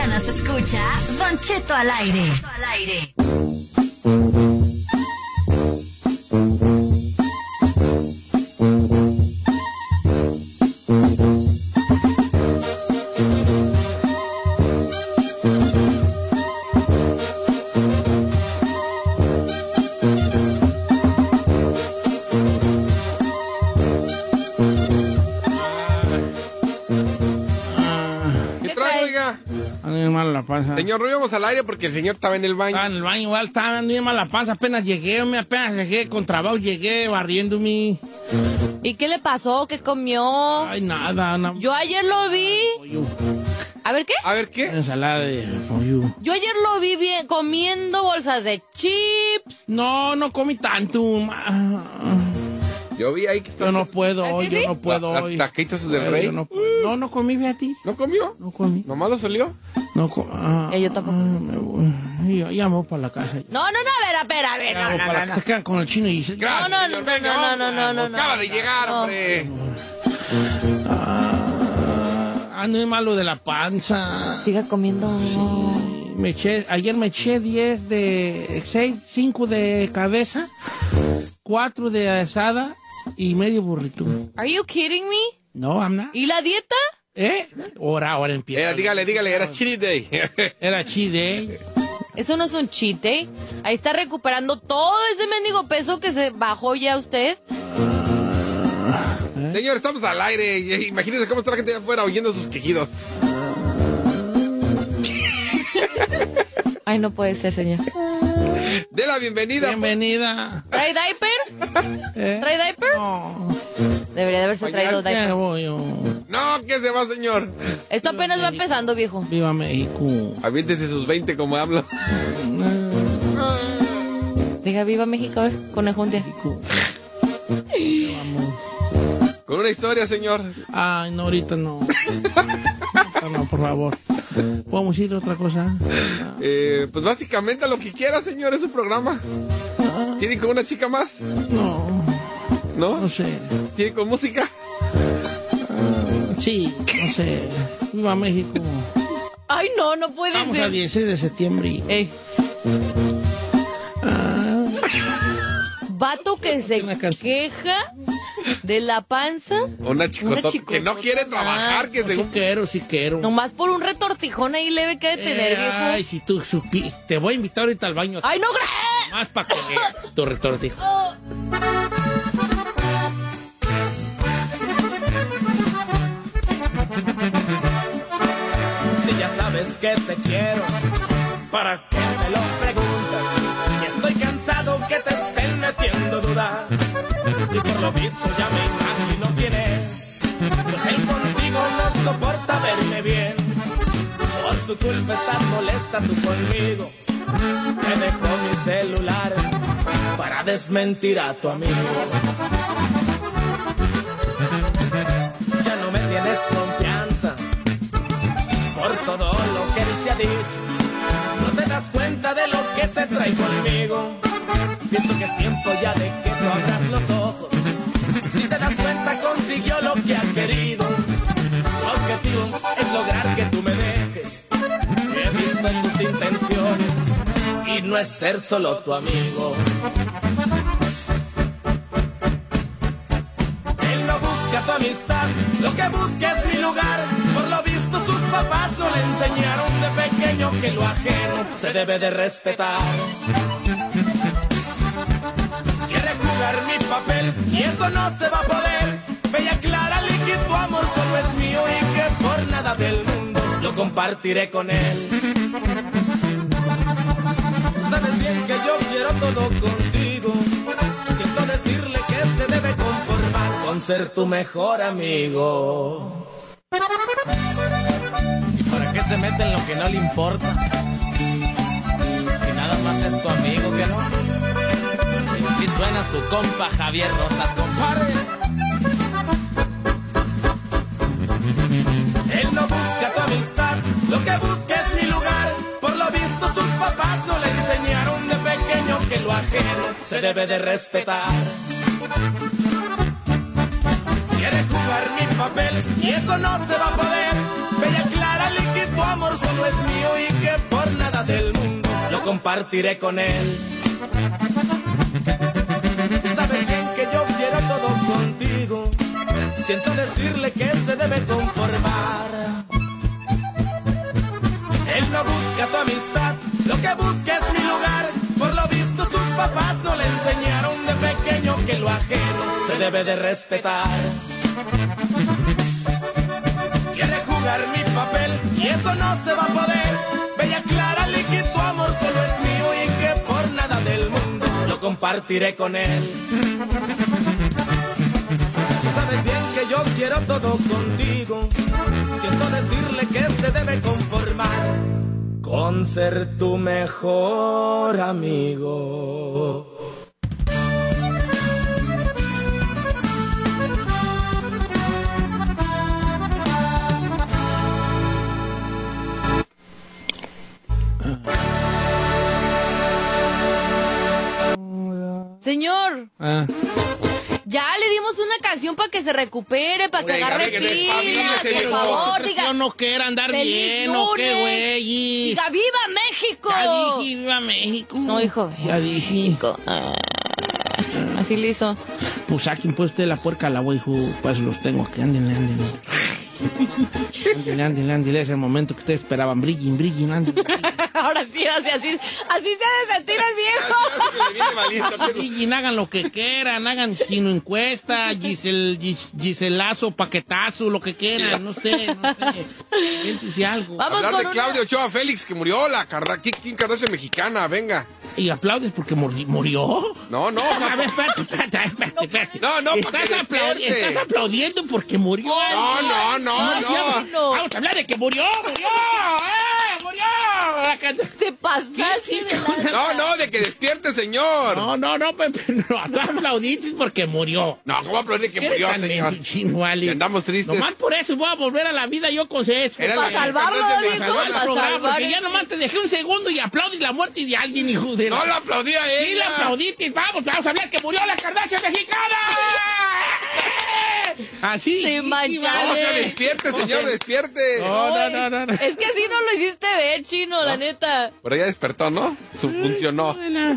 mañana se escucha Don Cheto al aire. Al aire. Señor, no íbamos al aire porque el señor estaba en el baño. Estaba en el baño, igual estaba bien mal la panza. Apenas llegué, me apenas llegué con trabajo, llegué barriéndome. ¿Y qué le pasó? ¿Qué comió? Ay, nada, nada. Yo ayer lo vi. A ver, ¿qué? A ver, ¿qué? Ensalada de pollo. Yo ayer lo vi bien, comiendo bolsas de chips. No, no comí tanto. ma. Yo vi ahí que estaba... Yo no puedo ¿Ah, hoy, sí? yo no puedo ¿Las hoy. taquitos del Yo rey? No, puedo. no, no comí, Betty. ¿No comió? No comí. ¿Nomás lo salió? No co- ah, Eh, yo tampoco. ah, me voy. Ya, ya me voy para la casa. No, no, no, a ver, a ver, a ver. No, no, no, no. Se quedan con el chino y dice, Gracias, no, señor. no, no, vamos. no, no, no, no. Acaba de llegar, No. hombre. Ah, ando muy malo de la panza. Siga comiendo. Me eché, ayer me eché 10 de 6, 5 de cabeza, 4 de asada y medio burrito. Are you kidding me? No, I'm not. ¿Y la dieta? ¿Eh? Ahora, ahora empieza. Era, dígale, dígale, era chili day. Era chide. Eso no es un chiste. Ahí está recuperando todo ese mendigo peso que se bajó ya usted. Señor, estamos al aire. Imagínese cómo está la gente afuera oyendo sus quejidos. Ay, no puede ser, señor. De la bienvenida. Bienvenida. ¿Trae diaper? ¿Eh? ¿Trae diaper? No. Debería de haberse traído diaper. No, que se va, señor. Esto apenas va empezando, viejo. Viva México. Aviéntese sus 20 como hablo. Diga, viva México, a ver, conejunte. Con una historia, señor. Ay, no, ahorita no. No, no, por favor. ¿Podemos ir a otra cosa? Eh, pues básicamente a lo que quiera, señor, es su programa. ¿Quiere ir con una chica más? No, ¿No? no sé. ¿Quiere ir con música? Sí, no sé. Viva México. Ay, no, no puede Vamos ser. 16 de septiembre. Ey. Vato que se queja de la panza. Una chicotota Una que no quiere trabajar, que Sí según... quiero, sí quiero. Nomás por un retortijón ahí leve que ha de tener, Eh, viejo. ay, si tú supiste. Te voy a invitar ahorita al baño. Ay, no, gra- Más para que veas tu retortijo. Si ya sabes que te quiero, ¿para qué me lo preguntas? Y estoy cansado que te estén metiendo dudas. Y por lo visto ya me imagino quién es. Pues él contigo no soporta verme bien. Por su culpa estás molesta tú conmigo. Me dejó mi celular para desmentir a tu amigo. Ya no me tienes confianza por todo lo que él te ha dicho. No te das cuenta de lo que se trae conmigo. Pienso que es tiempo ya de que tú abras los ojos. Si te das cuenta, consiguió lo que ha querido. Su objetivo es lograr que tú me dejes. He visto sus intenciones y no es ser solo tu amigo. Él no busca tu amistad, lo que busca es mi lugar. Por lo visto sus papás no le enseñaron de pequeño que lo ajeno se debe de respetar. Y eso no se va a poder. Bella Clara, que tu amor solo es mío y que por nada del mundo lo compartiré con él. Sabes bien que yo quiero todo contigo. Siento decirle que se debe conformar con ser tu mejor amigo. ¿Y para qué se mete en lo que no le importa? Si nada más es tu amigo que no. Si suena su compa Javier Rosas, compadre. Él no busca tu amistad, lo que busca es mi lugar. Por lo visto tus papás no le enseñaron de pequeño que lo ajeno se debe de respetar. Quiere jugar mi papel y eso no se va a poder. Bella Clara, tu amor solo es mío y que por nada del mundo lo compartiré con él. Sabes bien que yo quiero todo contigo. Siento decirle que se debe conformar. Él no busca tu amistad, lo que busca es mi lugar. Por lo visto sus papás no le enseñaron de pequeño que lo ajeno se debe de respetar. Quiere jugar mi papel y eso no se va a poder. Compartiré con él. Sabes bien que yo quiero todo contigo. Siento decirle que se debe conformar con ser tu mejor amigo. Señor, Ah, ya le dimos una canción para que se recupere, para que agarre pilas, por favor, ¿Crees que diga. yo no quiero andar ¡Feliz bien o qué, güey? Diga, ¡Viva México! Ya dije, viva México. No, hijo. Ya dije. Ah, Así le hizo. Pues saquen pues usted la puerca a la güey, pues los tengo aquí, ándenle, ándenle. Ándenle, ándenle, ándenle, es el momento que ustedes esperaban. Brillen, brillen, ándenle. Ahora sí, así, así, así se ha de sentir el viejo. Brillen, hagan lo que quieran, hagan chino encuesta, Gisel, Gis- Giselazo, paquetazo, lo que quieran, no sé, no sé. Siéntese algo. Vamos Hablar con de una- Claudio Ochoa Félix, que murió, la Kim Kardashian mexicana, venga. Y aplaudes porque murió. No, no, A ver, espérate, espérate, espérate, espérate. No, no, estás, aplaudi- estás aplaudiendo porque murió. No, no, no, no. no. Vamos a hablar de que murió, murió, ¡eh! ¡Murió! Te pasaste de la- No, no, de que despierte, señor. No, No, no, no, Pepe, no, tú aplaudiste porque murió. ¿cómo aplaudir que murió, señor? chino, andamos tristes. Nomás por eso voy a volver a la vida yo con eso. Era Para salvarlo, Para salvar el programa, porque ya nomás te dejé un segundo y aplaudís la muerte de alguien, hijo No la aplaudí a ella. Sí, la aplaudiste. Vamos, vamos a hablar que murió la Kardashian mexicana. Así. Te manchaste. No, se despierte, señor, despierte. No, no, no, no, no. Es que así no lo hiciste ver, chino, la neta. Pero ya despertó, ¿no? Su funcionó.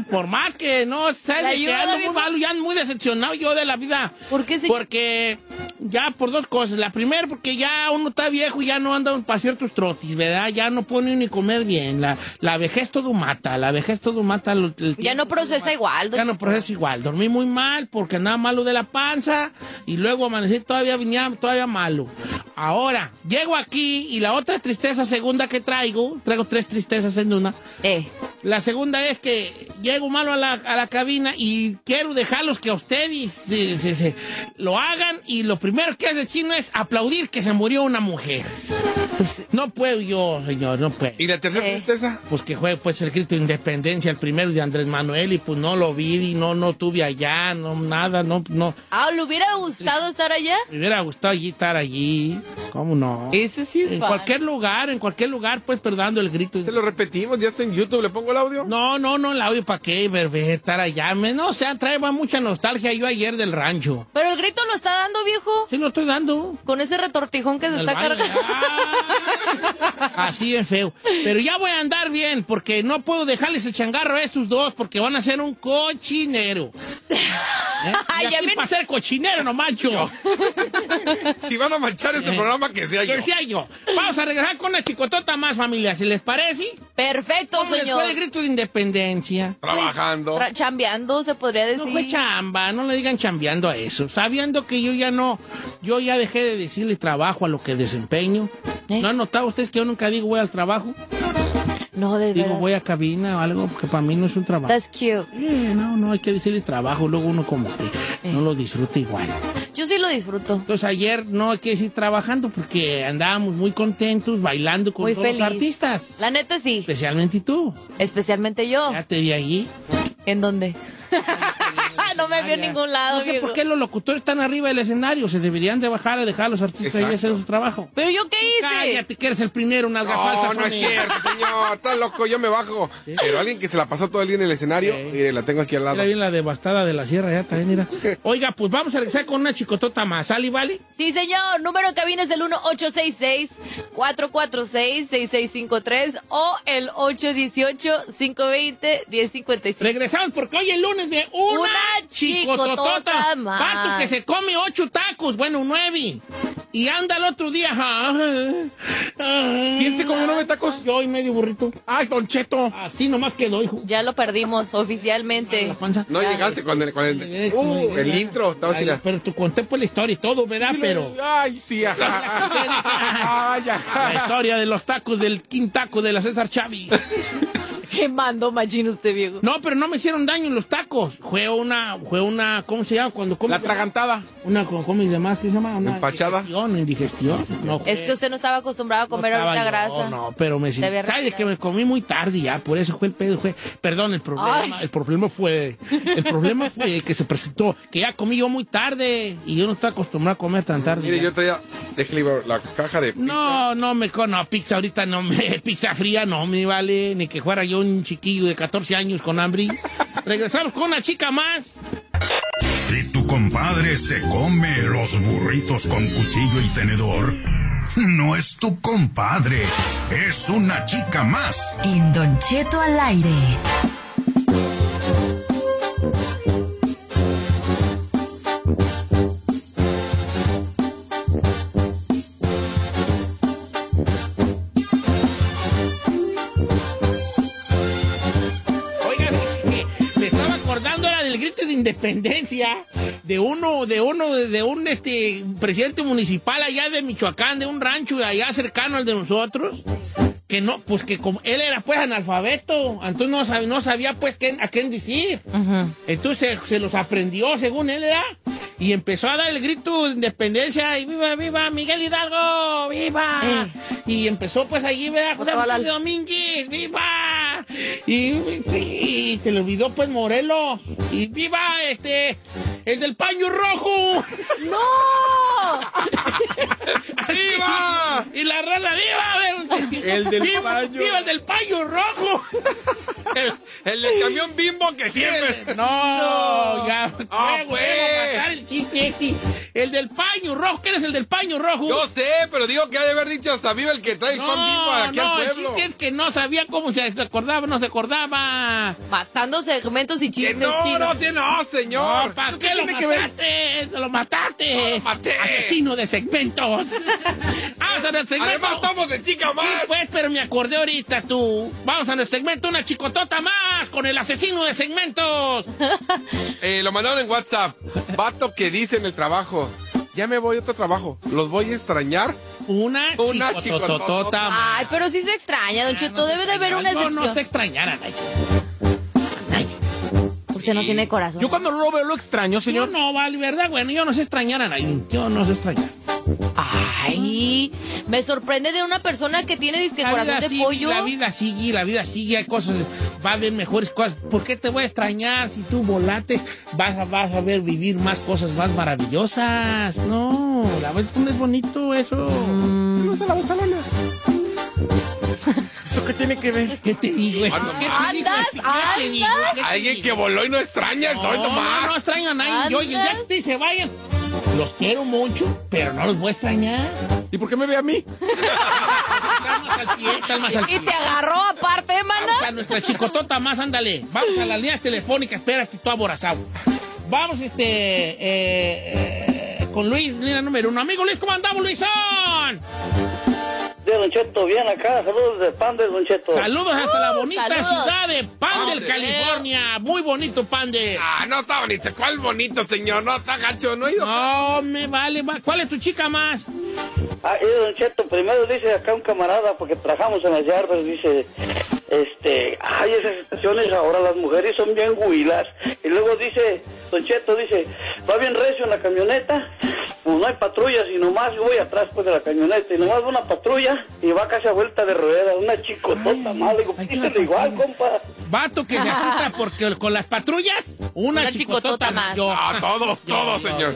Por más que no, sabes ¿Le de que ando muy malo, ya ando muy decepcionado yo de la vida. ¿Por qué, señor? Porque ya por dos cosas. La primera, porque ya uno está viejo y ya no anda para ciertos trotis, ¿verdad? Ya no pone ni comer bien. La, la vejez todo mata, la vejez todo mata. el Ya no procesa igual, Ya no procesa igual. Dormí muy mal porque andaba malo de la panza y luego amanecí todavía venía todavía malo. Ahora, llego aquí y la otra tristeza segunda que traigo, traigo tres tristezas en una. Eh, La segunda es que llego malo a la, a la cabina y quiero dejarlos que a ustedes se, se- se- lo hagan y lo primero que hace el chino es aplaudir que se murió una mujer. pues, No puedo yo, señor, no puedo. ¿Y la tercera Eh. tristeza? Pues que juegue pues el grito de independencia, el primero de Andrés Manuel, y pues no lo vi, y no, no tuve allá, no, nada, no, no. ah, ¿le hubiera gustado estar allá? Me hubiera gustado allí estar allí, ¿cómo no? Ese sí es En fan. cualquier lugar, en cualquier lugar, pues, pero dando el grito. Se lo repetimos, ya está en YouTube, ¿le pongo el audio? No, no, no, el audio para qué, ver, ver, estar allá. Me, no, o sea, trae mucha nostalgia yo ayer del rancho. Pero el grito lo está dando, viejo. Sí, lo estoy dando. Con ese retortijón que se está baño. cargando. Ah, así de feo. Pero ya voy a andar bien, porque no puedo dejarles el changarro a estos dos, porque van a ser un cochinero. ¿Eh? Ay, Y aquí para ser cochinero nomás yo. Si van a manchar este Eh. programa, que sea yo. Que sea yo. Vamos a regresar con una chicotota más, familia, ¿si les parece? Perfecto, ¿Cómo les señor. fue el grito de independencia? Trabajando. Tra- chambeando, se podría No decir. fue chamba, no le digan chambeando a eso. Sabiendo que yo ya no, yo ya dejé de decirle trabajo a lo que desempeño. ¿Eh? ¿No han notado ustedes que yo nunca digo voy al trabajo? No, de Digo verdad. voy a cabina o algo, porque para mí no es un trabajo. That's cute. Eh, no, no, hay que decirle trabajo, luego uno como que no lo disfruta igual. Yo sí lo disfruto. Entonces ayer no hay que decir trabajando porque andábamos muy contentos bailando con Muy todos feliz. los artistas. La neta sí. Especialmente tú. Especialmente yo. Ya te vi allí. ¿En dónde? No no me vio en ningún lado, No sé por qué los locutores están arriba del escenario. Se deberían de bajar a dejar a los artistas ahí hacer su trabajo. ¿Pero yo qué hice? Cállate, que eres el primero, un algas falsas. No, no es cierto, señor. Está loco, yo me bajo. Pero alguien que se la pasó todo el día en el escenario, y la tengo aquí al lado. Mira bien la devastada de la sierra, ya también, mira. Oiga, pues vamos a regresar con una chicotota más. ¿Sale, vale? Sí, señor. Número de cabina es el 1866-446-6653 o el 818-520-1055. Regresamos porque hoy es lunes de una, Una. Chicotota. Pato que se come ocho tacos, bueno, nueve. Y anda el otro día. ¿Quién se comió nueve tacos? Yo y medio burrito. ¡Ay, Don Cheto! Así nomás quedó, hijo. Ya lo perdimos oficialmente. La panza. No llegaste con el, con el, uh, el intro. Ay, la- Pero tú conté pues la historia y todo, ¿verdad? Pero. ¡Ay, sí! Ajá. ¡Ay, La ajá! historia de los tacos del quintaco de la César Chávez. ¿Qué mandó machín usted, viejo? No, pero no me hicieron daño los tacos. Fue una, fue una, ¿cómo se llama? Cuando comes La tragantada. Una, ¿cómo comes de más? ¿Qué se llama? Una ¿Empachada? Indigestión, indigestión. No, Es que usted no estaba acostumbrado a comer no ahorita grasa. No, pero me ¿Sabes de que me comí muy tarde ya? Por eso fue el pedo. Fue, perdón, el problema. Ay. El problema fue. El problema fue que se presentó. Que ya comí yo muy tarde. Y yo no estaba acostumbrado a comer tan tarde. Mire, ya. yo traía, déjale la caja de pizza. No, no me no, pizza ahorita no me, pizza fría no me vale, ni que fuera yo un chiquillo de 14 años con hambre. Regresamos con una chica más. Si tu compadre se come los burritos con cuchillo y tenedor, no es tu compadre, es una chica más. En Don Cheto al aire. De independencia de uno, de uno, de un este presidente municipal allá de Michoacán, de un rancho allá cercano al de nosotros. Que no, pues que como él era pues analfabeto, entonces no sabía, no sabía pues qué- a quién decir. Entonces se, se los aprendió según él era. Y empezó a dar el grito de independencia y viva, viva Miguel Hidalgo, viva. Y empezó pues allí, ¿verdad? José la- Domínguez, viva. Y, sí, se le olvidó pues Morelos. Y viva este, el del paño rojo. ¡No! ¡Viva! Y la raza, viva. El del viva, paño. Viva el del paño rojo. El, el del camión bimbo que siempre. No, ya. Ah, Luego, pues. el chiste este. El del paño rojo. ¿Quién es el del paño rojo? Yo sé, pero digo que ha de haber dicho hasta viva el que trae el pan bimbo aquí no, al el pueblo. chiste es que no sabía cómo se acordaba, no se acordaba. Matando segmentos y Que chismes no, chinos. no, tiene, no, señor. No, ¿para ¿Eso qué lo tiene que ver? mataste? Lo mataste. No, lo maté. Asesino de segmentos. Vamos a nuestro segmento. Además estamos de chica más. Sí, pues, pero me acordé ahorita tú. Vamos a nuestro segmento, una chicotota más con el asesino de segmentos. Eh, lo mandaron en WhatsApp. Vato que dice en el trabajo. Ya me voy a otro trabajo. Los voy a extrañar. Una, Una chicototota. Ay, pero sí se extraña, Don Cheto. Debe de haber una No, excepción. no se extrañara, Usted no tiene corazón. Yo cuando no lo veo lo extraño, Yo señor. no, vale, ¿verdad? Bueno, yo no sé extrañar a nadie. Yo no sé extrañar. Ay, me sorprende de una persona que tiene disque corazón de sigue, pollo. la vida sigue, la vida sigue, hay cosas, va a haber mejores cosas. ¿Por qué te voy a extrañar si tú volates? Vas a, vas a ver vivir más cosas más maravillosas. No, la vez no es bonito eso. Mm. No se la salona. ¿Eso qué tiene que ver? ¿Qué te digo? Ando ¿Qué te mal. digo? Andas, ¿Qué te digo? ¿Qué te Alguien que voló y no extraña. No, no, no extraño a nadie. Día ¿Andas? que se vayan, los quiero mucho, pero no los voy a extrañar. ¿Y por qué me ve a mí? Están más al pie, están más al Y te agarró aparte, Vamos a mana. nuestra chicotota más, ándale. Vamos a las líneas telefónicas, espérate, tú aborazado. Vamos, este, eh, eh, con Luis, línea número uno. Amigo Luis, ¿cómo andamos, Luisón? De Don Cheto, bien acá, saludos de Pan de Don Cheto. Saludos hasta la Uh, bonita saludos. ciudad de Pandel. California. Muy bonito Pandel. Ah, no está bonito. ¿Cuál bonito, señor? No está gacho. No he ido. No, me vale, va. ¿Cuál es tu chica más? Ah, y Don Cheto, primero dice acá un camarada, porque trabajamos en el yardas, dice, este, ay, esas estaciones ahora las mujeres son bien huilas. Y luego dice, Don Cheto dice, va bien recio en la camioneta pues no hay patrullas y nomás yo voy atrás pues de la camioneta y nomás veo una patrulla y va casi a vuelta de rueda, una chicotota más, digo, qué igual, compa. Vato que se asusta porque con las patrullas, una, Una chicotota, chicotota más. Yo, todos, todos, señor.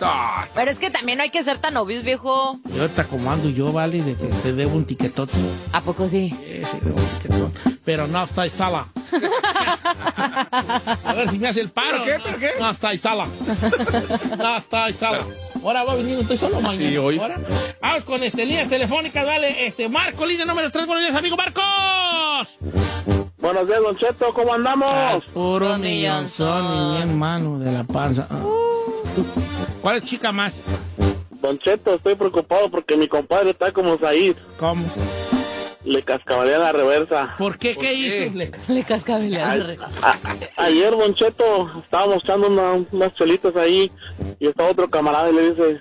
Ah, Pero es que también no hay que ser tan obvios, viejo. yo ahorita como ando yo, vale, de que te debo un tiquetote. ¿A poco sí? Ese debo un Pero no está en sala. A ver si me hace el paro. ¿Pero qué? No, ¿Pero qué? No está en sala. No está en sala. Ahora va a venir, estoy solo mañana. Sí, hoy. Ahora. Vamos con este, líneas telefónicas, vale. Este, Marco, línea número 3, buenos días, amigo Marcos. Buenos días, Don Cheto, ¿cómo andamos? Puro Don millonzón y hermano de la panza. Ah. ¿Cuál es chica más? Don Cheto, estoy preocupado porque mi compadre está como Said, ¿Cómo? Le cascabalea la reversa. ¿Por qué? ¿Qué, qué? hizo? Le- Le. A- ayer, Don Cheto, estábamos echando una- unas chelitas ahí y está otro camarada y le dice,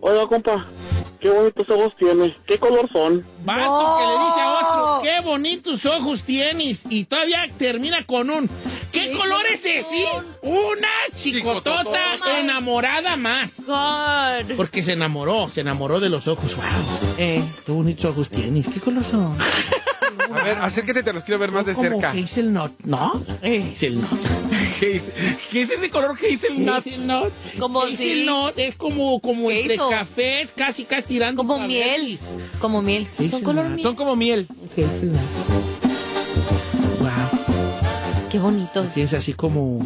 oiga, compa, qué bonitos ojos tiene, qué color son. Vato No. que le dice a otro, qué bonitos ojos tienes. Y todavía termina con un, ¿qué, color es ese? Una chicotota enamorada más. God. Porque se enamoró, se enamoró de los ojos. Wow, Eh, qué bonitos ojos tienes. ¿Qué color son? a ver, acércate, te los quiero ver más de Como cerca. Hazelnut, ¿no? Hazelnut. ¿Qué es, ¿Qué es ese color que dice el nat? Hazelnut. Como Hazelnut es como, como ¿Qué entre hizo? cafés, casi casi tirando como miel. verdes. Como miel. Sí, Son sí, color miel. Son como miel. Hazelnut. Wow. Qué bonitos. Tienes así como,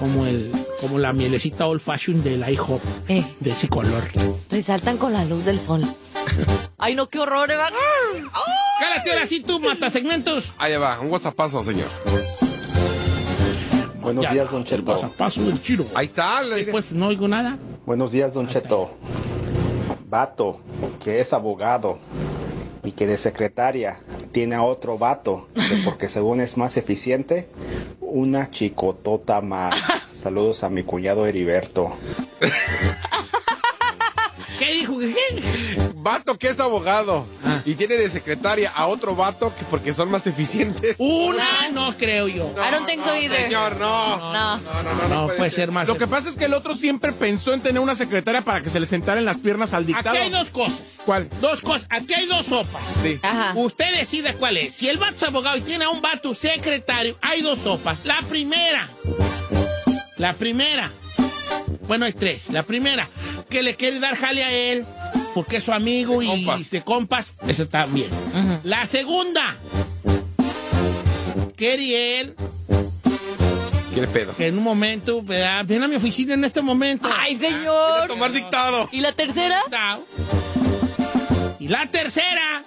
como el, como la mielecita old fashion del IHOP, Eh, de ese color. resaltan con la luz del sol. Ay, no, qué horror, Eva. Cálate ahora sí tú, mata segmentos. Ahí va, un whatsappazo, señor. Buenos Ya, días, Don Cheto. WhatsAppazo del chiro. Ahí está. le- Después no oigo nada. Buenos días, Don Cheto. Vato, que es abogado y que de secretaria tiene a otro vato, que porque según es más eficiente, una chicotota más. Saludos a mi cuñado Heriberto. ¿Qué dijo? ¿Qué? Vato que es abogado Ah. y tiene de secretaria a otro vato que porque son más eficientes. Una no creo yo. I don't think so no, either. Señor, no. No. No, no, no, No puede ser más. Lo que pasa es que el otro siempre pensó en tener una secretaria para que se le sentara en las piernas al Aquí dictado. hay dos cosas. ¿Cuál? Dos cosas. Aquí hay dos sopas. Sí. Ajá. Usted decide cuál es. Si el vato es abogado y tiene a un vato secretario, hay dos sopas. La primera. La primera. Bueno, hay tres. La primera, que le quiere dar jale a él porque es su amigo y compas. de compas. Eso está bien. La segunda, quiere él ¿Quiere pedo? que en un momento, ¿verdad? ven a mi oficina en este momento. Ay, Quiere señor. tomar dictado. ¿Y la tercera? Y la tercera,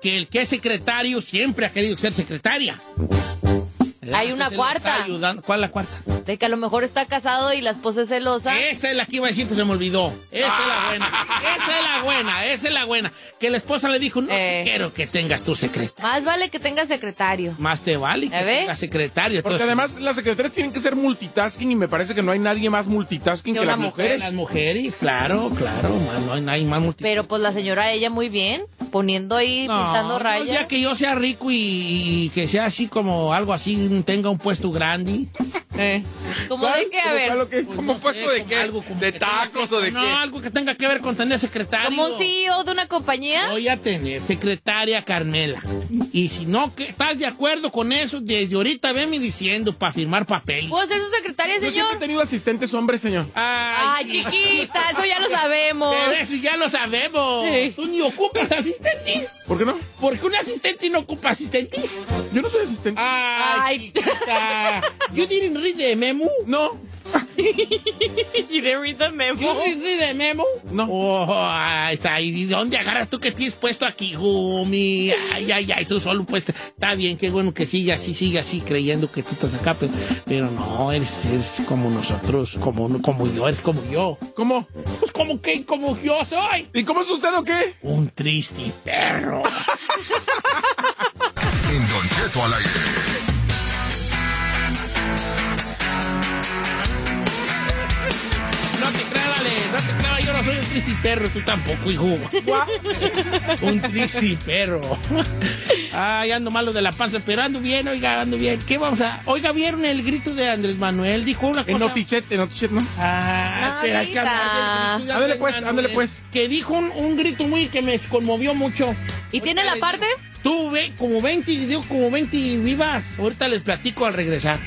que el que es secretario siempre ha querido ser secretaria. Hay una cuarta. ayudando. ¿Cuál es la cuarta? De que a lo mejor está casado y la esposa es celosa. Esa es la que iba a decir, pues se me olvidó. Esa es la buena. Esa es la buena, esa es la buena. Que la esposa le dijo, no Eh. quiero que tengas tu secretario. Más vale que tenga secretario. Más te vale que tengas secretario. Porque Entonces, además las secretarias tienen que ser multitasking y me parece que no hay nadie más multitasking Que las mujer. mujeres. Las mujeres, claro, claro. más- No hay nadie más multi- Pero pues la señora ella muy bien, poniendo ahí, No, pintando no, rayas. ya que yo sea rico y, y que sea así como algo así, tenga un puesto grande. Eh. Como ¿Cuál? de que, a ¿Cómo ver, cuál o qué? Pues, ¿Cómo no puesto sé, de qué? algo como ¿De tacos que- o de no, qué? algo que tenga que ver con tener secretario. como un CEO de una compañía. Voy a tener secretaria Carmela. Y si no que estás de acuerdo con eso, desde ahorita venme diciendo para firmar papel. ¿Puedo ser su secretaria, Yo siempre he señor? tenido asistentes hombres, señor. Ay, chiquita, eso ya lo sabemos. Pero eso ya lo sabemos. Sí. Tú ni ocupas asistentes. ¿Por qué no? Porque un asistente no ocupa asistentes. Yo no soy asistente. Ay, Ay. chiquita. You didn't read the memo. No. You didn't read the memo. You didn't read the memo. No. Oh, ay, ay, ¿y dónde agarras tú que tienes puesto aquí, Gumi? Ay, ay, ay, tú solo puesto. Está bien, qué bueno que siga así, siga así, creyendo que tú estás acá, pero, pero no, eres, eres como nosotros, como, como yo, eres como yo. ¿Cómo? Pues como que, como yo soy. ¿Y cómo es usted o qué? Un triste perro. En Don Cheto al aire. No no yo no soy un triste perro, tú tampoco, hijo. un triste perro. Ay, ando malo de la panza, pero ando bien, oiga, ando bien. ¿Qué vamos a...? Oiga, ¿vieron el grito de Andrés Manuel? Dijo una En cosa... Notichet, en Notichet, ¿no? Ah, espera, hay que hablar Ándale, pues, ándale, pues. Que dijo un, un grito muy que me conmovió mucho. ¿Y tiene la parte? Tuve como 20, digo, como 20 vivas. Ahorita les platico al regresar.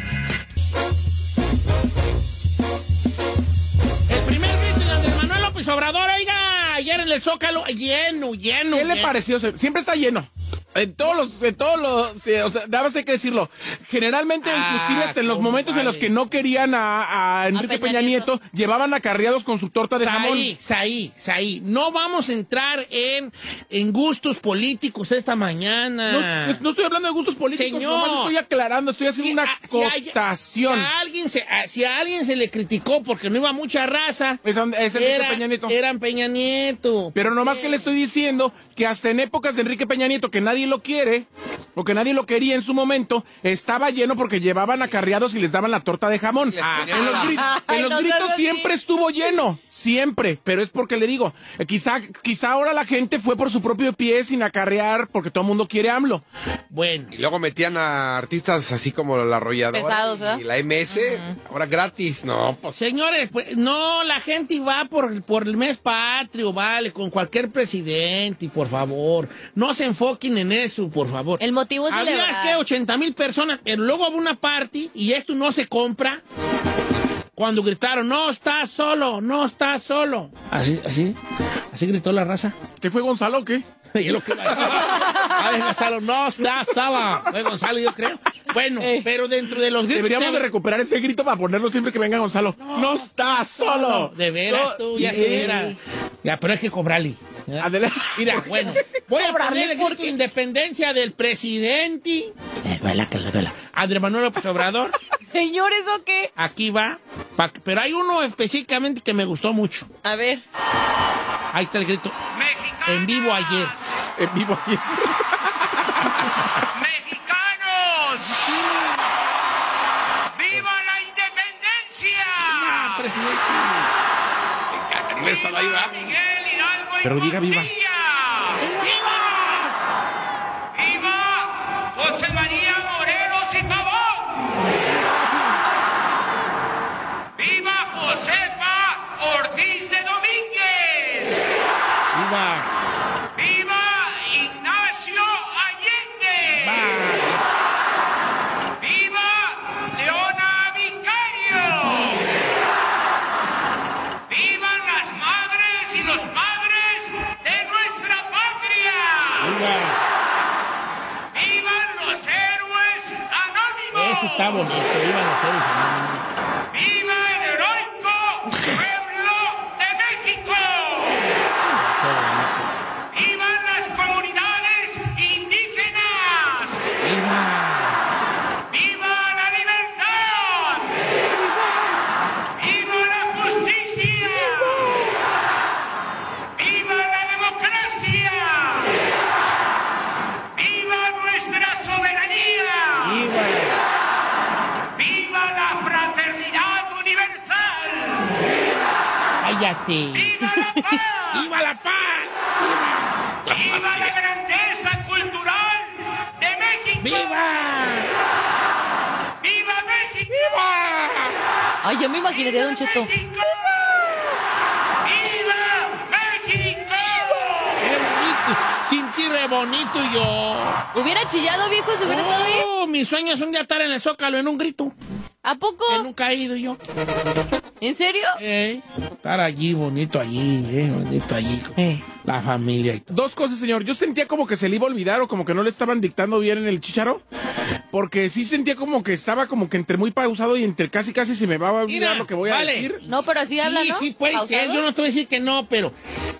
Obrador, oiga, ayer en el Zócalo, lleno, lleno. ¿Qué le pareció? Siempre está lleno. En todos los, en todos los, o sea, nada más hay que decirlo. Generalmente, Ah, inclusive hasta en los momentos en los que no querían a, a Enrique Peña Peña, Nieto, llevaban acarreados con su torta de jamón. Saí, Saí, Saí. No vamos a entrar en, en gustos políticos esta mañana. No, no estoy hablando de gustos políticos, Señor. nomás estoy aclarando, estoy haciendo Si una si acotación. Si a, alguien se, a- si a alguien se le criticó porque no iba mucha raza, Es, es Enrique era- Peña Nieto. eran Peña Nieto. Pero nomás que le estoy diciendo que hasta en épocas de Enrique Peña Nieto, que nadie lo quiere, o que nadie lo quería en su momento, estaba lleno porque llevaban acarreados y les daban la torta de jamón. Ah, en los, la- gri- Ay, en los no gritos siempre estuvo lleno, siempre, pero es porque le digo, eh, quizá, quizá ahora la gente fue por su propio pie sin acarrear porque todo el mundo quiere AMLO. Bueno, Y luego metían a artistas así como la arrolladora Pesados, ¿eh? y la MS, ahora gratis. No, pues señores, pues no, la gente va por, por el mes patrio, vale, con cualquier presidente, y por favor, no se enfoquen en eso, por favor. El motivo es Había celebrar. que 80 mil personas, pero luego hubo una party y esto no se compra. Cuando gritaron, no estás solo, no estás solo. Así, así, así gritó la raza. ¿Qué fue Gonzalo o qué? Y es lo que va a ver, Gonzalo, no estás solo. Fue Gonzalo, yo creo. Bueno, pero dentro de los gritos. Deberíamos de recuperar ese grito para ponerlo siempre que venga Gonzalo. No, estás solo. De veras, No, tú, ya y- te veras. Ya, pero hay que cobrarle. ¿ya? Adela- Mira, bueno, voy a poner el grito de independencia del presidente. Le duela que le duela. Andrés Manuel López Obrador. Señor, ¿eso qué? Aquí va. Pa- pero hay uno específicamente que me gustó mucho. A ver. Ahí está el grito. En vivo ayer. En vivo ayer. ¡Mexicanos! ¡Viva la independencia! Ah, presidente. no estaba ahí, ¿va? Miguel Hidalgo y Pero diga viva. Costilla. ¡Viva José María Morelos y Pavón! ¡Viva Josefa Ortiz de Domínguez! Viva. ¡Viva está bonito. Viva los seres paz! ¡Viva la paz! ¡Viva la grandeza cultural de México! ¡Viva! ¡Viva México! Ay, yo me imaginaría Don Cheto. ¡México! ¡Viva México! ¡Qué bonito! Sentí re bonito yo. ¿Hubiera chillado, viejo, si hubiera estado ahí? Oh, mis sueños son de estar en el Zócalo en un grito. ¿A poco? Que nunca he ido yo. ¿En serio? Eh, estar allí, bonito allí, eh, bonito allí. Eh. La familia y todo. Dos cosas, señor. Yo sentía como que se le iba a olvidar o como que no le estaban dictando bien en el chicharo. Porque sí sentía como que estaba como que entre muy pausado y entre casi casi se me va a olvidar Mira, lo que voy a vale. decir. No, pero así habla, Sí, ¿no? sí puede ¿Pausado? ser. Yo no te voy a decir que no, pero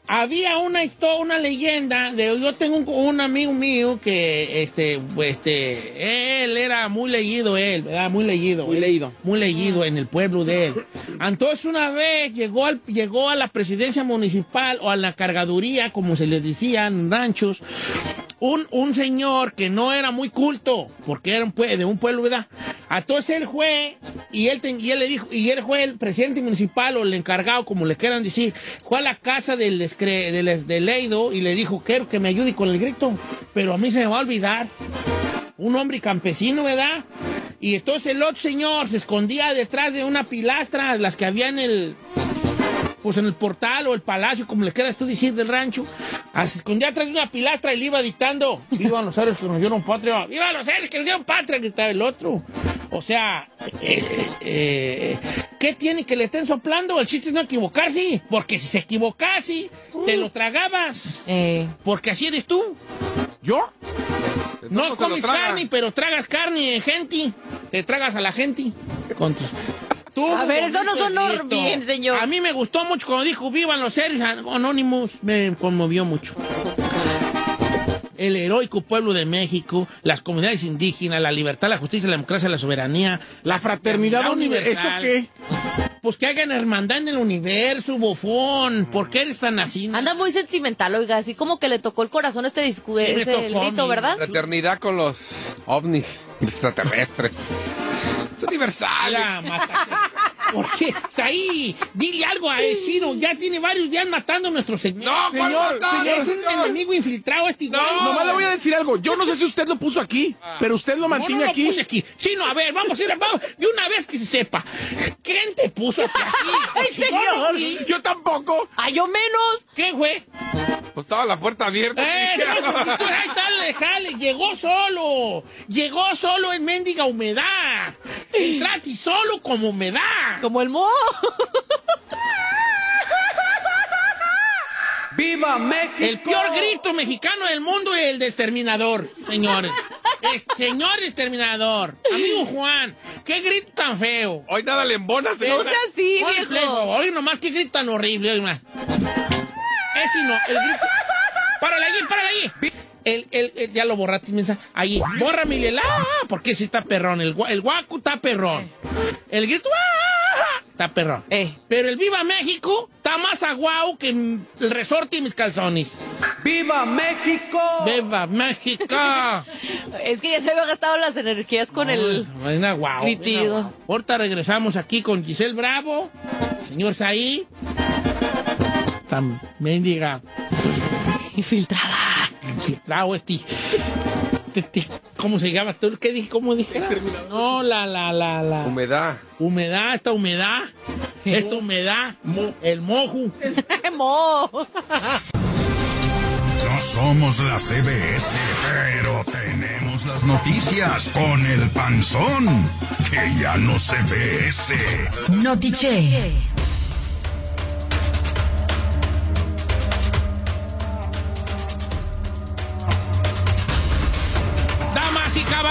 había una historia, una leyenda de yo tengo un, un amigo mío que este, pues, este, él era muy leído, él, ¿verdad? Muy leído. Muy él. leído. Muy leído en el pueblo de él. Entonces una vez llegó al, llegó a la presidencia municipal o a la cargaduría, como se les decía en ranchos, un, un señor que no era muy culto, porque era un pue- de un pueblo, ¿verdad? Entonces él fue y él, y él le dijo, y él fue el presidente municipal o el encargado, como le quieran decir, fue a la casa del, del Leido y le dijo, quiero que me ayude con el grito, pero a mí se me va a olvidar. Un hombre campesino, ¿verdad? Y entonces el otro señor se escondía detrás de una pilastra, las que había en el, pues en el portal o el palacio, como le quieras tú decir, del rancho, ah, se escondía atrás de una pilastra y le iba dictando, vivan los seres que nos dieron patria, vivan los seres que nos dieron patria, gritaba el otro. O sea, eh, eh, ¿qué tiene que le estén soplando? El chiste es no equivocarse, porque si se equivocase, te lo tragabas. Eh, Porque así eres tú. ¿Yo? No comes carne, pero tragas carne de gente. Te tragas a la gente. Con tus- Tú, A ver, eso no sonó bien, señor. A mí me gustó mucho cuando dijo vivan los seres anónimos. Me conmovió mucho. El heroico pueblo de México, las comunidades indígenas, la libertad, la justicia, la democracia, la soberanía, La fraternidad universal. ¿Eso qué? Pues que hagan hermandad en el universo, bofón. ¿Por qué eres tan así? anda muy sentimental, oiga, así como que le tocó el corazón este discurso, Sí, ese tocó, grito, mi- ¿verdad? Fraternidad con los ovnis extraterrestres. Es universal. Ala, mátate. ¿Por qué? Ahí, dile algo a el chino. Ya tiene varios días matando a nuestro segmento. No, ¿cuál Señor, Es señor. un señor? enemigo infiltrado este güey. Nomás le voy a decir algo. Yo no sé si usted lo puso aquí, pero usted lo No, no mantiene lo aquí. puse aquí. Chino, a ver, vamos a ir, vamos, de una vez que se sepa. ¿Quién te puso aquí? ¡Ay, Porque no señor! vi. Yo tampoco. ¡Ay, yo menos! ¿Qué fue? Pues estaba la puerta abierta. ¡Eh! no, ahí está, le jale. Llegó solo. Llegó solo en mendiga humedad. Entrati solo como humedad. Como el mo. ¡Viva México! El peor grito mexicano del mundo es el de exterminador, señores. El señor exterminador. Amigo Juan, qué grito tan feo. Hoy nada le embona, No señor. sea así, Oye, viejo. play, oye nomás qué grito tan horrible, oye más. Ese no, el grito. Párale allí, párale allí. El, el, el- ya lo borraste, mensa. Ahí, bórrame el la, porque sí está perrón. El, el guaco está perrón. El grito ¡ah! Está perrón. Eh. Pero el Viva México está más aguao que el resorte y mis calzones. ¡Viva México! ¡Viva México! Es que ya se había gastado las energías con el... Venga, guau, gritido. Ahorita regresamos aquí con Giselle Bravo, señor Saí. Tan mendiga. Infiltrada. Bravo, este. ¿Cómo se llama? ¿Tú ¿Qué dije? ¿Cómo dije? No, la, la, la, la. Humedad. Humedad, esta humedad. Esta humedad. El mojo. Mo. No somos la CBS, pero tenemos las noticias con el panzón, que ya no se ve ese. Notiche.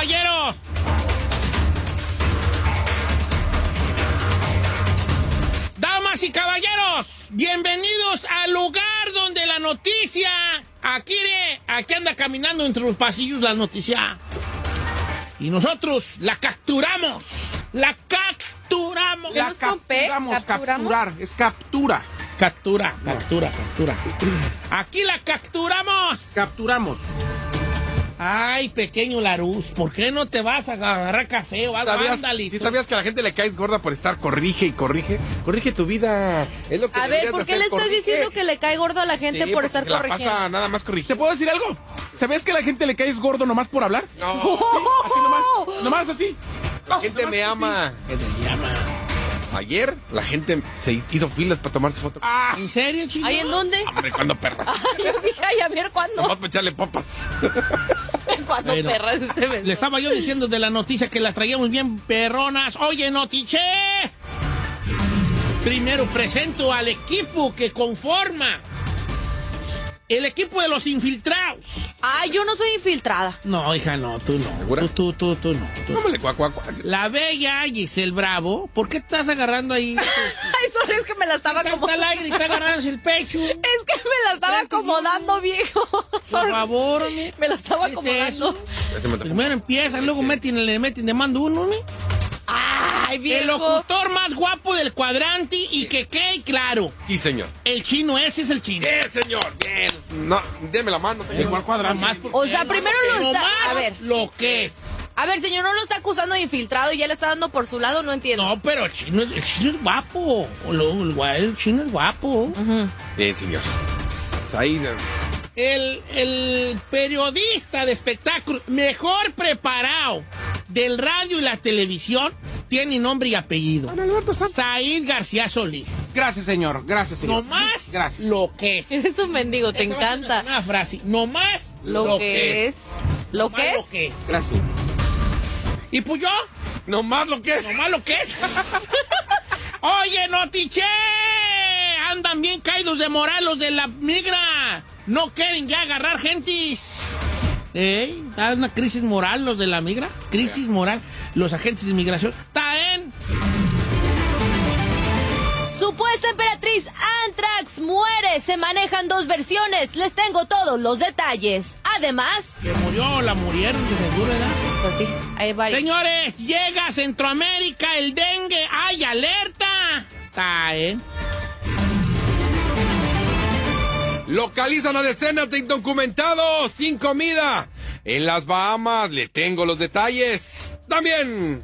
Damas y caballeros. Damas y caballeros, bienvenidos al lugar donde la noticia, aquí, de- aquí anda caminando entre los pasillos la noticia. Y nosotros la capturamos, la capturamos. La capturamos. capturar. Es captura. Captura, captura, captura. Aquí la capturamos. Capturamos. Ay, pequeño Laruz, ¿por qué no te vas a agarrar café o algo? ¿Sabías, Ándale, si tú. sabías que a la gente le caes gorda por estar corrige y corrige? Corrige tu vida. Es lo que A ver, ¿por qué le estás corrige. diciendo que le cae gordo a la gente Sí, por estar la corrigiendo? pasa nada más ¿Te corrigiendo. puedo decir algo? ¿Sabías que a la gente le caes gordo nomás por hablar? No, Así nomás. Nomás así. la gente me ama. Ayer la gente se hizo filas para tomarse foto. ¿En serio, chico? ¿Ahí en dónde? Hombre, cuando perra. Ay, yo dije, ay, a ver, ¿cuándo? Nomás para echarle papas. ¿Cuándo Bueno, perras este mes? Le estaba yo diciendo de la noticia que la traíamos bien perronas. Oye, Notiche. Primero presento al equipo que conforma el equipo de los infiltrados. Ay, yo no soy infiltrada. No, hija, no, tú no. ¿Segura? Tú, tú, tú, tú no. tú- Tómale, cuac, cuac, cuac. La bella Giselle Bravo, ¿por qué estás agarrando ahí? Ay, sorry, es que me la estaba Está al acomodando. aire y está agarrando el pecho. Es que me la estaba acomodando, viejo. Por favor, me. Me la estaba ¿Qué es acomodando. me. Primero empiezan, luego meten, le meten de mando uno, ¿no? Ay, El viejo. locutor más guapo del cuadrante y que quede claro. Sí, señor. El chino, ese es el chino. Bien, señor. Bien. No, déme la mano, señor. Igual cuadrante. O sea, no- primero lo está- a ver. Lo que es. A ver, señor, no lo está acusando de infiltrado y ya le está dando por su lado, no entiendo. No, pero el chino, es- el chino es guapo. Lo- El, el chino es guapo. Bien, señor. Pues ahí, El, el periodista de espectáculo mejor preparado del radio y la televisión tiene nombre y apellido. Said García Solís. Gracias, señor. Gracias, señor. No más Gracias. lo que es. Eres un mendigo, te Esa encanta. Una frase. No más Lo, que es. ¿Lo que es? Lo que es. Gracias. Y pues yo, no más lo que es. no más lo que es. Oye, Notiche. Andan bien caídos de moral los de la migra. No quieren ya agarrar gentis. ¿Eh? Hay una crisis moral los de la migra. Crisis moral. Los agentes de inmigración. Está en. Supuesta emperatriz Antrax muere. Se manejan dos versiones. Les tengo todos los detalles. Además, Se murió o la murieron, de seguro, ¿verdad? pues sí, hay varios. Señores, llega a Centroamérica el dengue. ¡Ay, alerta! Está, ¿eh? Localizan a decenas de indocumentados sin comida. En las Bahamas le tengo los detalles. También.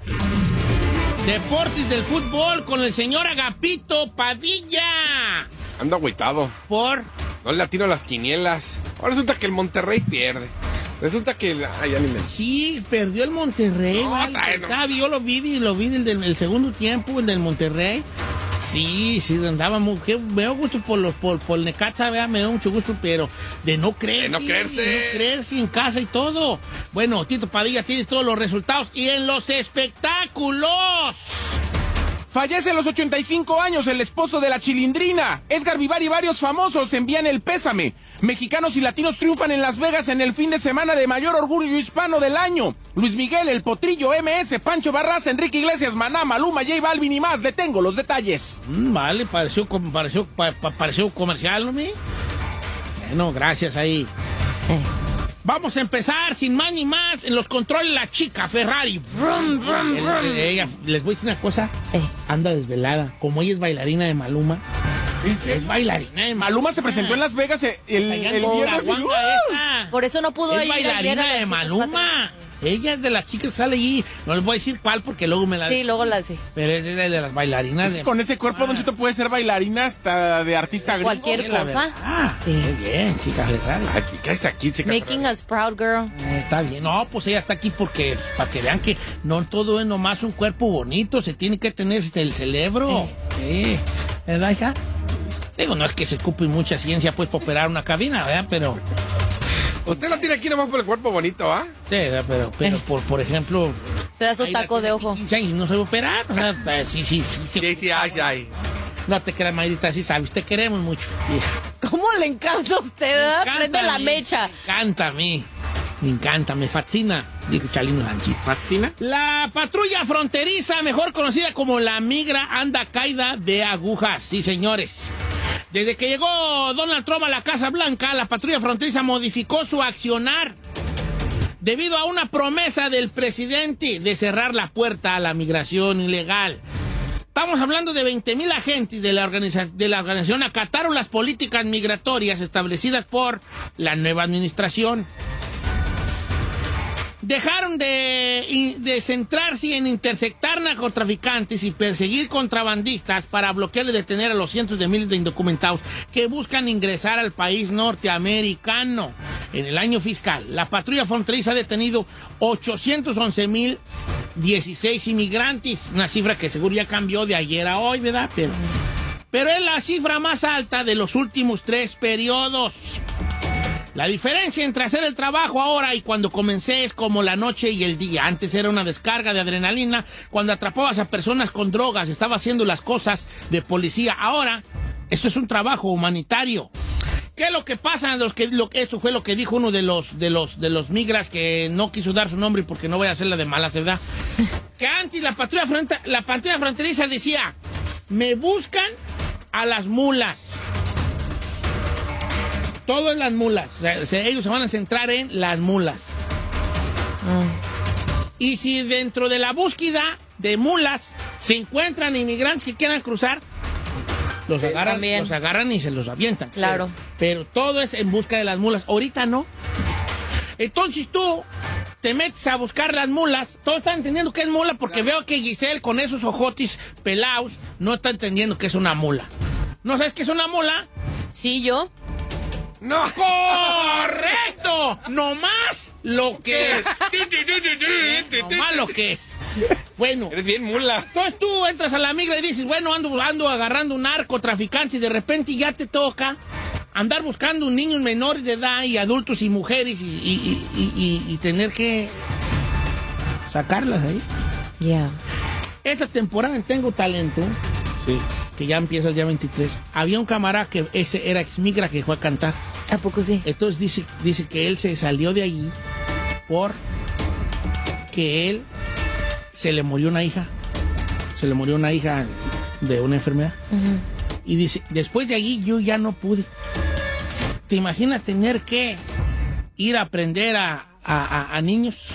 Deportes del fútbol con el señor Agapito Padilla. Ando agüitado. Por. No le atino las quinielas. Ahora resulta que el Monterrey pierde. Resulta que... el- Ay, ya ni me... Sí, perdió el Monterrey. No, vale. no. Yo lo vi, lo vi el del el segundo tiempo, el del Monterrey. Sí, sí, andaba muy... que me dio gusto por, los, por, por el Necaxa, vea, me dio mucho gusto, pero de no creer. De no creerse. De no creerse en casa y todo. Bueno, Tito Padilla tiene todos los resultados. Y en los espectáculos... Fallece a los 85 años el esposo de la chilindrina. Edgar Vivar y varios famosos envían el pésame. Mexicanos y latinos triunfan en Las Vegas en el fin de semana de mayor orgullo hispano del año. Luis Miguel, El Potrillo, MS, Pancho Barras, Enrique Iglesias, Maná, Maluma, J Balvin y más. Detengo los detalles. Mm, vale, pareció, pareció, pa- pa- pareció comercial, ¿no? mi? Bueno, gracias ahí. Vamos a empezar sin más ni más en los controles la chica Ferrari. Vrum, vrum, El- vrum. el- ella- les voy a decir una cosa. Eh. Anda desvelada. Como ella es bailarina de Maluma. Es bailarina de Maluma. Se presentó en Las Vegas eh, el, el la viernes. y- esta. Por eso no pudo Es ir ayer a bailarina las de Maluma. Ella es de las chicas que sale allí. No les voy a decir cuál porque luego me la... Sí, luego la sí. Pero es de, de las bailarinas Es de... que con ese cuerpo, Don Chito, puede ser bailarina hasta de artista gringo. Cualquier la cosa. verdad. Ah, Sí. muy bien, chica Ferrari. Ay, ¿qué haces aquí, chica? Making us proud, girl. Eh, Está bien. No, pues ella está aquí porque para que vean que no todo es nomás un cuerpo bonito, se tiene que tener este, el cerebro. Sí. ¿Verdad, hija? Digo, no es que se ocupe mucha ciencia pues para operar una cabina, ¿verdad? Pero, Usted lo tiene aquí nomás por el cuerpo bonito, ¿ah? sí, pero, pero por, por ejemplo... Se da su taco de ojo. 15 años y no sabe operar. O sea, sí, sí, sí. sí. Sí, sí, ay, sí, ay. No te creas, Mayrita, sí sabes, te queremos mucho. ¿Cómo le encanta a usted? ¿verdad? encanta Prende a la mecha. Me encanta a mí. Me encanta, me fascina. Dijo Chalino Lanchi. ¿Fascina? La patrulla fronteriza, mejor conocida como la migra, anda caída de agujas. Sí, señores. Desde que llegó Donald Trump a la Casa Blanca, la patrulla fronteriza modificó su accionar debido a una promesa del presidente de cerrar la puerta a la migración ilegal. Estamos hablando de 20 mil agentes de la, de la organización acataron las políticas migratorias establecidas por la nueva administración dejaron de, de centrarse en interceptar narcotraficantes y perseguir contrabandistas para bloquear y detener a los cientos de miles de indocumentados que buscan ingresar al país norteamericano. En el año fiscal, la patrulla fronteriza ha detenido 811 mil 16 inmigrantes, una cifra que seguro ya cambió de ayer a hoy, ¿verdad? Pero, pero es la cifra más alta de los últimos tres periodos. La diferencia entre hacer el trabajo ahora y cuando comencé es como la noche y el día. Antes era una descarga de adrenalina. Cuando atrapabas a personas con drogas, estaba haciendo las cosas de policía. Ahora, esto es un trabajo humanitario. ¿Qué es lo que pasa? Los que, lo, esto fue lo que dijo uno de los, de los, de los migras que no quiso dar su nombre porque no voy a hacerla de mala ¿verdad? que antes la patrulla, fronte- la patrulla fronteriza decía, me buscan a las mulas. Todo en las mulas. O sea, se- ellos se van a centrar en las mulas. Y si dentro de la búsqueda de mulas se encuentran inmigrantes que quieran cruzar, los agarran, también. los agarran y se los avientan. Claro. Pero, pero todo es en busca de las mulas. Ahorita no. Entonces tú te metes a buscar las mulas. Todos están entendiendo que es mula porque veo que Giselle con esos ojotis pelados no está entendiendo que es una mula. ¿No sabes qué es una mula? Sí, yo. ¡No! ¡Correcto! No más lo que es. No más lo que es. Bueno. Eres bien mula. Entonces tú entras a la migra y dices, bueno, ando, ando agarrando un narcotraficante y de repente ya te toca andar buscando niños menores de edad y adultos y mujeres y, y- y- y- y tener que sacarlas ahí. Ya. Esta temporada en Tengo Talento, Sí. que ya empieza el día 23, había un camarada que ese era ex migra que fue a cantar. ¿A poco sí? Entonces dice, dice que él se salió de allí por que él se le murió una hija. Se le murió una hija de una enfermedad. Y dice, después de allí yo ya no pude. ¿Te imaginas tener que ir a aprender a, a- a- a niños?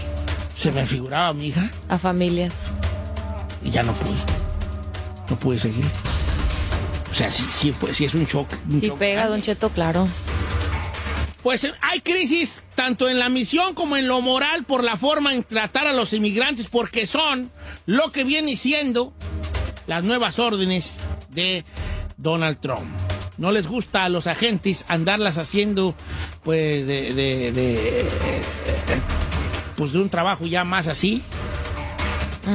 Se me figuraba mi hija A familias. y ya no pude. No pude seguir. O sea, sí, sí, pues, sí es un shock. un Sí shock pega, grande. Don Cheto, claro. Pues eh, hay crisis tanto en la misión como en lo moral por la forma en tratar a los inmigrantes, porque son lo que viene siendo las nuevas órdenes de Donald Trump. No les gusta a los agentes andarlas haciendo, pues, de, de- de, eh, eh, pues, de un trabajo ya más así.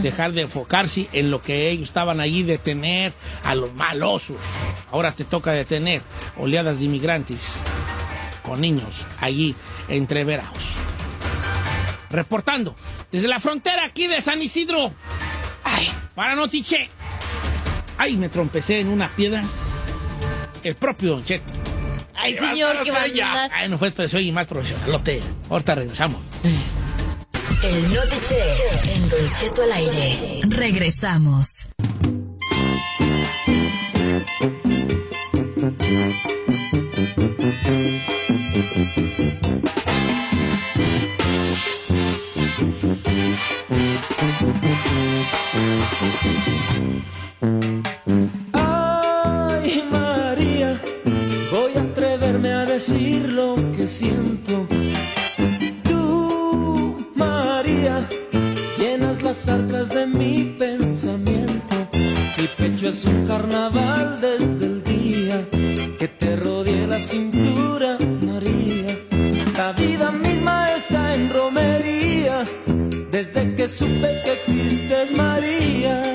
Dejar de enfocarse en lo que ellos estaban allí, detener a los malosos. Ahora te toca detener oleadas de inmigrantes con niños allí entreverados. Reportando desde la frontera aquí de San Isidro. Ay, para Notiche. Ay, me trompecé en una piedra. El propio Don Cheto. Ay, señor, qué barbaridad. Ay, no fue, soy más profesionalote. Ahorita regresamos. El Notiche en Don Cheto al aire. Regresamos. Ay, María, voy a atreverme a decir lo que siento. Las arcas de mi pensamiento. Mi pecho es un carnaval desde el día que te rodeé la cintura, María. La vida misma está en romería desde que supe que existes, María.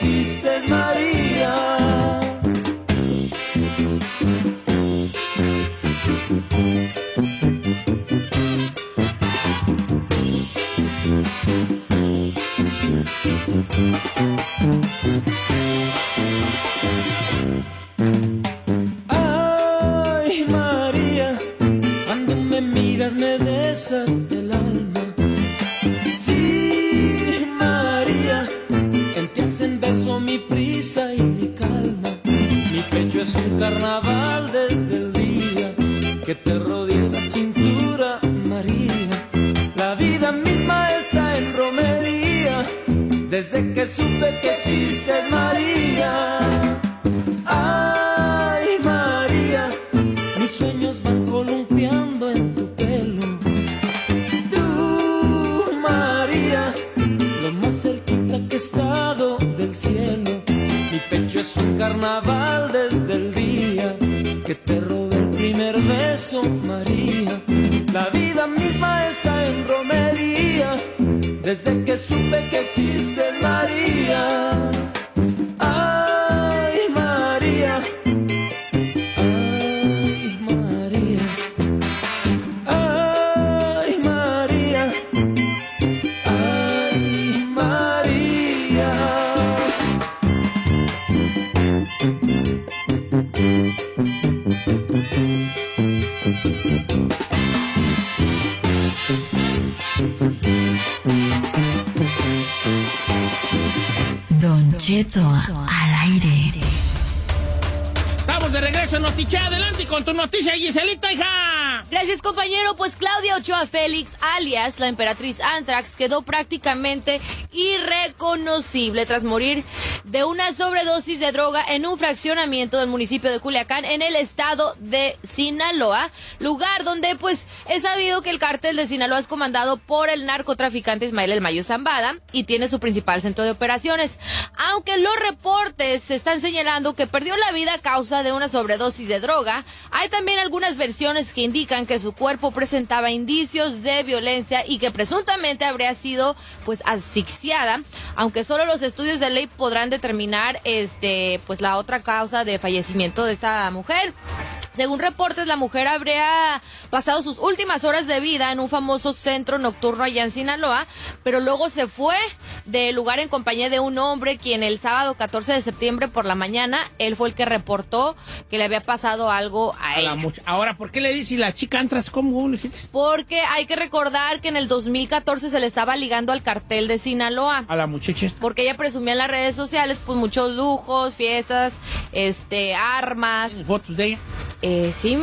Supe La emperatriz Antrax, quedó prácticamente irreconocible tras morir de una sobredosis de droga en un fraccionamiento del municipio de Culiacán, en el estado de Sinaloa, lugar donde, pues, es sabido que el cártel de Sinaloa es comandado por el narcotraficante Ismael El Mayo Zambada y tiene su principal centro de operaciones. Aunque los reportes están señalando que perdió la vida a causa de una sobredosis de droga, hay también algunas versiones que indican que su cuerpo presentaba indicios de violencia y que presuntamente habría sido pues asfixiada, aunque solo los estudios de ley podrán determinar este pues la otra causa de fallecimiento de esta mujer. Según reportes, la mujer habría pasado sus últimas horas de vida en un famoso centro nocturno allá en Sinaloa, pero luego se fue del lugar en compañía de un hombre quien el sábado 14 de septiembre por la mañana, él fue el que reportó que le había pasado algo a, A la ella. Ahora, ¿por qué le dice la chica entras como? Porque hay que recordar que en el 2014 se le estaba ligando al cartel de Sinaloa. A la muchacha esta. Porque ella presumía en las redes sociales, pues muchos lujos, fiestas, este, armas. ¿Fotos de ella? Eh, sí,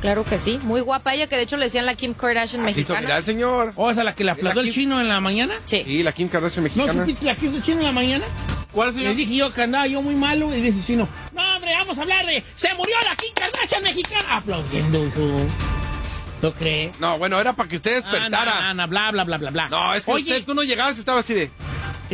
claro que sí. Muy guapa ella, que de hecho le decían la Kim Kardashian ¿Se hizo mexicana. viral, señor? ¿O esa la que le aplaudió el chino en la mañana? Sí. Sí, la Kim Kardashian ¿No mexicana. supiste la el chino en la mañana? ¿Cuál, Le señor? dije yo que andaba yo muy malo y dice el chino, no hombre, vamos a hablar de, se murió la Kim Kardashian mexicana. Aplaudiendo, hijo. ¿Tú crees? No, bueno, era para que usted despertara. Ah, no, no, no, bla, bla, bla, bla, bla. No, es que Oye, usted, tú no llegabas, estaba así de...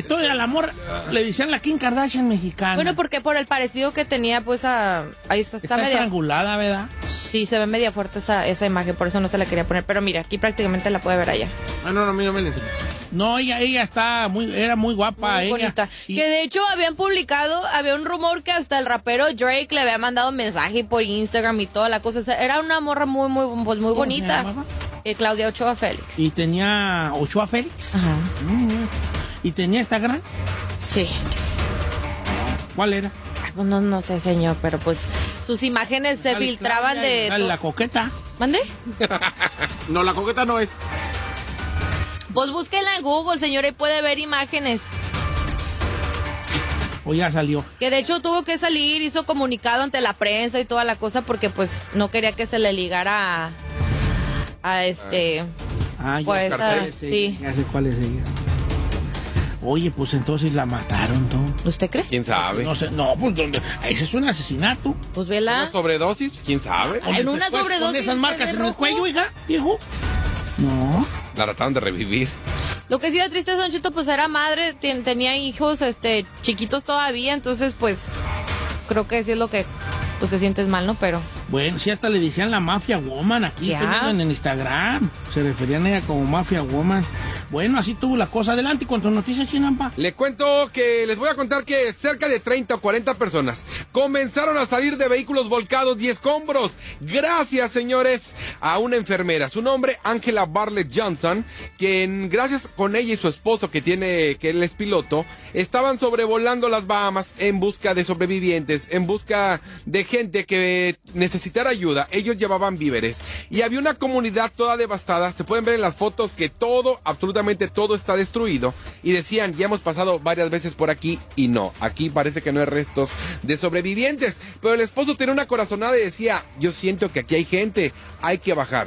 entonces al amor le decían la Kim Kardashian mexicana. Bueno, porque por el parecido que tenía, pues a... ahí está, está Está media... estrangulada, ¿verdad? Sí, se ve media fuerte esa, esa imagen, por eso no se la quería poner. Pero mira, aquí prácticamente la puede ver allá. Ah, no, no, a mí no me. No, ella, ella está muy, era muy guapa, Muy ella. bonita. Y- Que de hecho habían publicado, había un rumor que hasta el rapero Drake le había mandado mensaje por Instagram y toda la cosa. O sea, era una morra muy, muy, pues, muy ¿Cómo se bonita. Eh, Claudia Ochoa Félix. Y tenía Ochoa Félix. Ajá. Y tenía Instagram. Sí. ¿Cuál era? Ay, pues no, no sé, señor, pero pues sus imágenes se Dale, filtraban de... dale, La coqueta. ¿Mande? No, la coqueta no es. Pues búsquenla en Google, señor, y puede ver imágenes. O ya salió. Que de hecho tuvo que salir, hizo comunicado ante la prensa y toda la cosa porque pues no quería que se le ligara a, a este... Ah, ya Pues, ella, sí. Ya sé cuál es ella. Oye, pues entonces la mataron, todo. ¿Usted cree? ¿Quién sabe? No sé, no, pues ¿dónde? Ese es un asesinato. Pues ¿Una vela. sobredosis? ¿Quién sabe? En una Después, sobredosis ¿Con esas de marcas en el cuello, hija, viejo? No. La trataron de revivir. Lo que sí era triste, Don Chito, pues era madre, ten- tenía hijos este chiquitos todavía, entonces pues creo que sí es lo que pues te sientes mal, ¿no? Pero Bueno, sí, hasta le decían la Mafia Woman aquí en el Instagram. Se referían a ella como Mafia Woman. Bueno, así tuvo la cosa. Adelante con tu noticia, Chinampa. Le cuento que les voy a contar que cerca de 30 o 40 personas comenzaron a salir de vehículos volcados y escombros. Gracias, señores, a una enfermera. Su nombre, Angela Barlett Johnson, quien gracias con ella y su esposo, que tiene, que él es piloto, estaban sobrevolando las Bahamas en busca de sobrevivientes, en busca de gente que necesitara ayuda. Ellos llevaban víveres y había una comunidad toda devastada. Se pueden ver en las fotos que todo, absolutamente todo está destruido. Y decían, ya hemos pasado varias veces por aquí y no, aquí parece que no hay restos de sobrevivientes. Pero el esposo tenía una corazonada y decía, yo siento que aquí hay gente, hay que bajar.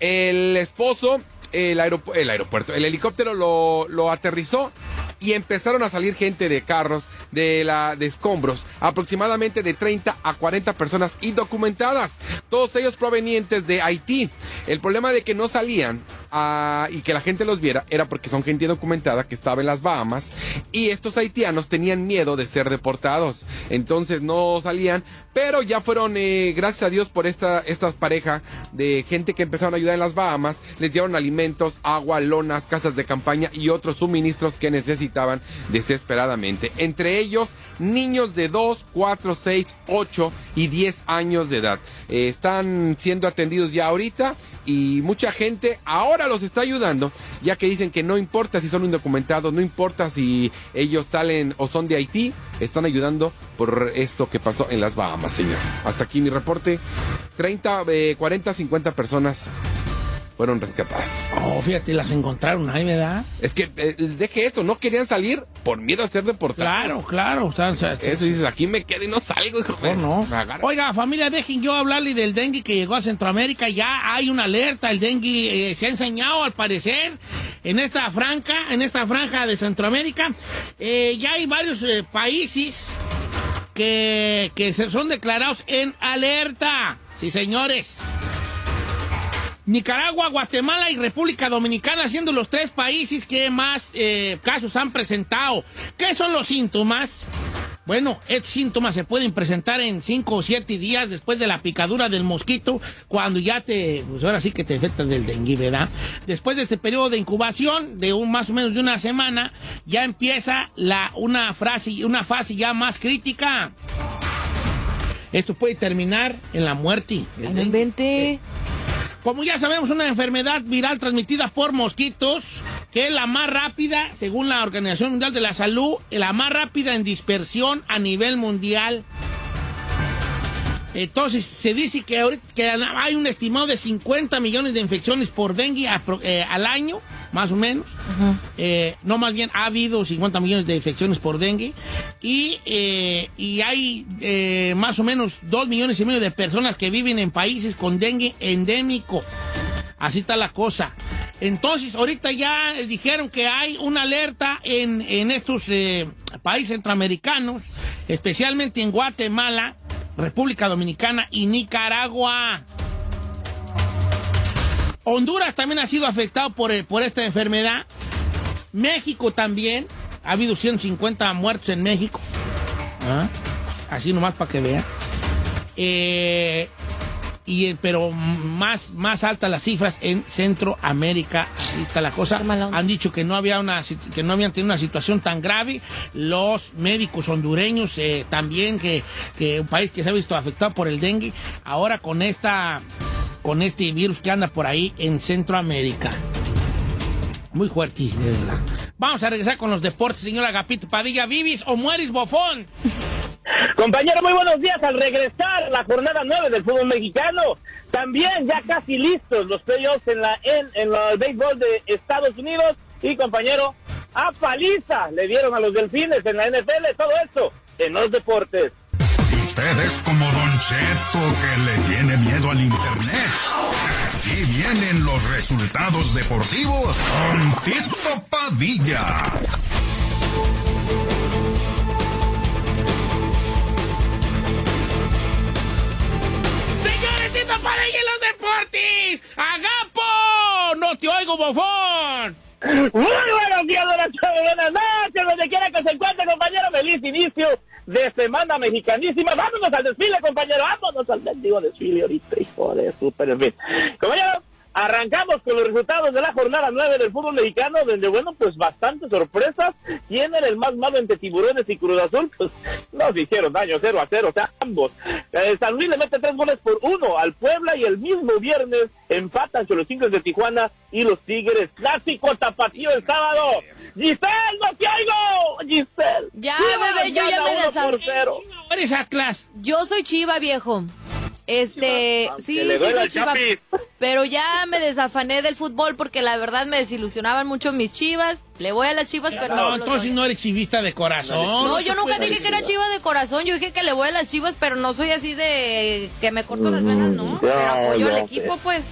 El esposo, el, el aeropuerto, el helicóptero lo, lo aterrizó y empezaron a salir gente de carros, de la de escombros, aproximadamente de 30 a 40 personas indocumentadas, todos ellos provenientes de Haití. El problema de que no salían ah, y que la gente los viera era porque son gente documentada que estaba en las Bahamas y estos haitianos tenían miedo de ser deportados, entonces no salían, pero ya fueron, eh, gracias a Dios por esta, esta pareja de gente que empezaron a ayudar en las Bahamas, les dieron alimentos, agua, lonas, casas de campaña y otros suministros que necesitaban desesperadamente. Entre niños de 2, 4, 6, 8 y 10 años de edad. Eh, están siendo atendidos ya ahorita y mucha gente ahora los está ayudando, ya que dicen que no importa si son indocumentados, no importa si ellos salen o son de Haití, están ayudando por esto que pasó en las Bahamas, señor. Hasta aquí mi reporte. 30, eh, 40, 50 personas fueron rescatadas. Oh, fíjate, las encontraron ahí, ¿verdad? Es que eh, deje eso, no querían salir por miedo a ser deportados. Claro, claro. o sea, o sea, Eso dices, aquí me quedo y no salgo, hijo. Oh, no. Agarra. Oiga, familia, dejen yo hablarle del dengue que llegó a Centroamérica. Ya hay una alerta. El dengue eh, se ha enseñado, al parecer, en esta franja, en esta franja de Centroamérica. Eh, ya hay varios eh, países que, que son declarados en alerta. Sí, señores. Nicaragua, Guatemala y República Dominicana siendo los tres países que más eh, casos han presentado. ¿Qué son los síntomas? Bueno, estos síntomas se pueden presentar en 5 o 7 días después de la picadura del mosquito, cuando ya te, pues ahora sí que te afecta del dengue, ¿verdad? Después de este periodo de incubación, de un más o menos de una semana, ya empieza la, una, frase, una fase ya más crítica. Esto puede terminar en la muerte. dengue. Como ya sabemos, una enfermedad viral transmitida por mosquitos, que es la más rápida, según la Organización Mundial de la Salud, la más rápida en dispersión a nivel mundial. Entonces, se dice que, hay un estimado de 50 millones de infecciones por dengue eh, al año, más o menos. Eh, no, más bien ha habido 50 millones de infecciones por dengue. Y, eh, y hay eh, más o menos 2 millones y medio de personas que viven en países con dengue endémico. Así está la cosa. Entonces, ahorita ya dijeron que hay una alerta en, en estos eh, países centroamericanos, especialmente en Guatemala, República Dominicana y Nicaragua. Honduras también ha sido afectado por, eh, por esta enfermedad. México también. Ha habido 150 muertos en México. ¿Ah? Así nomás para que vean. Eh, y, eh, pero más, más altas las cifras en Centroamérica. Así está la cosa. Han dicho que no, había una, que no habían tenido una situación tan grave. Los médicos hondureños eh, también, que, que un país que se ha visto afectado por el dengue, ahora con esta con este virus que anda por ahí en Centroamérica. Muy fuerte. Vamos a regresar con los deportes, señor Agapito Padilla. ¿Vivis o mueres, bofón? Compañero, muy buenos días. Al regresar la jornada 9 del fútbol mexicano, también ya casi listos los playoffs en la en, en el béisbol de Estados Unidos. Y compañero, a paliza le dieron a los delfines en la NFL. Todo esto en los deportes. Usted es como Don Cheto que le tiene miedo al internet. Aquí vienen los resultados deportivos con Tito Padilla. Señores, Tito Padilla en los deportes. ¡Agapo! ¡No te oigo, bofón! Muy buenos días, buenas tardes, buenas noches, donde quiera que se encuentre, compañero. Feliz inicio de semana mexicanísima. Vámonos al desfile, compañero. Vámonos al mendigo desfile ahorita, hijo de super. En fin. Compañero, arrancamos con los resultados de la jornada 9 del fútbol mexicano, donde, bueno, pues bastantes sorpresas. ¿Quién era el más malo entre tiburones y Cruz Azul? Pues nos hicieron daño 0 a 0, o sea, ambos. Eh, San Luis le mete tres goles por uno al Puebla y el mismo viernes empatan entre los Tigres de Tijuana y los Tigres. Clásico tapatío el sábado. Giselle, no te oigo. Giselle. Ya, bebé, yo ya me uno desa- por cero. ¿Eres Atlas? Yo soy chiva, viejo. Este, sí, le sí soy al chiva. Chapis. Pero ya me desafané del fútbol porque la verdad me desilusionaban mucho mis chivas. Le voy a las chivas, pero No, no. entonces no eres chivista de corazón. No, yo te nunca dije que era chiva de corazón. Yo dije que le voy a las chivas, pero no soy así de que me corto las venas, ¿no? Pero apoyo al no, equipo, pues.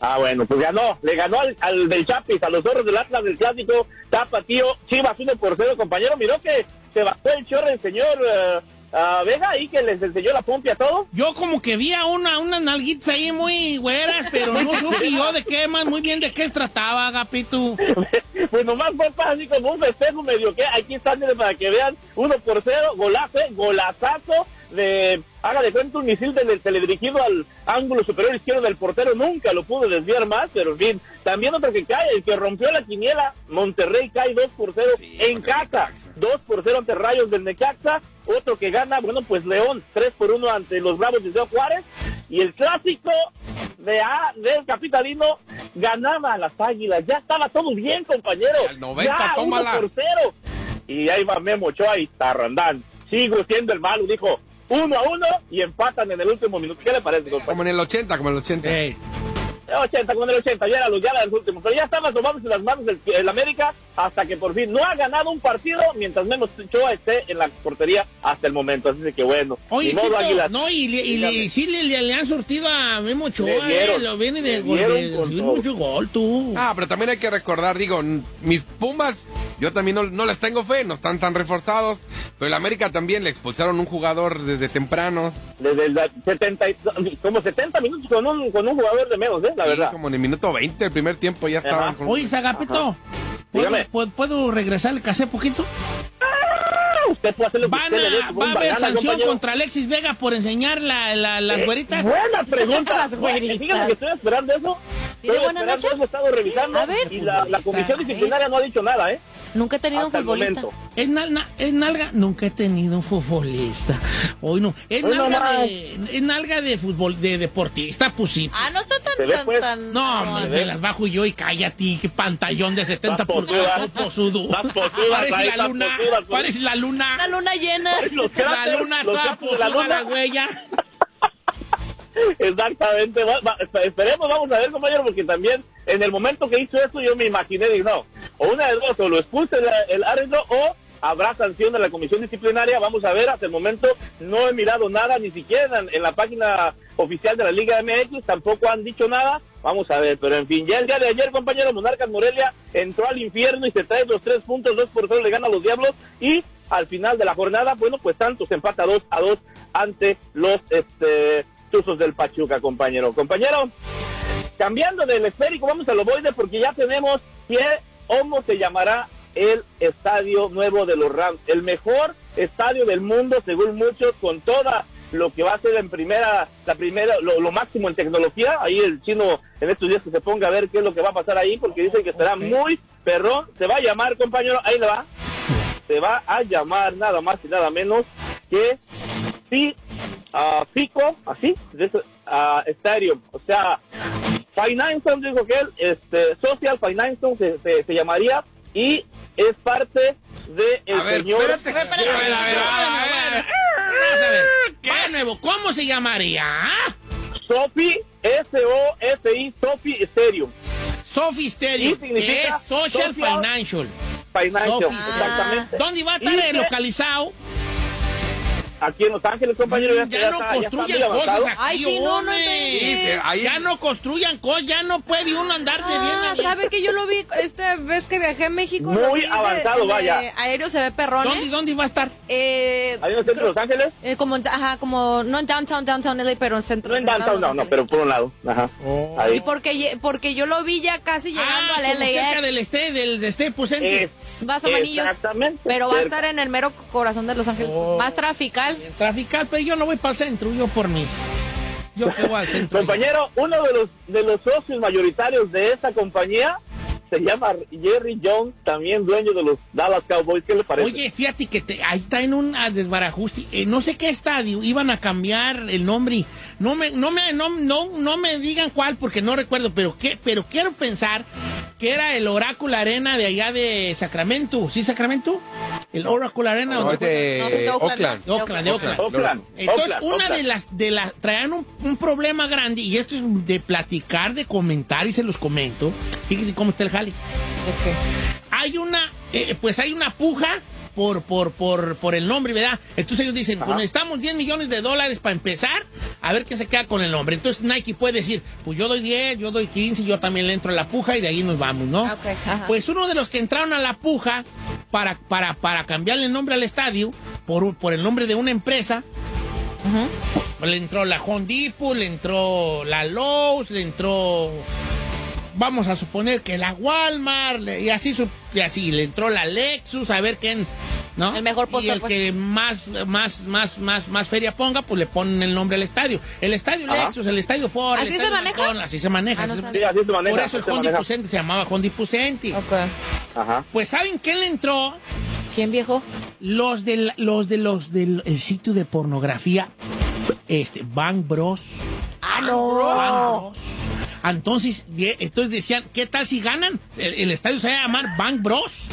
Ah, bueno, pues ganó. Le ganó al, al del Chapis, a los zorros del Atlas del clásico tapatío. Chivas 1 por 0, compañero. Miró que se bajó el chorro el señor eh, ah, Vega ahí que les enseñó la pompi a todos. Yo como que vi a una, unas nalguitas ahí muy güeras, pero no supe yo de qué más, muy bien de qué trataba, Agapito. pues nomás fue así como un festejo medio que aquí están para que vean uno por cero, golazo, eh, golazazo de haga de cuenta un misil tele- teledirigido al ángulo superior izquierdo del portero, nunca lo pudo desviar más, pero en fin, también otro que cae, el que rompió la quiniela, Monterrey cae 2 por 0 en casa, 2 por 0 ante Rayos del Necaxa, otro que gana, bueno, pues León, 3 por 1 ante los Bravos de Ciudad Juárez, y el clásico de A, del capitalino ganaba a las águilas. Ya estaba todo bien, compañero. Al 90, ya, tómala. uno por cero. Y ahí va Memo Ochoa y Tarrandán. Sigo siendo el malo, dijo uno a uno y empatan en el último minuto. ¿Qué le parece, compañero? Como en el 80, como en el 80. Ey. 80 con el 80, ya era los, ya era los últimos. Pero ya estaba tomándose las manos el, el América hasta que por fin no ha ganado un partido mientras Memo Ochoa esté en la portería hasta el momento. Así que bueno, Oye, ni modo, Águilas. no, y, le- y le- sí le, le- le han surtido a Memo Ochoa, Le dieron, eh, lo viene de, le dieron de- de con recibir todo. mucho gol, tú. Ah, pero también hay que recordar, digo, n- mis Pumas, yo también no, no les tengo fe, no están tan reforzados, pero el América también le expulsaron un jugador desde temprano, Desde el 70, y- como 70 minutos con un, con un jugador de menos, ¿eh? La sí, verdad. como en el minuto 20 el primer tiempo ya estaban con... Oye, Zagapito, ¿puedo, Dígame. puedo, puedo regresar el casé poquito? Usted puede hacer lo que ¿Van usted le dé a, ¿Va a haber sanción compañero. contra Alexis Vega por enseñar la, la- las Eh, güeritas? Buena pregunta. Las güeritas. Fíjate que estoy esperando eso. ¿Tiene Estoy buena esperando noche? eso, he estado revisando. A ver. Y la, la comisión disciplinaria no ha dicho nada, ¿eh? Nunca he tenido Hasta un futbolista. Es, nalga, es nalga, nunca he tenido un futbolista. Hoy no. Es Hoy nalga, de, es nalga de fútbol, de deportista, pues sí. Ah, no está tan, tan, pues. tan... No, me, las bajo yo y cállate, qué pantallón de 70 Estás posuda. pulgadas, posudo. Parece la luna, parece la luna. La luna llena. La luna toda posuda, luna. la huella. Exactamente. Esperemos, vamos a ver, compañero, porque también en el momento que hizo eso yo me imaginé, digo, no, o una de dos, o lo expulsa el, el árbitro o habrá sanción de la comisión disciplinaria. Vamos a ver, hasta el momento no he mirado nada, ni siquiera en, la página oficial de la Liga MX, tampoco han dicho nada. Vamos a ver, pero en fin, ya el día de ayer, compañero, Monarcas Morelia entró al infierno y se trae los tres puntos, dos por cero le gana a los Diablos y al final de la jornada, bueno, pues Santos empata dos a dos ante los este, Tuzos del Pachuca, compañero. Compañero, cambiando del esférico, vamos al ovoide porque ya tenemos que cómo se llamará el estadio nuevo de los Rams. El mejor estadio del mundo, según muchos, con toda lo que va a ser en primera, la primera, lo, lo máximo en tecnología. Ahí el chino en estos días que se ponga a ver qué es lo que va a pasar ahí, porque dicen que será muy perrón. Se va a llamar, compañero, ahí le va. Se va a llamar nada más y nada menos que sí, ah, Fico, así, ese, ah, Stadium. O sea, Finance, dijo que él, este, Social Finance se, se, se llamaría y es parte de el A ver, señor. espérate. A ver, a ver, a ver, a ver, a ver. Vamos a ver. Va de nuevo, ¿cómo se llamaría? Sofi, S-O-F-I, Sofi Stereo, Sí, significa que es Social social- Financial. Financial, Sofi. exactamente. ¿Dónde va a estar localizado? Aquí en Los Ángeles, compañero, ya, Mm, Ya ya no está- ya construyan muy cosas aquí, Ay, sí, no, no ahí- Ya no construyan cosas, ya no puede uno andar de Ah, bien. ¿sabe que yo lo vi esta vez que viajé a México? Muy de- avanzado, en, eh, vaya. aéreo se ve perrón, ¿Dónde, ¿eh? ¿Dónde va a estar? Eh, Ahí en el centro de Los Ángeles. eh, como, ajá, como, no en downtown, downtown LA, pero en centro. No en downtown, no, no, pero por un lado. Ajá. Oh. Ahí. Y porque, porque yo lo vi ya casi llegando ah, al como cerca del este, del de Center. Eh, Vas a Manillos. Exactamente. Pero va a estar en el mero corazón de Los Ángeles. Oh. Más trafical. Trafical, pero yo no voy para el centro, yo por mí. Yo que voy al centro. Compañero, uno de los de los socios mayoritarios de esta compañía se llama Jerry Jones, también dueño de los Dallas Cowboys. ¿Qué le parece? Oye, fíjate que te- ahí está en un ah, desbarajuste. Eh, no sé qué estadio iban a cambiar el nombre. No me, no me, no, no, no me digan cuál porque no recuerdo, pero qué, pero quiero pensar que era el Oráculo Arena de allá de Sacramento. ¿Sí, Sacramento? El Oracle Arena. No, ¿o es de No, de Oakland. Oakland. De Oakland, Oakland. Oakland. Entonces, Oakland, una Oakland. de las, de las, traían un, un problema grande, y esto es de platicar, de comentar, y se los comento. Fíjense cómo está el jale. Hay una, eh, pues hay una puja por, por, por, por el nombre, ¿verdad? Entonces ellos dicen, pues necesitamos 10 millones de dólares para empezar, a ver quién se queda con el nombre. Entonces Nike puede decir, pues yo doy 10, yo doy 15, yo también le entro a la puja y de ahí nos vamos, ¿no? Ajá. Pues uno de los que entraron a la puja para, para, para cambiarle el nombre al estadio por, por el nombre de una empresa, le entró la Home Depot, le entró la Lowe's, le entró, vamos a suponer que la Walmart, y así, su- y así, le entró la Lexus, a ver quién, ¿no? El mejor Y postor, el pues. que más, más, más, más, más feria ponga, pues le ponen el nombre al estadio. El estadio Ajá. Lexus, el estadio Ford, el ¿Así estadio se maneja? Así se maneja. Ah, no así. Sí, así se maneja. por eso el maneja. Pusente se llamaba Honda Pusente. Ok. Ajá. Pues ¿saben quién le entró? ¿Quién viejo? Los del, los de los del el sitio de pornografía, este, Bang Bros. ¡Ah, Bang no! Bros. Entonces, entonces decían, ¿qué tal si ganan? El, el estadio se va a llamar Bang Bros.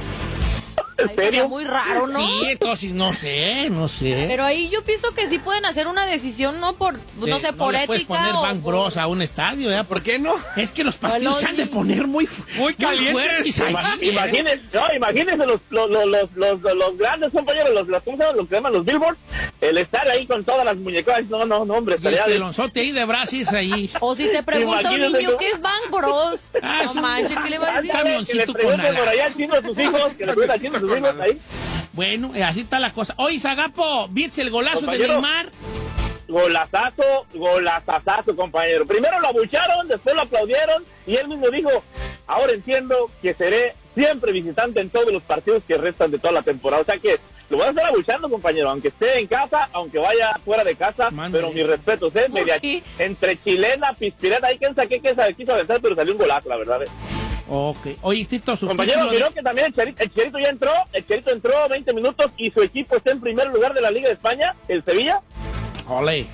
¿En serio? muy raro, ¿no? Sí, entonces no sé, no sé. Pero ahí yo pienso que sí pueden hacer una decisión, no por, no sé, por le puedes ética poner o Bang por- Bros a un estadio, ¿eh? ¿Por qué no? Es que los partidos Bueno, se han de poner muy, Muy calientes. fuertes ahí, Ima- ¿eh? Imagínense, no, imagínense los, los, los, los, los, los grandes compañeros, los, los, ¿cómo se llaman? Los que llaman los billboards, el estar ahí con todas las muñecas, no, no, no, hombre, Y el estaría de- pelonzote ahí de Brasil ahí. O si te pregunta un niño qué es Bang Bros. Ah, no un- manches, ¿qué le va a decir? Le camioncito con por allá al chino a sus hijos, que le pregunten ahí. Bueno, eh, así está la cosa. Oye, Zagapo, ¿viste el golazo de Compañero. Neymar? Golazazo, golazazazo, compañero. Primero lo abucharon, después lo aplaudieron y él mismo dijo, ahora entiendo que seré siempre visitante en todos los partidos que restan de toda la temporada. O sea que lo voy a estar abuchando, compañero, aunque esté en casa, aunque vaya fuera de casa, pero mis respetos, ¿eh? Media- entre chilena, pispireta, ahí quién saqué que quiso aventar, pero salió un golazo, la verdad. ¿eh? Ok. Oye, Tito, su Compañero, de- miró que también el Cherito, el Cherito ya entró, el Cherito entró 20 minutos y su equipo está en primer lugar de la Liga de España, el Sevilla. Ole.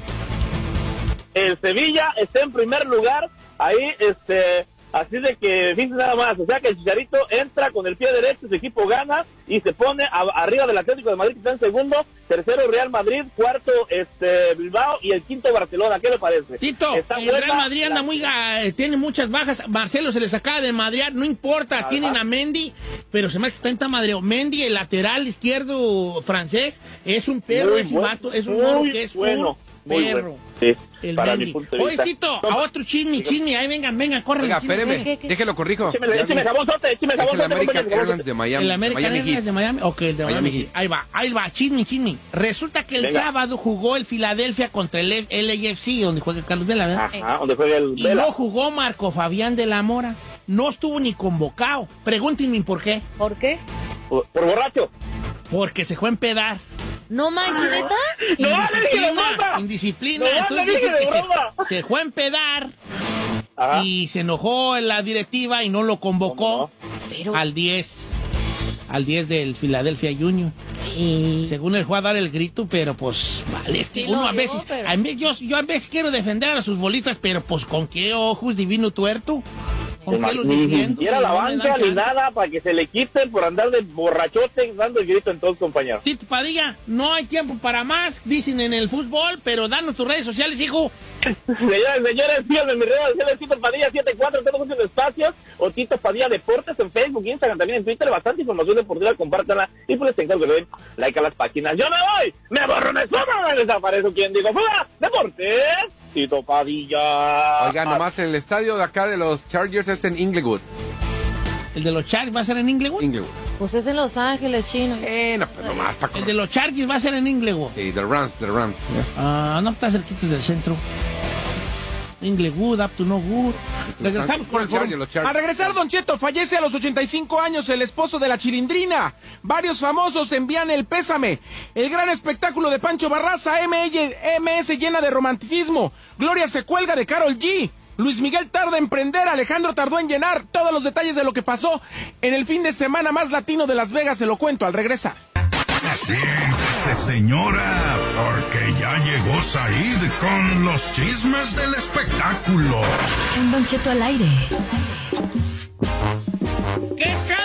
El Sevilla está en primer lugar. Ahí, este, así de que, fíjense nada más. O sea que el Chicharito entra con el pie derecho, su equipo gana y se pone a- arriba del Atlético de Madrid, que está en segundo. Tercero, Real Madrid. Cuarto, este, Bilbao. Y el quinto, Barcelona. ¿Qué le parece? Tito, Está el Real Madrid anda muy... eh, tiene muchas bajas. Marcelo se les acaba de madrear, no importa. Ajá. Tienen a Mendy, pero se me está madreo. Mendy, el lateral izquierdo francés, es un perro Muy ese buen- vato. Es un que es bueno, un perro. bueno. Sí, El para Mendy. mi punto de Oye, vista. Tito, a otro chisme, chisme. Ahí vengan, vengan, corren. Oiga, espéreme. ¿Qué, qué? Déjelo corrijo. Écheme, écheme jabón sote, écheme Es el American compañero. Airlines de Miami. el American Miami Airlines Heat. de Miami. Ok, el de Miami, Miami Heat. Heat. Ahí va, ahí va, chisme, chisme. Resulta que el Venga. sábado jugó el Filadelfia contra el LAFC, donde juega Carlos Vela, ¿verdad? Ajá, donde juega el Y Vela. no jugó Marco Fabián de la Mora. No estuvo ni convocado. Pregúntenme por qué. ¿Por qué? Por, por borracho. Porque se fue a empedar. No manches, neta. No, dije de Indisciplina. Indisciplina. No, Entonces dice que se, se fue a empedar Ajá. y se enojó en la directiva y no lo convocó Pero. al 10. Al 10 del Philadelphia Junior. Y- Según él fue a dar el grito, pero pues vale, es que Sí uno a veces, pero- a mí- yo, yo a veces quiero defender a sus bolitas, pero pues con qué ojos divino tuerto. ¿Con qué los Ni siquiera si la banca ni nada para que se le quite por andar de borrachote dando el grito en todos compañeros. Tito Padilla, no hay tiempo para más, dicen en el fútbol, pero danos tus redes sociales, hijo. Señores, señores, síganme en mis redes sociales, Tito Padilla 74, tenemos un espacio, o Tito Padilla Deportes en Facebook, Instagram, también en Twitter, bastante información deportiva, compártanla y pues les que den like a las páginas. Yo me voy, me borro, me sumo, me desaparezco, quien digo, fuera, Deportes, Tito Padilla. Oiga, nomás el estadio de acá de los Chargers es en Inglewood. El de los Chargers va a ser en Inglewood. Inglewood. Pues es en Los Ángeles, chino. Eh, no, pues nomás para El de los Chargers va a ser en Inglewood. Sí, the Rams, the Rams. Ah, no está cerquita del centro. Inglewood, up to no good. Regresamos con el. A regresar, Don Cheto, fallece a los 85 años el esposo de la chilindrina. Varios famosos envían el pésame. El gran espectáculo de Pancho Barraza, MS llena de romanticismo. Gloria se cuelga de Carol G. Luis Miguel tarda en prender, Alejandro tardó en llenar. Todos los detalles de lo que pasó en el fin de semana más latino de Las Vegas se lo cuento al regresar. Siéntese, señora, porque ya llegó Said con los chismes del espectáculo. Un Don Cheto al aire. ¡Qué escándala!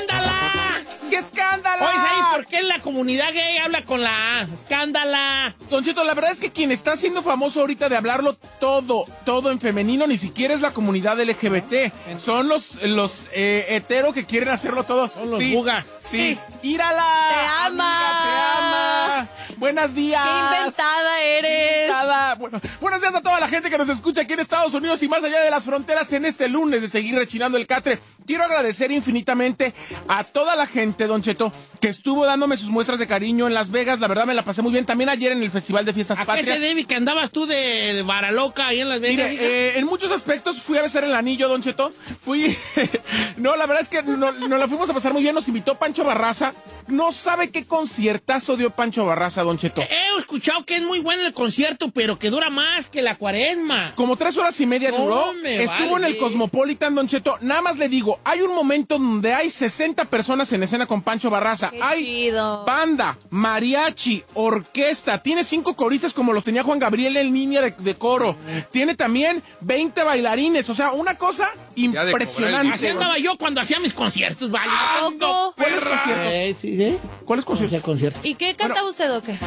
¡Qué escándalo! Oye, ahí, ¿por qué la comunidad gay habla con la A? ¡Escándala! Don Cheto, la verdad es que quien está siendo famoso ahorita de hablarlo todo, todo en femenino, ni siquiera es la comunidad LGBT. Son los, los eh, hetero que quieren hacerlo todo. Son los sí, bugas. Sí. ¡Írala! Te ama. amiga, te ama. Buenos días. ¡Qué inventada eres! Inventada. Bueno, buenos días a toda la gente que nos escucha aquí en Estados Unidos y más allá de las fronteras en este lunes de seguir rechinando el catre. Quiero agradecer infinitamente a toda la gente, Don Cheto, que estuvo dándome sus muestras de cariño en Las Vegas. La verdad me la pasé muy bien. También ayer en el Festival de Fiestas ¿A qué Patrias. se debe que andabas tú de varaloca ahí en Las Vegas? Mire, eh, en muchos aspectos fui a besar el anillo, Don Cheto. Fui. no, la verdad es que no- nos la fuimos a pasar muy bien. Nos invitó Pancho Barraza. No sabe qué conciertazo dio Pancho Barraza, Don Cheto. He escuchado que es muy bueno el concierto, pero que dura más que la cuaresma. Como tres horas y media No duró. me Estuvo vale. en el Cosmopolitan, Don Cheto. Nada más le digo, hay un momento donde hay 60 personas en escena con Pancho Barraza. Qué hay chido. banda, mariachi, orquesta. Tiene cinco coristas como los tenía Juan Gabriel en línea de, de coro. Tiene también 20 bailarines. O sea, una cosa impresionante. Así andaba yo cuando hacía mis conciertos, ¿vale? ¿A poco? Buenos conciertos. Eh, sí, ¿eh? ¿Cuáles conciertos? conciertos? ¿Y qué canta usted o qué?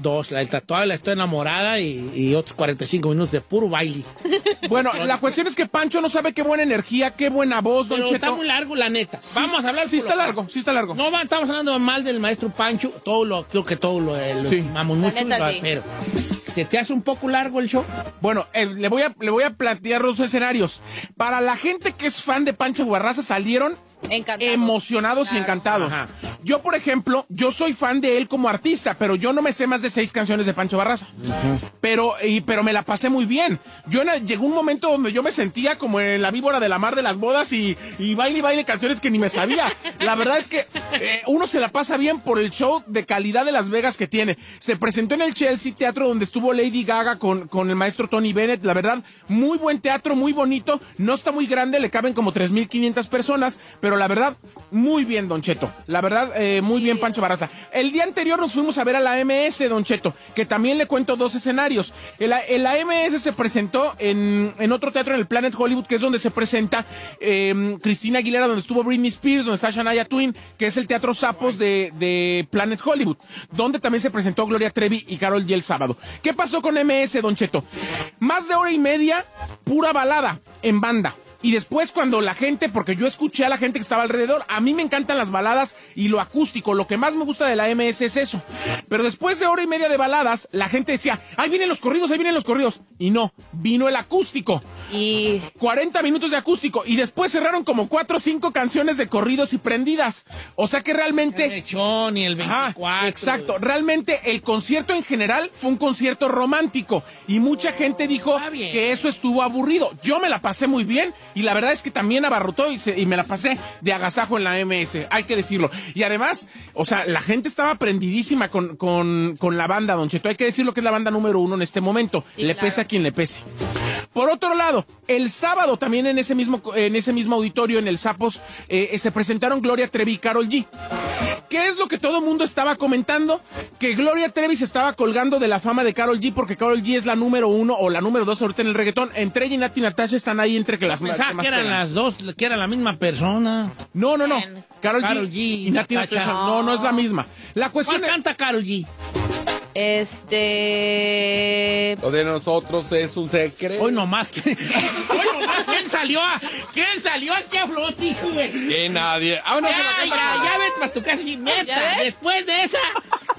Dos, la del tatuado, la estoy enamorada y, y otros 45 minutos de puro baile. Bueno, la cuestión es que Pancho no sabe qué buena energía, qué buena voz, Don Cheto. está muy largo, la neta. Vamos a hablar Sí está largo, sí está largo. No, va- estamos hablando mal del maestro Pancho. Todo lo, creo que todo lo, lo Sí. La mucho. neta, y- sí. Pero, ¿se te hace un poco largo el show? Bueno, eh, le, voy a, le voy a plantear dos escenarios. Para la gente que es fan de Pancho Barraza salieron emocionados y encantados. Ajá. Yo, por ejemplo, yo soy fan de él como artista, pero yo no me sé más de seis canciones de Pancho Barraza. Pero, y- pero me la pasé muy bien. Yo en- llegó un momento donde yo me sentía como en la víbora de la mar de las bodas y, y baile y baile canciones que ni me sabía. La verdad es que eh, uno se la pasa bien por el show de calidad de Las Vegas que tiene. Se presentó en el Chelsea Teatro donde estuvo Lady Gaga con, con el maestro Tony Bennett. La verdad, muy buen teatro, muy bonito. No está muy grande, le caben como 3.500 personas, pero la verdad, muy bien, Don Cheto. La verdad, eh, muy bien, Pancho Barraza. El día anterior nos fuimos a ver a la MS, Don Cheto, que también le cuento dos escenarios. El, el AMS se presentó en, en otro teatro, en el Planet Hollywood, que es donde se presenta eh, Cristina Aguilera, donde estuvo Britney Spears, donde está Shania Twin, que es el Teatro Sapos de, de Planet Hollywood, donde también se presentó Gloria Trevi y Carol G el sábado. ¿Qué pasó con MS, Don Cheto? Más de hora y media, pura balada en banda. Y después cuando la gente, porque yo escuché a la gente que estaba alrededor, a mí me encantan las baladas y lo acústico, lo que más me gusta de la MS es eso. Pero después de hora y media de baladas, la gente decía, ahí vienen los corridos, ahí vienen los corridos. Y no, vino el acústico. Y 40 minutos de acústico y después cerraron como cuatro o cinco canciones de corridos y prendidas. O sea que El realmente... mechón y el 24. Ajá, exacto. Realmente el concierto en general fue un concierto romántico y mucha gente dijo que eso estuvo aburrido. Yo me la pasé muy bien y la verdad es que también abarrotó y, se- y me la pasé de agasajo en la MS, hay que decirlo. Y además, o sea, la gente estaba prendidísima con, con, con la banda, Don Cheto. Hay que decirlo que es la banda número uno en este momento. Sí, le claro. pese a quien le pese. Por otro lado, el sábado también en ese mismo, en ese mismo auditorio, en el Sapos, eh, se presentaron Gloria Trevi y Carol G. ¿Qué es lo que todo el mundo estaba comentando? Que Gloria Trevi se estaba colgando de la fama de Carol G porque Carol G es la número uno o la número dos ahorita en el reggaetón. Entre ella y Nati Natasha están ahí entre que las más Pensaba que más que eran pegan. las dos, que era la misma persona. No, no, no. Carol, G, G y Nati Natasha. Natasha. No, no es la misma. La ¿Cuál cuestión es... canta Karol G? Este. Lo de nosotros es un secreto. Hoy nomás. que- Hoy nomás, ¿quién salió? a- ¿Quién salió aquí a flote, hijo, güey? Que nadie. Ah, no, se la Ya, canta ya, con- ya vete para tu casa y ¿Ya neta. Después de esa,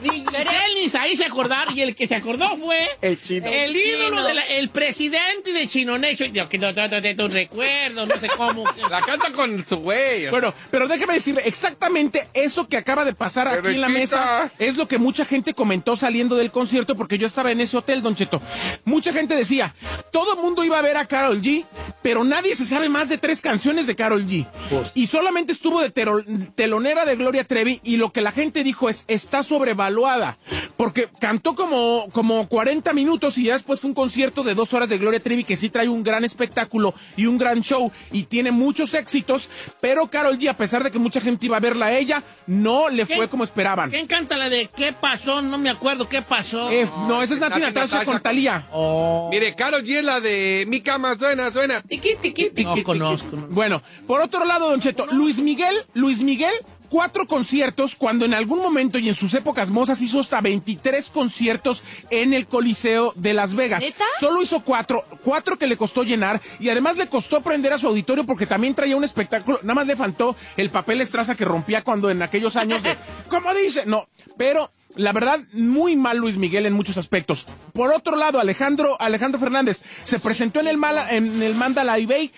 ni Giselle ni Saí se acordaron. Y el que se acordó fue El chino. el El ídolo, chino. de presidente de Chino Nation. Yo que no, no, no, no recuerdo, no sé cómo. La canta con su güey. Bueno, pero déjeme decirle, exactamente eso que acaba de pasar aquí en la mesa es lo que mucha gente comentó saliendo del concierto porque yo estaba en ese hotel, Don Cheto. Mucha gente decía, todo el mundo iba a ver a Carol G, pero nadie se sabe más de tres canciones de Carol G. Y solamente estuvo de tero- telonera de Gloria Trevi y lo que la gente dijo es, está sobrevaluada. Porque cantó como, como 40 minutos y ya después fue un concierto de dos horas de Gloria Trevi que sí trae un gran espectáculo y un gran show y tiene muchos éxitos, pero Carol G, a pesar de que mucha gente iba a verla a ella, no le fue como esperaban. ¿Quién canta la de qué pasó? No me acuerdo qué pasó. Eh, no, esa es Nati Natasha Natasha con con- Talía. Oh, Mire, Carol G es la de mi cama suena, suena. Tiqui, tiqui, tiqui. no conozco. no. Bueno, por otro lado, Don Cheto, Luis Miguel, Luis Miguel, cuatro conciertos, cuando en algún momento y en sus épocas mozas hizo hasta 23 conciertos en el Coliseo de Las Vegas. ¿Neta? Solo hizo cuatro, cuatro que le costó llenar y además le costó prender a su auditorio porque también traía un espectáculo, nada más le faltó el papel estraza que rompía cuando en aquellos años de, ¿cómo dice? No, pero... La verdad, muy mal Luis Miguel en muchos aspectos. Por otro lado, Alejandro, Alejandro Fernández se presentó en el, Mala- en el Mandala Bay,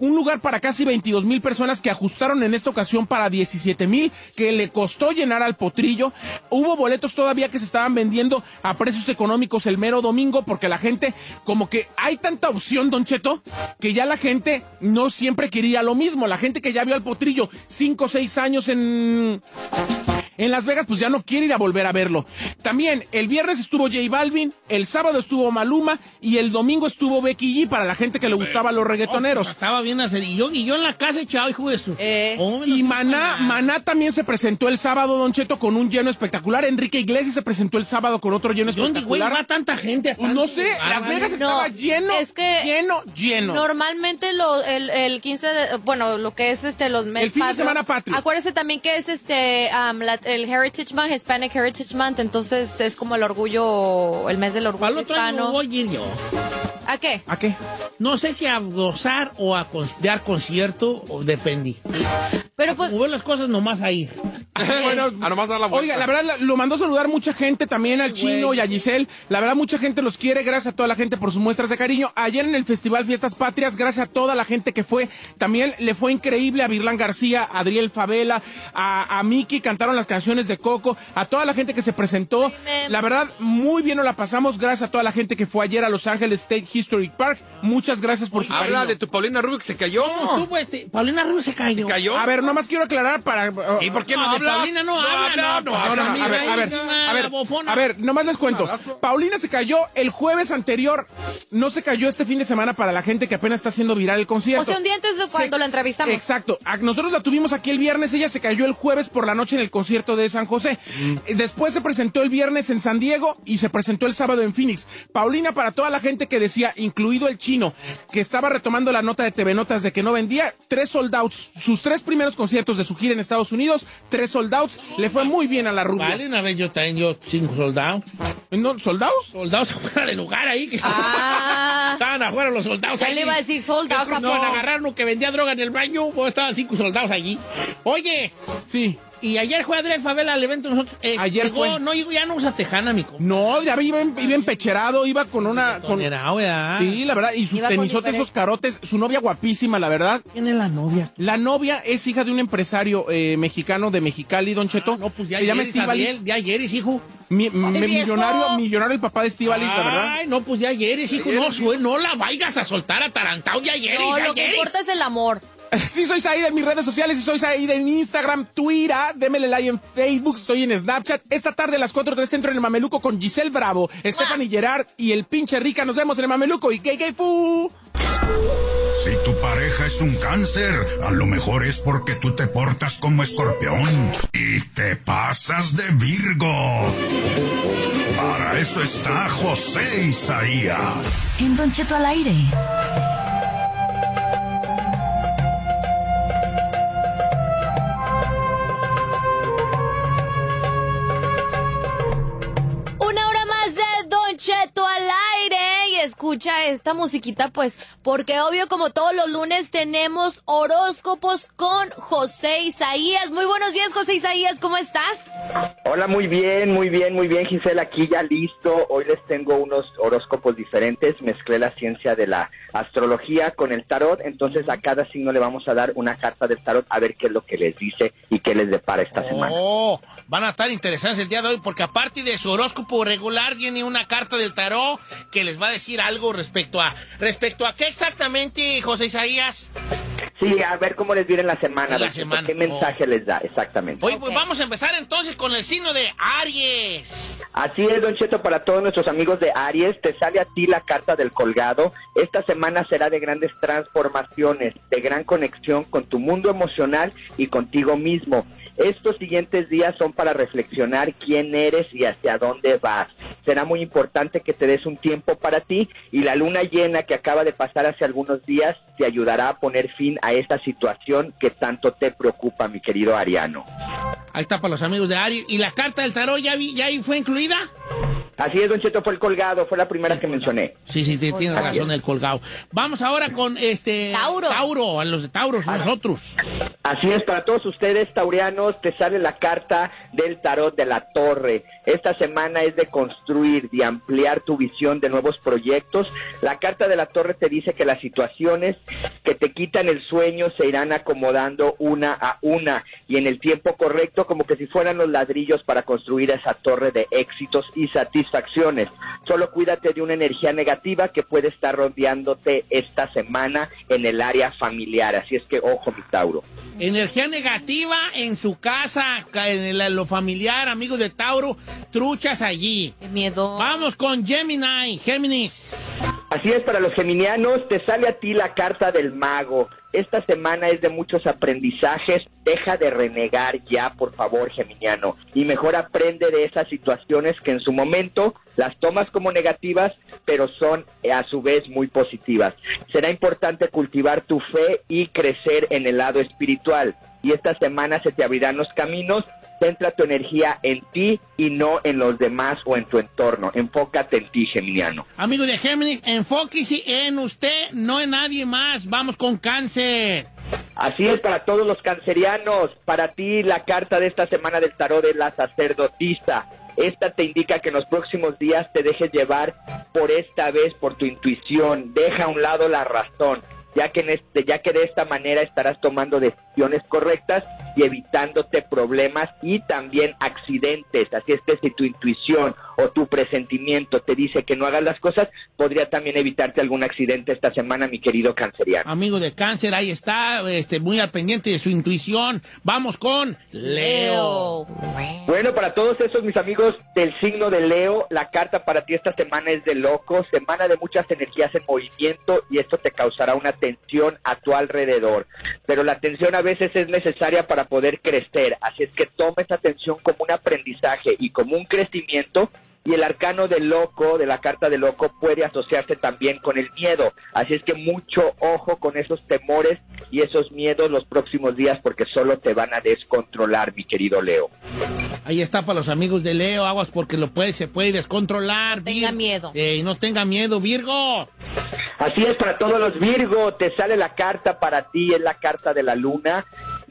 un lugar para casi 22 mil personas que ajustaron en esta ocasión para 17 mil, que le costó llenar al potrillo. Hubo boletos todavía que se estaban vendiendo a precios económicos el mero domingo, porque la gente, como que hay tanta opción, Don Cheto, que ya la gente no siempre quería lo mismo. La gente que ya vio al potrillo 5 o 6 años en en Las Vegas, pues ya no quiere ir a volver a verlo. También el viernes estuvo J Balvin, el sábado estuvo Maluma y el domingo estuvo Becky G para la gente que le gustaba los reggaetoneros. Estaba bien hacer. Y yo, y yo en la casa echado, hijo de su. Eh. Oh, Y Maná, Maná también se presentó el sábado, Don Cheto, con un lleno espectacular. Enrique Iglesias se presentó el sábado con otro lleno ¿Dónde, güey, espectacular. va tanta gente? a Pues no sé? Las Vegas No, estaba lleno, es que lleno, lleno. Normalmente lo, el, el 15 de, bueno, lo que es este, los meses El fin de semana patrio. Acuérdese también que es este, la- el Heritage Month, Hispanic Heritage Month, entonces es como el orgullo, el mes del orgullo hispano. voy a ir yo. ¿A qué? ¿A qué? No sé si a gozar o a con- dar concierto, o depende. Pero pues, Como las cosas nomás ahí. Bueno, A nomás dar la vuelta. Oiga, la verdad la- lo mandó a saludar mucha gente, también al Sí, chino güey. y a Giselle. La verdad, mucha gente los quiere. Gracias a toda la gente por sus muestras de cariño. Ayer en el Festival Fiestas Patrias, gracias a toda la gente que fue. También le fue increíble a Virlán García, a Adriel Favela, a, a Miki, cantaron las canciones de Coco, a toda la gente que se presentó. La verdad, muy bien nos la pasamos. Gracias a toda la gente que fue ayer a Los Ángeles State Historic Park. Muchas gracias por su Habla cariño. de tu Paulina Rubio que se cayó. Tú, pues, te- Paulina Rubio se cayó. ¿Cayó? A ver, nomás quiero aclarar para... ¿Y por qué no, No, de habla? Paulina no, No habla, habla, no, no habla. No, no, a ver, a ver, a ver, bofona. a ver, nomás les cuento. Paulina se cayó el jueves anterior, no se cayó este fin de semana para la gente que apenas está haciendo viral el concierto. o sea, un día antes de cuando Se- la entrevistamos. Exacto. A- Nosotros la tuvimos aquí el viernes, ella se cayó el jueves por la noche en el concierto de San José. Eh, Después se presentó el viernes en San Diego y se presentó el sábado en Phoenix. Paulina, para toda la gente que decía, incluido el chino, que estaba retomando la nota de TV Notas de que no vendía, tres sold outs. Sus tres primeros conciertos de su gira en Estados Unidos, tres sold outs. Le fue muy bien a la rubia. Vale, una vez yo también, yo cinco soldados. ¿No, ¿Soldados? Soldados afuera del lugar ahí. Ah, Estaban afuera los soldados ya ahí. le iba a decir sold ¿Qué out, creo que no. iban a agarrar uno que vendía droga en el baño? Estaban cinco soldados allí. Oye, Sí. Y ayer fue Adriel Favela al evento nosotros. Eh, Ayer llegó- fue. No, ya no usa tejana, mi compa. No, ya iba, iba empecherado, iba con una... Con, ¿verdad? sí, la verdad, y sus tenisotes, esos carotes, su novia guapísima, la verdad. ¿Quién es la novia? La novia es hija de un empresario eh, mexicano de Mexicali, Don Cheto. No, pues ya Se llama. Adriel, ya ayer es hijo. Mi- millonario, millonario el papá de Steve Alice, la verdad. Ay, no, pues ya ayer es hijo. No, no la vayas a soltar atarantado ya ayer. no, ya lo que importa es el amor. Sí, soy Saida en mis redes sociales y soy Saida en Instagram, Twitter, démele like en Facebook, estoy en Snapchat. Esta tarde a las 4 de centro en el Mameluco con Giselle Bravo, Stephanie Gerard y el pinche Rica. Nos vemos en el Mameluco y gay gay fu. Si tu pareja es un cáncer, a lo mejor es porque tú te portas como escorpión y te pasas de Virgo. Para eso está José Isaías. En Don Cheto al aire. Escucha esta musiquita pues porque obvio como todos los lunes tenemos horóscopos con José Isaías. Muy buenos días José Isaías, ¿cómo estás? Hola, muy bien, muy bien, muy bien, Gisela, aquí ya listo. Hoy les tengo unos horóscopos diferentes. Mezclé la ciencia de la astrología con el tarot, entonces a cada signo le vamos a dar una carta del tarot a ver qué es lo que les dice y qué les depara esta semana. Oh, van a estar interesantes el día de hoy porque aparte de su horóscopo regular viene una carta del tarot que les va a decir algo respecto a respecto a qué exactamente, José Isaías. Sí, a ver cómo les viene la semana, la semana, qué mensaje les da, exactamente. Oye, pues Ok. vamos a empezar entonces con el signo de Aries. Así es, Don Cheto, para todos nuestros amigos de Aries, te sale a ti la carta del colgado. Esta semana será de grandes transformaciones, de gran conexión con tu mundo emocional y contigo mismo. Estos siguientes días son para reflexionar quién eres y hacia dónde vas. Será muy importante que te des un tiempo para ti y la luna llena que acaba de pasar hace algunos días te ayudará a poner fin a esta situación que tanto te preocupa, mi querido Ariano. Ahí está para los amigos de Aries. ¿Y la carta del tarot ya, vi- ya ahí fue incluida? Así es, Don Cheto, fue el colgado, fue la primera que mencioné. Sí, sí, ti- tiene Así razón es. el colgado. Vamos ahora con este Tauro. Tauro, a los de Tauros, nosotros. Así es, para todos ustedes, taurianos, te sale la carta del tarot de la torre. Esta semana es de construir, de ampliar tu visión de nuevos proyectos. La carta de la torre te dice que las situaciones que te quitan el sueño se irán acomodando una a una y en el tiempo correcto como que si fueran los ladrillos para construir esa torre de éxitos y satisfacciones. Solo cuídate de una energía negativa que puede estar rodeándote esta semana en el área familiar. Así es que ojo, mi Tauro. Energía negativa en su casa, ca- en lo familiar, amigos de Tauro, truchas allí. Qué miedo. Vamos con Gemini, Géminis. Así es, para los geminianos, te sale a ti la carta del mago. Esta semana es de muchos aprendizajes. Deja de renegar ya, por favor, geminiano. Y mejor aprende de esas situaciones que en su momento las tomas como negativas, pero son eh, a su vez muy positivas. Será importante cultivar tu fe y crecer en el lado espiritual. Y esta semana se te abrirán los caminos Centra tu energía en ti y no en los demás o en tu entorno. Enfócate en ti, Geminiano. Amigo de Géminis, enfóquese en usted, no en nadie más. Vamos con cáncer. Así es para todos los cancerianos. Para ti la carta de esta semana del tarot de la sacerdotisa. Esta te indica que en los próximos días te dejes llevar por esta vez por tu intuición. Deja a un lado la razón, ya que en este, ya que de esta manera estarás tomando decisiones correctas y evitándote problemas y también accidentes. Así es que si tu intuición o tu presentimiento te dice que no hagas las cosas, podría también evitarte algún accidente esta semana, mi querido canceriano. Amigo de cáncer, ahí está, este, muy al pendiente de su intuición. Vamos con Leo. Bueno, para todos esos mis amigos del signo de Leo, la carta para ti esta semana es de loco, semana de muchas energías en movimiento y esto te causará una tensión a tu alrededor. Pero la tensión a veces es necesaria para poder crecer, así es que toma esa tensión como un aprendizaje y como un crecimiento y el arcano del loco, de la carta del loco, puede asociarse también con el miedo. Así es que mucho ojo con esos temores y esos miedos los próximos días porque solo te van a descontrolar, mi querido Leo. Ahí está para los amigos de Leo, aguas porque lo puede, se puede descontrolar. Tenga miedo. Eh, no tenga miedo, Virgo. Así es para todos los Virgo, te sale la carta para ti, es la carta de la luna.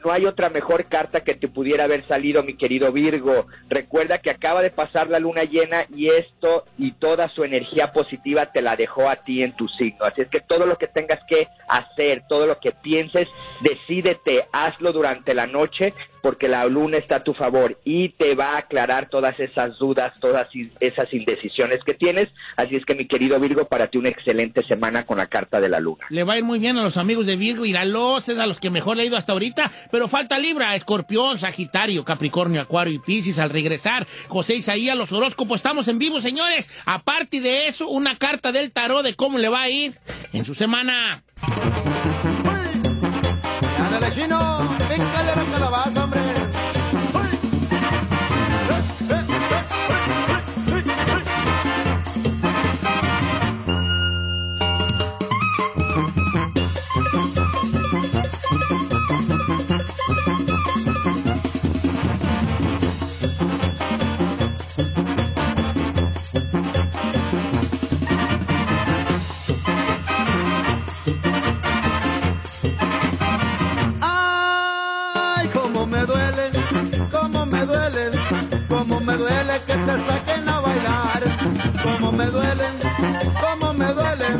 No hay otra mejor carta que te pudiera haber salido, mi querido Virgo. Recuerda que acaba de pasar la luna llena y esto y toda su energía positiva te la dejó a ti en tu signo. Así es que todo lo que tengas que hacer, todo lo que pienses, decídete, hazlo durante la noche porque la luna está a tu favor y te va a aclarar todas esas dudas, todas esas indecisiones que tienes. Así es que mi querido Virgo, para ti una excelente semana con la carta de la luna. Le va a ir muy bien a los amigos de Virgo, Iralos, es a los que mejor le ha ido hasta ahorita, pero falta Libra, Escorpión, Sagitario, Capricornio, Acuario y Piscis al regresar. José Isaías, los horóscopos, estamos en vivo, señores. Aparte de eso, una carta del tarot de cómo le va a ir en su semana. Chino, pícale la calabaza, hombre. Cómo me duelen, cómo me duelen,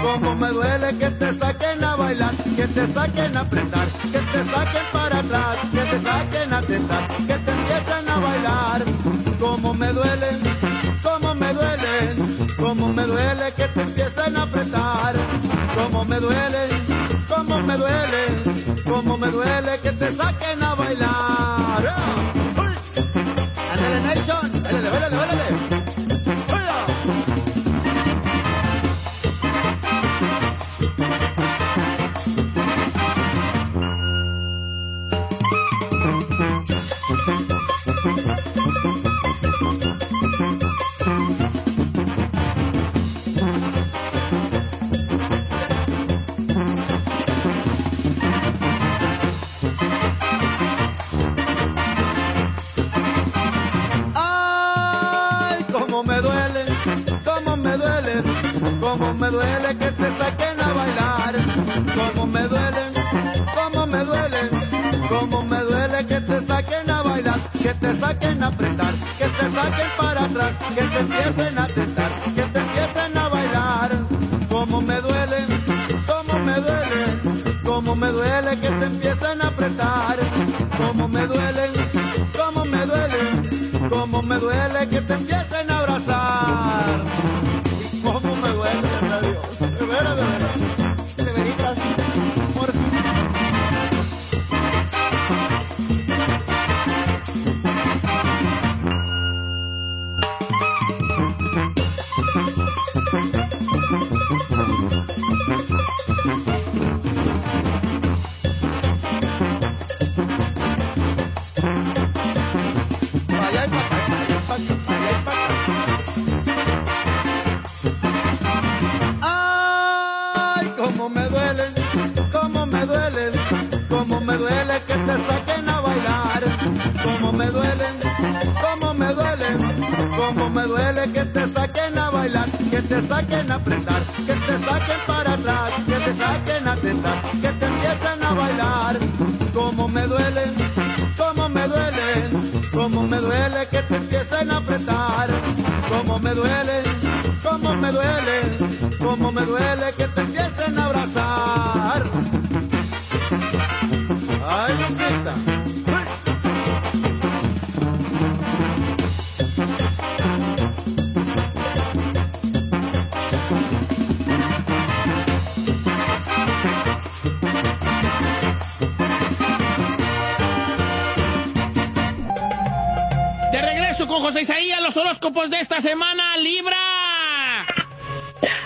cómo me duele que te saquen a bailar, que te saquen a apretar, que te saquen para atrás, que te saquen a tentar, que te empiecen a bailar. Cómo me duelen, cómo me duelen, cómo me duele que te empiecen a apretar. Cómo me duelen, cómo me duele, cómo me duele que te saquen a bailar. ¡Uy! Ándale, Nelson, bailale, bailale, bailale. Me duele que te saquen a bailar. Cómo me duele, cómo me duele, cómo me duele que te saquen a bailar, que te saquen a apretar, que te saquen para atrás, que te empiecen a tentar, que te empiecen a bailar. Cómo me duele, cómo me duele, cómo me duele que te empiecen a apretar. Cómo me duele, cómo me duele, cómo me duele que te empiecen a abrazar. Que te saquen a bailar, que te saquen a apretar, que te saquen para atrás, que te saquen a tentar, que te empiecen a bailar. Como me duele, como me duele, como me duele que te empiecen a apretar. Como me duele, como me duele, como me duele que te empiecen a abrazar. Isaías, los horóscopos de esta semana, Libra.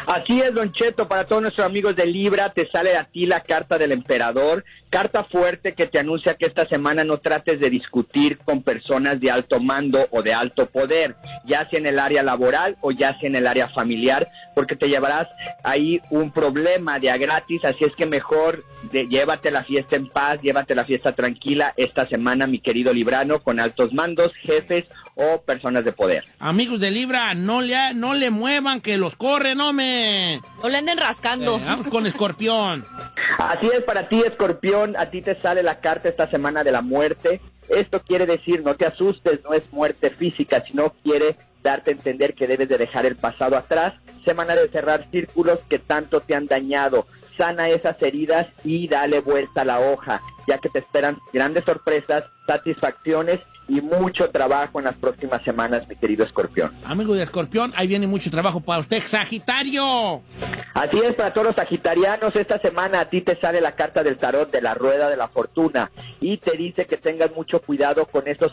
Así es, Don Cheto, para todos nuestros amigos de Libra, te sale a ti la carta del emperador, carta fuerte que te anuncia que esta semana no trates de discutir con personas de alto mando o de alto poder, ya sea en el área laboral o ya sea en el área familiar, porque te llevarás ahí un problema de a gratis, así es que mejor de- llévate la fiesta en paz, llévate la fiesta tranquila esta semana, mi querido Librano, con altos mandos, jefes o personas de poder. Amigos de Libra, no le, no le muevan, que los corren, no me. No le anden rascando. Eh, vamos con Escorpión. Así es para ti, escorpión, a ti te sale la carta esta semana de la muerte. Esto quiere decir, no te asustes, no es muerte física, sino quiere darte a entender que debes de dejar el pasado atrás. Semana de cerrar círculos que tanto te han dañado. Sana esas heridas y dale vuelta a la hoja, ya que te esperan grandes sorpresas, satisfacciones y mucho trabajo en las próximas semanas, mi querido escorpión. Amigo de Escorpión, ahí viene mucho trabajo para usted, Sagitario. Así es, para todos los sagitarianos, esta semana a ti te sale la carta del tarot de la rueda de la fortuna y te dice que tengas mucho cuidado con esos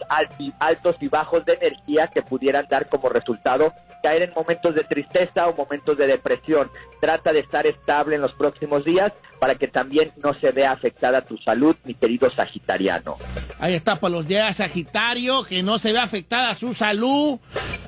altos y bajos de energía que pudieran dar como resultado caer en momentos de tristeza o momentos de depresión. Trata de estar estable en los próximos días para que también no se vea afectada tu salud, mi querido sagitariano. Ahí está para los días Sagitario, que no se ve afectada su salud.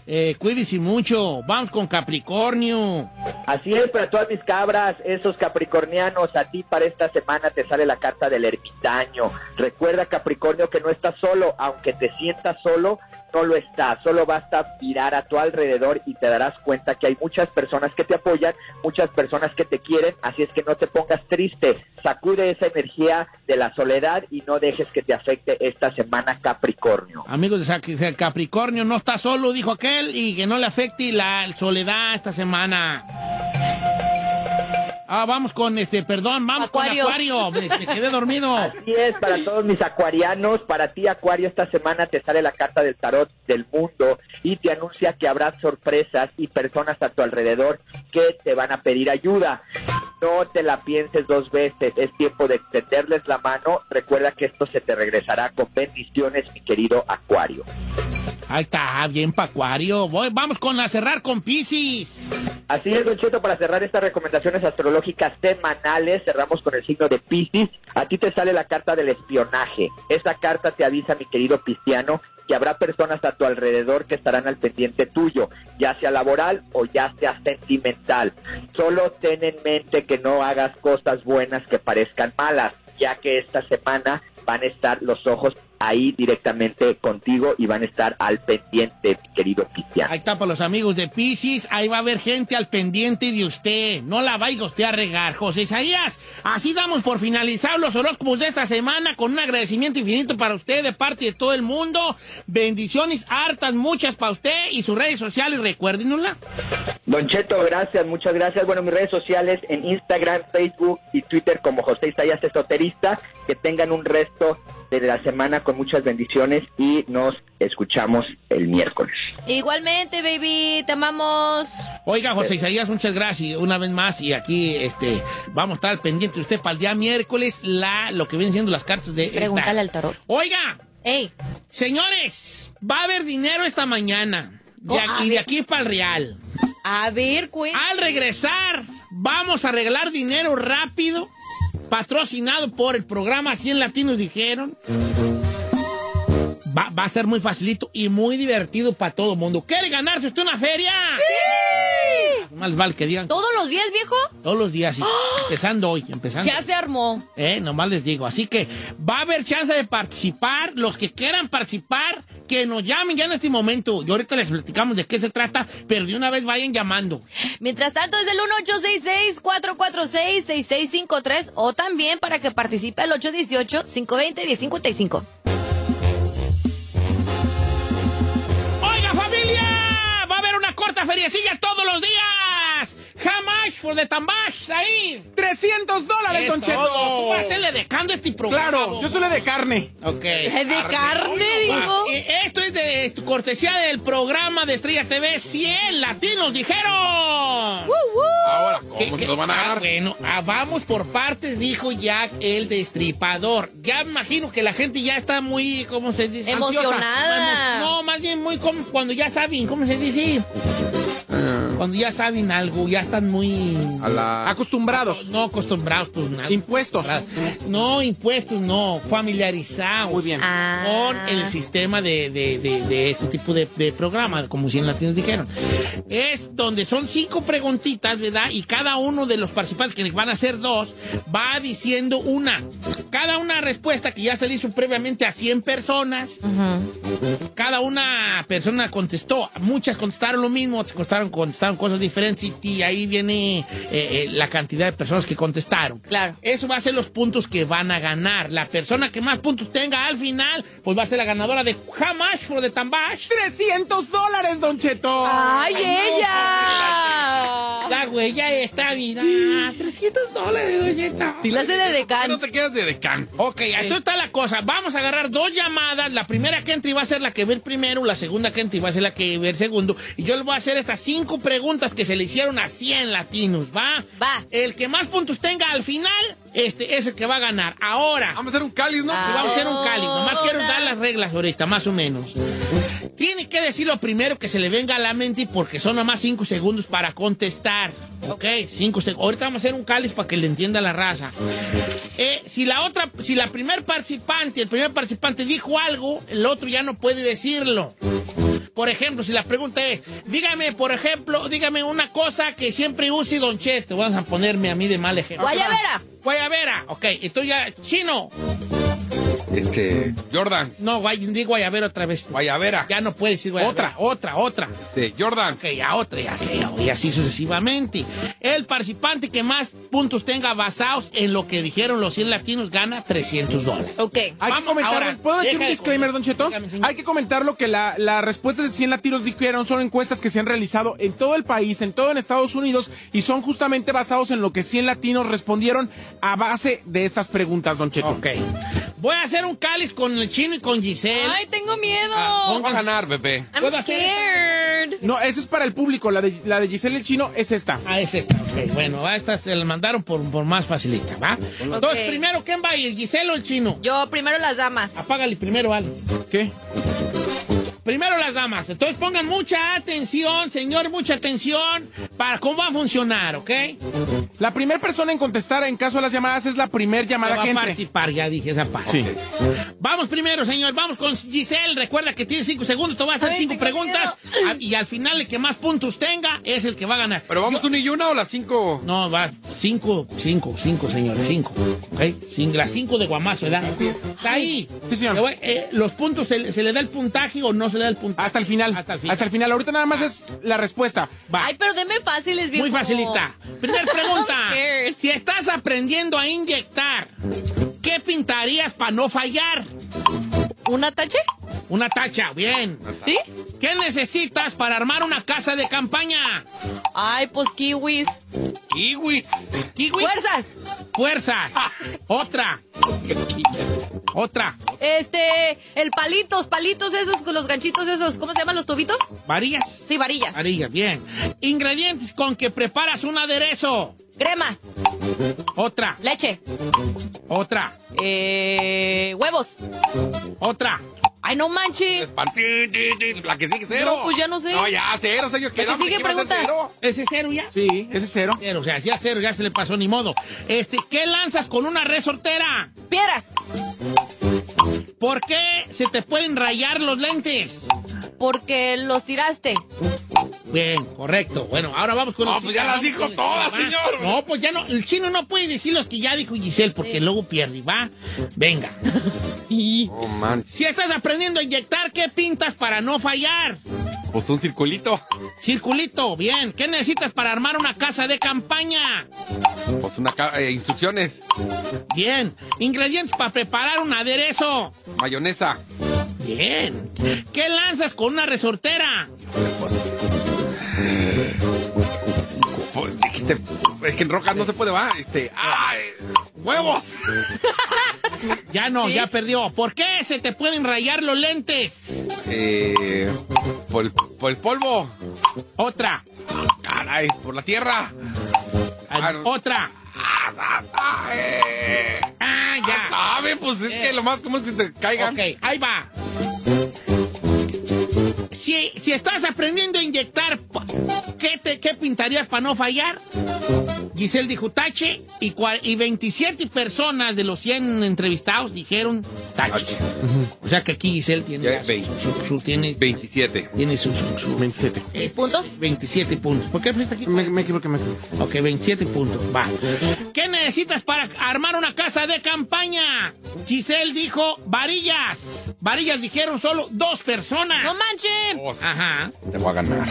Eh, mucho. Vamos con Capricornio. Así es, para todas mis cabras, esos capricornianos, a ti para esta semana te sale la carta del ermitaño. Recuerda, Capricornio, que no estás solo, aunque te sientas solo, no lo estás. Solo basta mirar a tu alrededor y te darás cuenta que hay muchas personas que te apoyan, muchas personas que te quieren, así es que no te pongas triste. Sacude esa energía de la soledad y no dejes que te afecte esta semana, Capricornio. Amigos Sa- Capricornio, no está solo, dijo aquel, y que no le afecte la soledad esta semana. Ah, vamos con este, perdón, vamos Acuario. con Acuario. Me, me quedé dormido. Así es, para todos mis acuarianos, para ti Acuario esta semana te sale la carta del tarot del mundo y te anuncia que habrá sorpresas y personas a tu alrededor que te van a pedir ayuda. No te la pienses dos veces, es tiempo de extenderles la mano. Recuerda que esto se te regresará con bendiciones, mi querido Acuario. Ahí está, bien pa' Acuario. Voy, vamos con a cerrar con Piscis. Así es, Don Cheto, para cerrar estas recomendaciones astrológicas semanales, cerramos con el signo de Piscis. A ti te sale la carta del espionaje. Esa carta te avisa, mi querido Pisciano, que habrá personas a tu alrededor que estarán al pendiente tuyo, ya sea laboral o ya sea sentimental. Solo ten en mente que no hagas cosas buenas que parezcan malas, ya que esta semana van a estar los ojos ahí directamente contigo y van a estar al pendiente, mi querido Pisciano. Ahí está para los amigos de Piscis. Ahí va a haber gente al pendiente de usted. No la vaya usted a regar, José Isaías. Así damos por finalizar los horóscopos de esta semana con un agradecimiento infinito para usted de parte de todo el mundo. Bendiciones hartas, muchas para usted y sus redes sociales. Recuérdenosla. Don Cheto, gracias, muchas gracias. Bueno, mis redes sociales en Instagram, Facebook y Twitter como José Isaías Esoterista. Que tengan un resto de la semana con muchas bendiciones y nos escuchamos el miércoles. Igualmente, baby, te amamos. Oiga, José Isaías, muchas gracias una vez más. Y aquí este, vamos a estar al pendiente de usted para el día miércoles, la, lo que vienen siendo las cartas de. esta. Pregúntale al tarot. Oiga. Ey. Señores, va a haber dinero esta mañana. De Oh, aquí, de aquí para el Real. A ver, cuéntame. Al regresar, vamos a arreglar dinero rápido, patrocinado por el programa 100 Latinos Dijeron. Va, va a ser muy facilito y muy divertido para todo el mundo. ¿Quiere ganarse usted una feria? ¡Sí! Más vale que digan. ¿Todos los días, viejo? Todos los días, sí. empezando hoy, empezando. Ya se armó. Eh, nomás les digo. Así que va a haber chance de participar. Los que quieran participar, que nos llamen ya en este momento. Y ahorita les platicamos de qué se trata, pero de una vez vayan llamando. Mientras tanto, es el 1866-446-6653 o también para que participe el 818-520-1055. ¡Oiga, familia! Va a haber una corta feriecilla todos los días. Jamás for the tambash ahí. 300 dólares, Es Don Cheto. Tú vas a hacerle decando este programa. Claro, yo soy de carne. Ok. ¿Es de carne, digo? Ah, eh, Esto es de es cortesía del programa de Estrella TV 100 Latinos dijeron. Ahora, ¿Qué- ¿cómo qué? se los van a Ah, dar? bueno, ah, vamos por partes, dijo Jack el destripador. Ya me imagino que la gente ya está muy, ¿cómo se dice? Ansiosa. Emocionada. No, más bien muy como cuando ya saben, ¿cómo se dice? Cuando ya saben algo, ya están muy... A la... Acostumbrados. No acostumbrados, pues nada. Impuestos. No, impuestos, no. Familiarizados. Muy bien. Ah. Con el sistema de, de- de- de este tipo de, de programa, como si en latinos dijeron. Es donde son cinco preguntitas, ¿verdad? Y cada uno de los participantes, que van a ser dos, va diciendo una. Cada una respuesta que ya se le hizo previamente a 100 personas. Cada una persona contestó. Muchas contestaron lo mismo, otras contestaron, contestaron cosas diferentes. Y, y ahí viene eh, eh, la cantidad de personas que contestaron. Claro. Eso va a ser los puntos que van a ganar. La persona que más puntos tenga al final, pues va a ser la ganadora de Hamash for the Tambash. 300 dólares, Don Cheto. ¡Ay, ella! La huella está, mira. 300 dólares. Si la hace de ¿Por qué decán. no te quedas de decán? Ok, entonces está la cosa. Vamos a agarrar dos llamadas. La primera que entre va a ser la que ve el primero, la segunda que entre va a ser la que ve el segundo. Y yo les voy a hacer estas cinco preguntas que se le hicieron a 100 latinos, ¿va? Va. El que más puntos tenga al final, este es el que va a ganar. Ahora. Vamos a hacer un cáliz, ¿no? Sí, vamos a hacer un cáliz. Nomás quiero dar las reglas ahorita, más o menos. Tiene que decir lo primero que se le venga a la mente porque son nomás cinco segundos para contestar. ¿Ok? Cinco segundos. Ahorita vamos a hacer un cáliz para que le entienda la raza. Eh, si la otra, si la primer participante, el primer participante dijo algo, el otro ya no puede decirlo. Por ejemplo, si la pregunta es, dígame, por ejemplo, dígame una cosa que siempre use Don Cheto. Vamos a ponerme a mí de mal ejemplo. Guayabera. Guayabera. Ok, entonces ya, chino. Este, Jordans. No, guay, di guayabera otra vez. Guayabera. Ya no puedes decir guayabera. Otra, otra, otra. Este, Jordans. Ok, ya otra, ya, ya, y así sucesivamente. El participante que más puntos tenga basados en lo que dijeron los 100 latinos gana 300 dólares. Ok. Hay que Vamos, comentar, ahora, ¿puedo decir un de disclaimer, Don Cheto? Dígame. Hay que comentar lo que la- las respuestas de 100 latinos dijeron son encuestas que se han realizado en todo el país, en todo en Estados Unidos, y son justamente basados en lo que 100 latinos respondieron a base de estas preguntas, Don Cheto. Ok. Voy a hacer un cáliz con el chino y con Giselle. Ay, tengo miedo. Ah, Va a ganar, Pepe. I'm ¿puedo hacer scared. No, esa es para el público, la de, la de Giselle el Chino es esta. Ah, es esta. Ok, bueno, a esta se la mandaron por, por más facilita, ¿va? Entonces, primero, ¿quién va a ir? ¿Giselle o el chino? Yo primero las damas. Apágale primero, Ale. ¿Qué? Primero las damas. Entonces pongan mucha atención, señor, mucha atención para cómo va a funcionar, ¿ok? La primera persona en contestar en caso de las llamadas es la primer Que llamada va que a participar, ya dije esa parte. Sí. Vamos primero, señor, vamos con Giselle. Recuerda que tiene cinco segundos, te voy a hacer Ay, cinco preguntas y al final el que más puntos tenga es el que va a ganar. Pero vamos Yo- una y una o las cinco. No, va, cinco, cinco, cinco, señores, cinco. ¿Ok? Sin, las cinco de Guamazo, ¿verdad? Así es. Está ahí. Sí, señor. Eh, ¿Los puntos se, se le da el puntaje o no se le da el puntaje? Hasta el final. Hasta el final. Hasta el final. Ahorita nada más es la respuesta. Va. Ay, pero deme fáciles, viejo. Muy facilita. Primer pregunta. Si estás aprendiendo a inyectar, ¿qué pintarías para no fallar? ¿Una tache? Una tacha, bien. ¿Sí? ¿Qué necesitas para armar una casa de campaña? Ay, pues kiwis. Kiwis. ¿Kiwis? ¡Fuerzas! Fuerzas. Otra. Otra. Este, el palitos, palitos esos con los ganchitos esos, ¿cómo se llaman los tubitos? Varillas. Sí, varillas. Varillas, bien. Ingredientes con que preparas un aderezo. Crema, Otra. leche, Otra. eh, huevos. Otra. Ay, no manches. La que sigue cero. No, pues ya no sé. No, ya cero, señor. Sigue ¿qué a ser pregunta. cero? ¿Ese cero ya? Sí, ese es cero. Cero, o sea, ya cero, ya se le pasó ni modo. Este, ¿qué lanzas con una resortera? Piedras, ¿Por qué se te pueden rayar los lentes? Porque los tiraste. Bien, correcto. Bueno, ahora vamos con No, los pues ya las dijo todas, señor. No, pues ya no. El chino no puede decir los que ya dijo Giselle porque luego pierde, ¿va? Venga. Oh, man. Si estás aprendiendo a inyectar, ¿qué pintas para no fallar? Pues un circulito. Circulito, bien. ¿Qué necesitas para armar una casa de campaña? Pues una ca- eh, instrucciones. Bien. Ingredientes para preparar un aderezo. Mayonesa. Bien. ¿Qué lanzas con una resortera? Es que en rocas no se puede, va. Este. ¡Ay! ¡Huevos! Ya no, ya perdió. ¿Por qué se te pueden rayar los lentes? Eh. Por el, por el polvo. Otra. Caray, por la tierra. Ah, Otra. Ah, ya. ¿Sabe? Pues es que lo más común es que te caigan. Ok, ahí va. Si, si estás aprendiendo a inyectar, ¿qué, te, qué pintarías para no fallar? Giselle dijo tache y, cua- y 27 personas de los 100 entrevistados dijeron tache. O sea que aquí Giselle tiene, Ya, su- su- su- tiene, 27. tiene su, su, su- 27. ¿Seis puntos? 27 puntos. ¿Por qué pusiste aquí? Me, me equivoqué, me equivoqué. Ok, 27 puntos. Va. ¿Qué necesitas para armar una casa de campaña? Giselle dijo varillas. Varillas dijeron solo dos personas. ¡No Ajá. Te voy a ganar.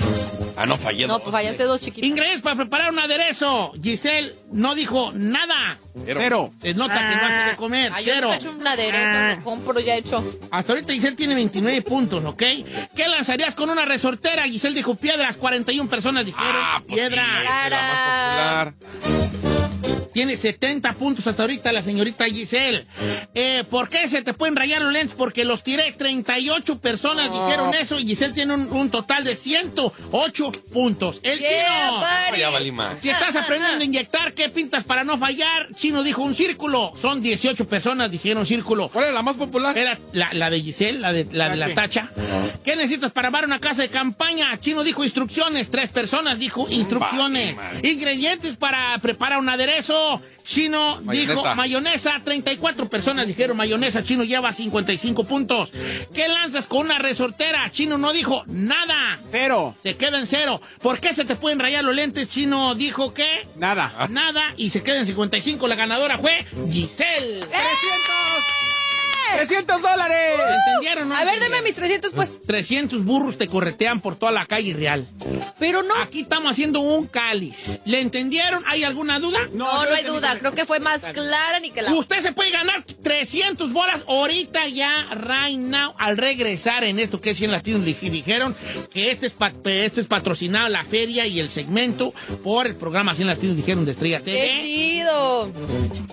Ah, no fallé. No, pues fallaste dos chiquitos. Ingredientes para preparar un aderezo. Giselle no dijo nada. Cero. Se nota que no hace de comer. Ay, yo Cero. nunca he hecho un aderezo, lo compro ya hecho. Hasta ahorita Giselle tiene 29 puntos, ¿ok? ¿Qué lanzarías con una resortera? Giselle dijo piedras. 41 personas dijeron Ah, pues piedras. sí, la más popular. Tiene 70 puntos hasta ahorita la señorita Giselle. Eh, ¿Por qué se te pueden rayar los lentes? Porque los tiré. 38 personas dijeron eso y Giselle tiene un, un total de 108 puntos. El Yeah, chino. Oh. Si estás aprendiendo a inyectar, ¿qué pintas para no fallar? Chino dijo un círculo. Son 18 personas dijeron círculo. ¿Cuál es la más popular? Era la, la de Giselle, la de la, de la tacha. ¿Qué necesitas para armar una casa de campaña? Chino dijo instrucciones. Tres personas dijo instrucciones. Ingredientes para preparar un aderezo. Chino Mayonesa. dijo mayonesa. 34 personas dijeron mayonesa. Chino lleva 55 puntos. ¿Qué lanzas con una resortera? Chino no dijo nada. Cero. Se queda en cero. ¿Por qué se te pueden rayar los lentes? Chino dijo que Nada. nada y se queda en 55. La ganadora fue Giselle. 300 dólares. ¿Entendieron? no A ver, deme mis 300, pues. 300 burros te corretean por toda la calle real. Pero no. Aquí estamos haciendo un cáliz. ¿Le entendieron? ¿Hay alguna duda? No, no hay duda. Creo que fue más clara ni que la. Usted se puede ganar 300 bolas ahorita ya, right now, al regresar en esto que es 100 Latinos dij- dijeron que este es, pa- esto es patrocinado la feria y el segmento por el programa 100 Latinos dijeron de Estrella ¡Qué TV. chido!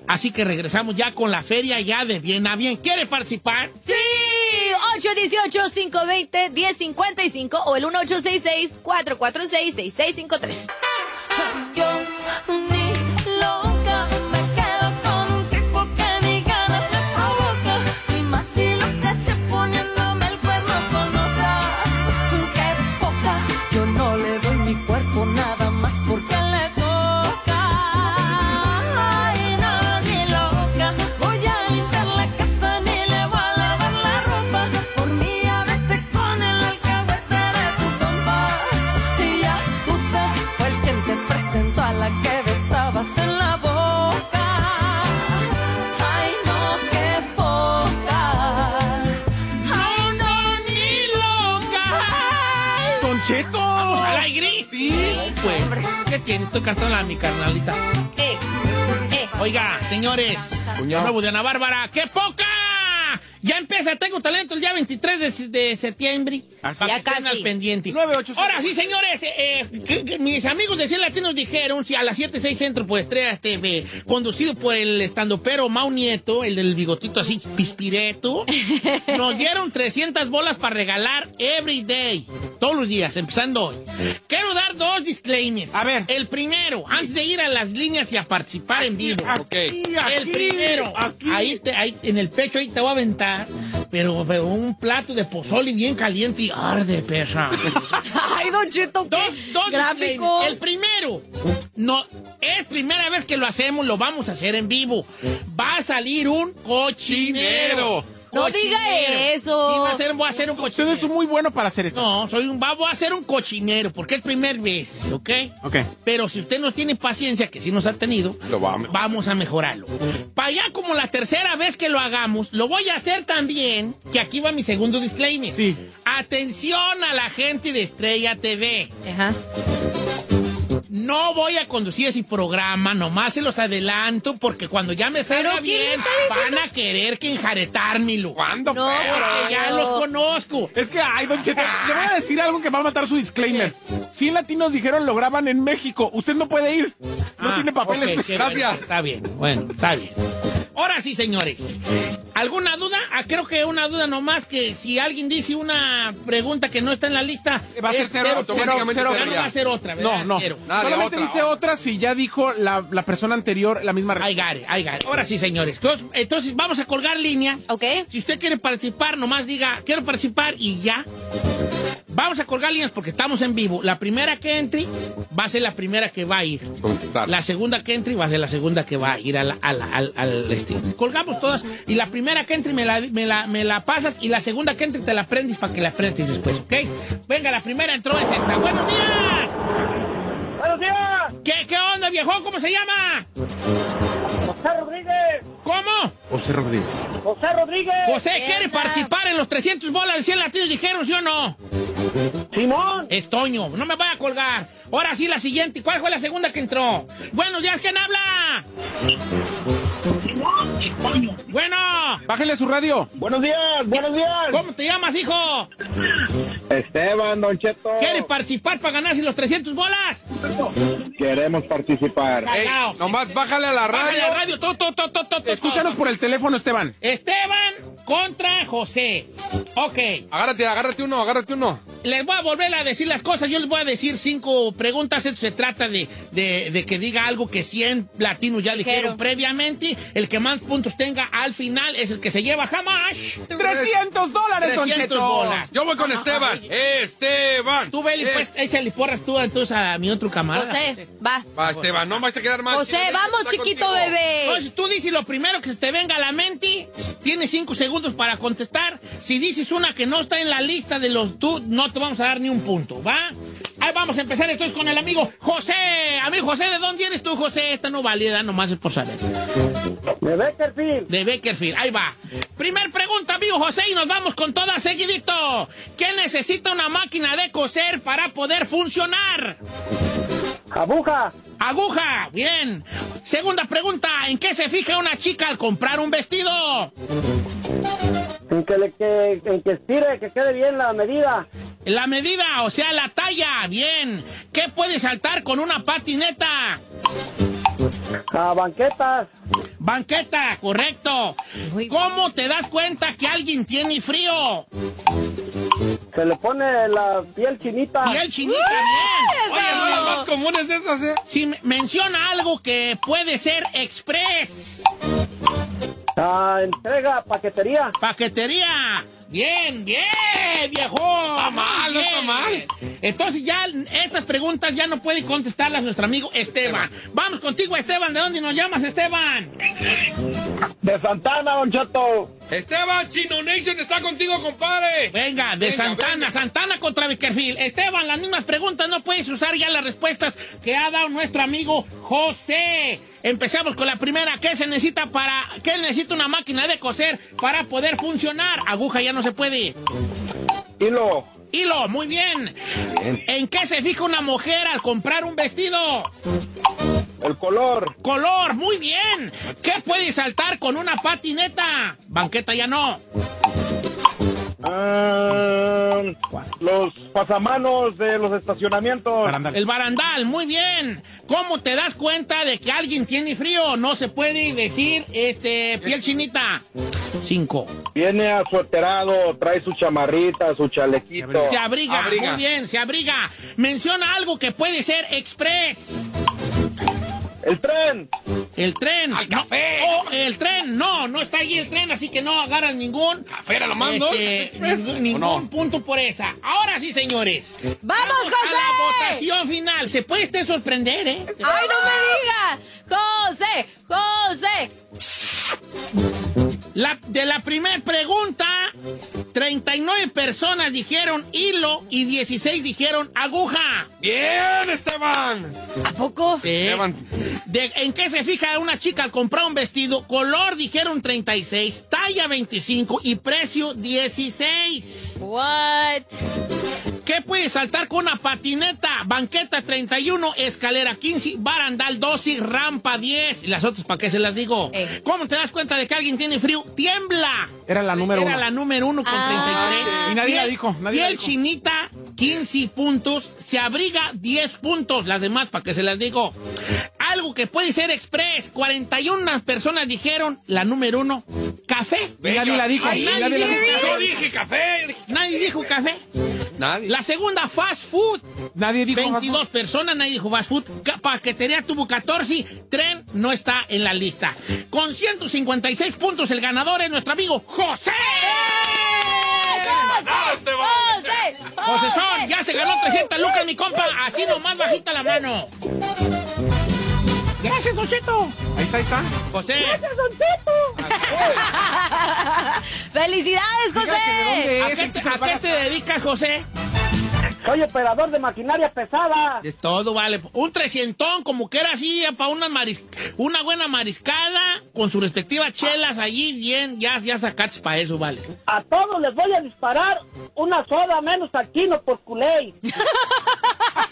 Así que regresamos ya con la feria ya de bien a bien. ¿Quiere participar? ¡Sí! 818-520-1055 o el 1866-446-6653. Estoy cantando a mi carnalita. Eh, eh. Oiga, señores, nuevo de Ana Bárbara, ¡qué poca! Ya empieza, tengo talento el día 23 de, de septiembre. Así. Ya que casi. al pendiente. 985. Ahora sí, señores, eh, eh, que- que mis amigos de 100 Latinos dijeron, si a las 7, 6 Centro por Estrella TV, conducido por el estandopero Mau Nieto, el del bigotito así, pispireto, nos dieron 300 bolas para regalar every day, todos los días, empezando hoy. Quiero dar dos disclaimers. A ver. El primero, antes de ir a las líneas y a participar en vivo. Ok. El primero, ahí, te, ahí en el pecho ahí te voy a aventar, pero, pero un plato de pozole bien caliente y arde, perra. Ay, Don Cheto, qué dos, dos gráfico. El primero, no, es primera vez que lo hacemos, lo vamos a hacer en vivo. Va a salir un cochinero. No diga eso. Sí, va a ser, voy a hacer un cochinero. Usted es muy bueno para hacer esto. No, soy un, voy a hacer un cochinero, porque es primer vez, ¿ok? Ok. Pero si usted no tiene paciencia, que sí nos ha tenido, Lo va a mejorar. vamos a mejorarlo. Para allá como la tercera vez que lo hagamos, lo voy a hacer también, que aquí va mi segundo disclaimer. Sí. Atención a la gente de Estrella TV. Ajá. No voy a conducir ese programa, nomás se los adelanto, porque cuando ya me salga ¿Pero quién bien, van a querer que enjaretármelo. ¿Cuándo, No, perro? Porque ya los conozco. Es que, ay, Don Cheto, le voy a decir algo que va a matar su disclaimer. 100 latinos dijeron lo graban en México. Usted no puede ir. No Ah, tiene papeles. ok, qué Gracias. bueno, está bien, bueno, está bien. Ahora sí, señores. ¿Alguna duda? Ah, creo que una duda nomás que si alguien dice una pregunta que no está en la lista, Va a ser cero, automáticamente cero, Ya cero. no va a ser otra, ¿verdad? No, no. Cero. Nada Solamente otra. dice otra si ya dijo la, la persona anterior la misma Ay, respuesta. gare, ay, gare. Ahora sí, señores. Entonces, entonces vamos a colgar líneas. ¿Ok? Si usted quiere participar, nomás diga, quiero participar y ya. Vamos a colgar líneas porque estamos en vivo. La primera que entre va a ser la primera que va a ir. Contestar. La segunda que entre va a ser la segunda que va a ir a la- a la- al, al, este. Colgamos todas y la primera que entre me la, me, la, me la pasas y la segunda que entre te la aprendes para que la aprendes después, ¿ok? Venga, la primera entró es esta. ¡Buenos días! ¡Buenos días! ¿Qué, qué onda, viejo? ¿Cómo se llama? ¡José Rodríguez! ¿Cómo? José Rodríguez. ¡José Rodríguez! José, ¿quiere participar en los 300 bolas de 100 latinos dijeron, sí o no? ¡Simón! Es Toño, no me vaya a colgar. Ahora sí, la siguiente. ¿Cuál fue la segunda que entró? Buenos días, ¿quién habla? Bueno, Bájale su radio. ¡Buenos días! ¡Buenos días! ¿cómo te llamas, hijo? Esteban, Don Cheto. ¿Quieres participar para ganarse los 300 bolas? Queremos participar. Ey, nomás bájale a la Bájale radio. la radio, todo, todo, todo, todo, todo. Escúchanos por el teléfono, Esteban. Esteban contra José. Ok. Agárrate, agárrate uno, agárrate uno. Les voy a volver a decir las cosas. Yo les voy a decir cinco preguntas. Esto se trata de, de- de que diga algo que 100 latinos ya dijeron Dijeron. previamente. El que más puntos tenga al final es el que se lleva jamás. 300 dólares, Don 300 Cheto. bolas. Yo voy con Esteban. Esteban. Tú, Beli, Es- pues échale porras tú entonces a mi otro camarada. José, va. Va, Esteban, no vas a quedar mal. José, vamos, chiquito bebé. Entonces tú dices lo primero que se te venga a la mente, tienes cinco segundos para contestar. Si dices una que no está en la lista de los tú, no te vamos a dar ni un punto, ¿va? Ahí vamos a empezar entonces con el amigo José. Amigo José, ¿de dónde eres tú, José? Esta no válida, nomás es por saber. De Beckerfield. De Beckerfield, ahí va. Primer pregunta, amigo José, y nos vamos con toda seguidito. ¿Qué necesita una máquina de coser para poder funcionar? Aguja. Aguja, bien. Segunda pregunta, ¿en qué se fija una chica al comprar un vestido? En que, le, que, en que estire, que quede bien la medida. La medida, o sea, la talla, bien. ¿Qué puede saltar con una patineta? A banquetas. Banqueta, correcto. ¿Cómo te das cuenta que alguien tiene frío? Se le pone la piel chinita. Y el chinita, bien. Oye, son las más comunes de esas, ¿eh? si me- menciona algo que puede ser express. Ah, entrega, paquetería. Paquetería. Bien, bien, viejo. Está mal, no está mal. Entonces ya estas preguntas ya no puede contestarlas nuestro amigo Esteban. Vamos contigo, Esteban. ¿De dónde nos llamas, Esteban? De Santana, Don Cheto. Esteban, Chino Nation está contigo, compadre. Venga, de Venga, Santana, venga. Santana contra Vickerfield. Esteban, las mismas preguntas, no puedes usar ya las respuestas que ha dado nuestro amigo José. Empezamos con la primera. ¿Qué se necesita para, qué necesita una máquina de coser para poder funcionar? Aguja ya no se puede. Hilo. Hilo, muy bien. ¿En qué se fija una mujer al comprar un vestido? El color. Color, muy bien. ¿Qué puede saltar con una patineta? Banqueta ya no. Ah, los pasamanos de los estacionamientos. Barandal. El barandal, muy bien. ¿Cómo te das cuenta de que alguien tiene frío? No se puede decir, este, piel chinita. Cinco. Viene asueterado, trae su chamarrita, su chalequito. Se abriga, Abriga. muy bien, se abriga. Menciona algo que puede ser express. El tren. El tren. ¡Al No, café! oh, el tren, no, no está ahí el tren, así que no agarras ningún. ¿Café era lo mando? este, ningún ¿O ningún no? punto por esa. Ahora sí, señores. ¡Vamos, A la José! votación final. Se puede usted sorprender, ¿eh? ¡Ay, no me digas! ¡José! ¡José! La, de la primera pregunta, 39 personas dijeron hilo y 16 dijeron aguja. Bien, Esteban. ¿A poco? Sí. Esteban. De- ¿En qué se fija una chica al comprar un vestido? Color dijeron 36, talla 25 y precio 16. What? ¿Qué puede saltar con una patineta? Banqueta 31, escalera 15, barandal 12, rampa 10. ¿Y las otras para qué se las digo? Eh. ¿Cómo te das cuenta de que alguien tiene frío? ¡Tiembla! Era la número Era uno. la número uno con Ah. 33. Y nadie la dijo, nadie la piel dijo. chinita, 15 puntos. Se abriga 10 puntos. Las demás, ¿para qué se las digo? Algo que puede ser express. 41 personas dijeron la número uno, café. Nadie la dijo. Ay, nadie nadie la dijo. dijo. Yo dije café. Nadie dijo café. Nadie. La segunda, fast food. Nadie dijo. 22 personas, nadie dijo fast food. Paquetería tuvo 14. Tren no está en la lista. Con 156 puntos, el ganador es nuestro amigo José. ¡Ah, Esteban! ¡José! José Son, ya se ganó 300 lucas, mi compa. Así nomás bajita la mano. Gracias, Don Cheto. Ahí está, ahí está. José. ¡Felicidades, que de dónde José! ¿A qué, te, se a qué te dedicas, José? Soy operador de maquinaria pesada. Es todo, vale. Un trecientón, como que era así, para una, maris- una buena mariscada, con sus respectivas chelas allí, bien, ya, ya sacaste para eso, vale. A todos les voy a disparar una soda menos aquí, no por culé.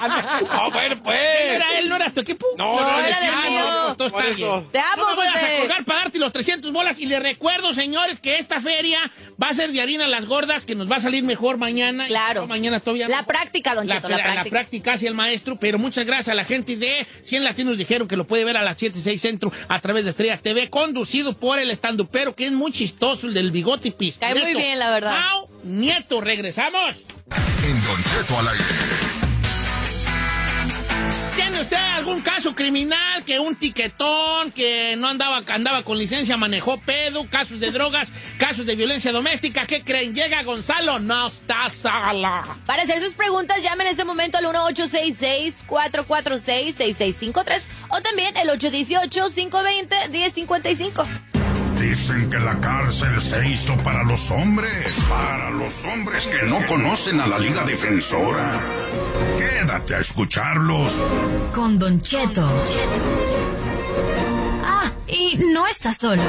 No, bueno, pues. ¿Era él, no era tu equipo? No, No, no, era del mío. no, no, Todo está bien. Te amo, No me vayas a colgar para darte los 300 bolas. Y les recuerdo, señores, que esta feria va a ser de harina las gordas, que nos va a salir mejor mañana. Claro. Y mañana todavía. La práctica, Don Cheto, la la práctica. práctica hacia el maestro, pero muchas gracias a la gente de 100 Latinos dijeron que lo puede ver a las 7, 6 Centro a través de Estrella TV, conducido por el estandupero, que es muy chistoso, el del bigote y pisto. Cae muy bien, la verdad. Mau Nieto, regresamos. En Don Cheto al aire. ¿Tiene usted algún caso criminal que un tiquetón que no andaba andaba con licencia manejó pedo, casos de drogas, casos de violencia doméstica? ¿Qué creen? Llega Gonzalo, no está sala. Para hacer sus preguntas, llamen en este momento al 1866-446-6653 o también el 818-520-1055. Dicen que la cárcel se hizo para los hombres, para los hombres que no conocen a la Liga Defensora. Quédate a escucharlos. Con Don Cheto. Ah, y no está solo.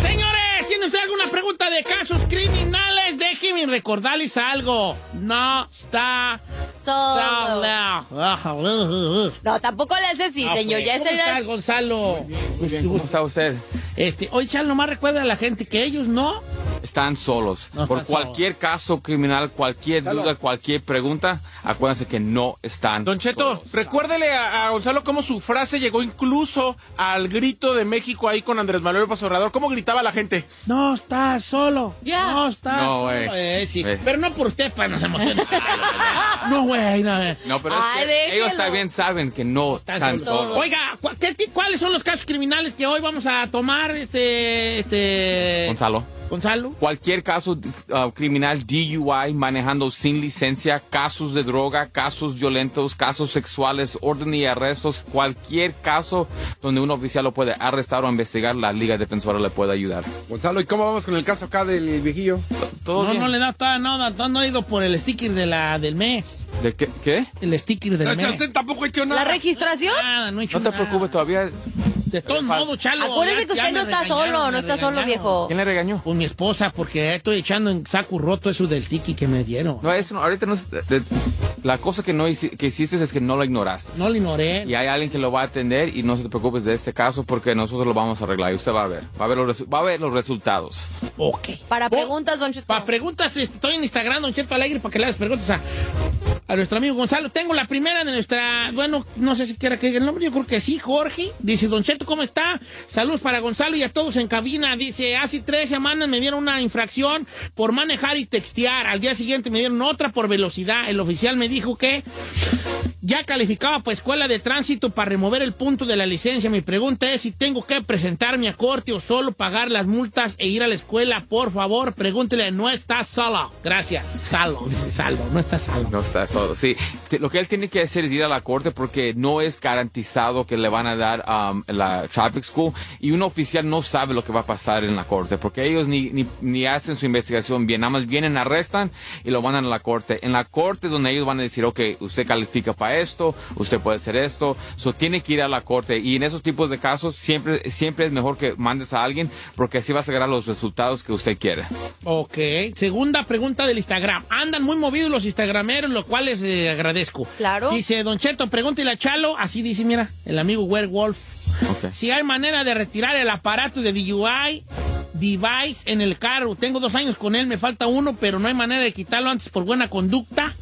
Señores, ¿tiene usted alguna pregunta de casos criminales? Déjenme recordarles algo. No está Solo. No, tampoco le hace así, Ah, señor. pues, Ya ¿Cómo está, Gonzalo? ¿Cómo está usted? Este, oye, Chal, nomás recuerda a la gente que ellos no. Están solos. No Por están cualquier caso criminal, cualquier duda, cualquier pregunta, acuérdense que no están Don Cheto, solos. recuérdele a, a Gonzalo cómo su frase llegó incluso al grito de México ahí con Andrés Manuel López Obrador. ¿Cómo gritaba la gente? No estás solo. Ya. No estás No, solo. Güey. Eh, sí. Eh. Pero no por usted, para nos emocionar. no, güey, no, eh. No, pero Ay, es que ellos también saben que no están solo. solos. Oiga, ¿cu- qué ti- ¿cuáles son los casos criminales que hoy vamos a tomar, este, este... Gonzalo. Gonzalo? Cualquier caso uh, criminal, DUI, manejando sin licencia, casos de droga, casos violentos, casos sexuales, orden y arrestos, cualquier caso donde un oficial lo puede arrestar o investigar, la Liga Defensora le puede ayudar. Gonzalo, ¿y cómo vamos con el caso acá del viejillo? Todo no, bien. no le da toda nada, no, no ha ido por el sticker de la, del mes. ¿De qué? qué? El sticker del mes. Usted tampoco ha hecho ¿La nada. registración? Nada, no he hecho No te nada. preocupes, todavía. De todos modos, Chalo. Acuérdese ya- que usted no está regañaron, solo, no está solo, viejo. ¿Quién le regañó? Pues mi esposa, porque estoy echando en saco roto eso del tiki que me dieron. No, eso no, ahorita no es- de- la cosa que no que hiciste es que no lo ignoraste. No lo ignoré. Y hay alguien que lo va a atender y no se te preocupes de este caso porque nosotros lo vamos a arreglar y usted va a ver. Va a ver los, va a ver los resultados. Ok. Para preguntas, Don Cheto. Para preguntas, este, estoy en Instagram, Don Cheto Alegre, para que le hagas preguntas a, a nuestro amigo Gonzalo. Tengo la primera de nuestra, bueno, no sé si quiera que diga el nombre, yo creo que sí, Jorge. Dice, Don Cheto, ¿cómo está? Saludos para Gonzalo y a todos en cabina. Dice, hace tres semanas me dieron una infracción por manejar y textear. Al día siguiente me dieron otra por velocidad. El oficial me dijo que ya calificaba para escuela de tránsito para remover el punto de la licencia. Mi pregunta es si tengo que presentarme a corte o solo pagar las multas e ir a la escuela. Por favor, pregúntele, no está solo. Gracias. Salo, dice Salo, no está salo. No está todo, sí. Lo que él tiene que hacer es ir a la corte porque no es garantizado que le van a dar um, la traffic school y un oficial no sabe lo que va a pasar en la corte porque ellos ni, ni, ni hacen su investigación bien, nada más vienen, arrestan y lo mandan a la corte. En la corte es donde ellos van a decir, ok, usted califica para esto, usted puede hacer esto, so tiene que ir a la corte y en esos tipos de casos siempre, siempre es mejor que mandes a alguien porque así vas a ganar los resultados que usted quiere. Ok. Segunda pregunta del Instagram. Andan muy movidos los instagrameros, lo cual les eh, agradezco. Claro. Dice Don Cheto, pregúntale a Chalo. Así dice, mira, el amigo Werewolf. Si hay manera de retirar el aparato de DUI device en el carro. Tengo dos años con él, me falta uno, pero no hay manera de quitarlo antes por buena conducta.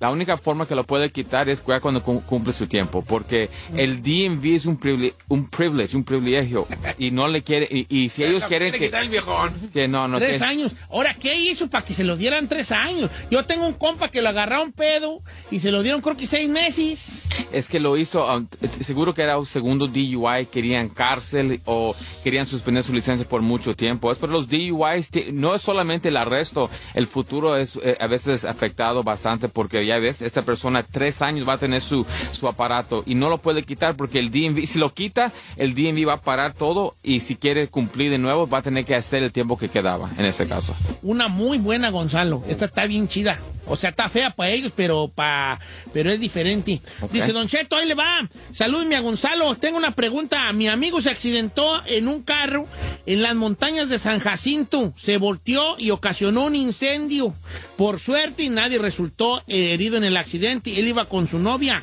La única forma que lo puede quitar es cuando cum- cumple su tiempo, porque el DMV es un, privile- un privilege, un privilegio, y no le quiere, y, y si ellos quieren que, quitar el viejón. que no, no, tres que- años. Ahora, ¿qué hizo para que se lo dieran tres años? Yo tengo un compa que lo agarraron pedo y se lo dieron creo que seis meses. es que lo hizo, um, t- seguro que era un segundo DUI, querían cárcel o querían suspender su licencia por mucho tiempo. Es por los DUIs, no es solamente el arresto, el futuro es eh, a veces afectado bastante porque ya ves, esta persona tres años va a tener su, su aparato y no lo puede quitar porque el DMV, si lo quita, el DMV va a parar todo y si quiere cumplir de nuevo va a tener que hacer el tiempo que quedaba en este caso. Una muy buena, Gonzalo. Esta está bien chida. O sea, está fea para ellos, pero pa, pero es diferente. Dice Don Cheto, ahí le va. Saludme a Gonzalo. Tengo una pregunta. Mi amigo se accidentó en un carro en las montañas de San Jacinto. Se volteó y ocasionó un incendio. Por suerte, nadie resultó herido en el accidente. Él iba con su novia.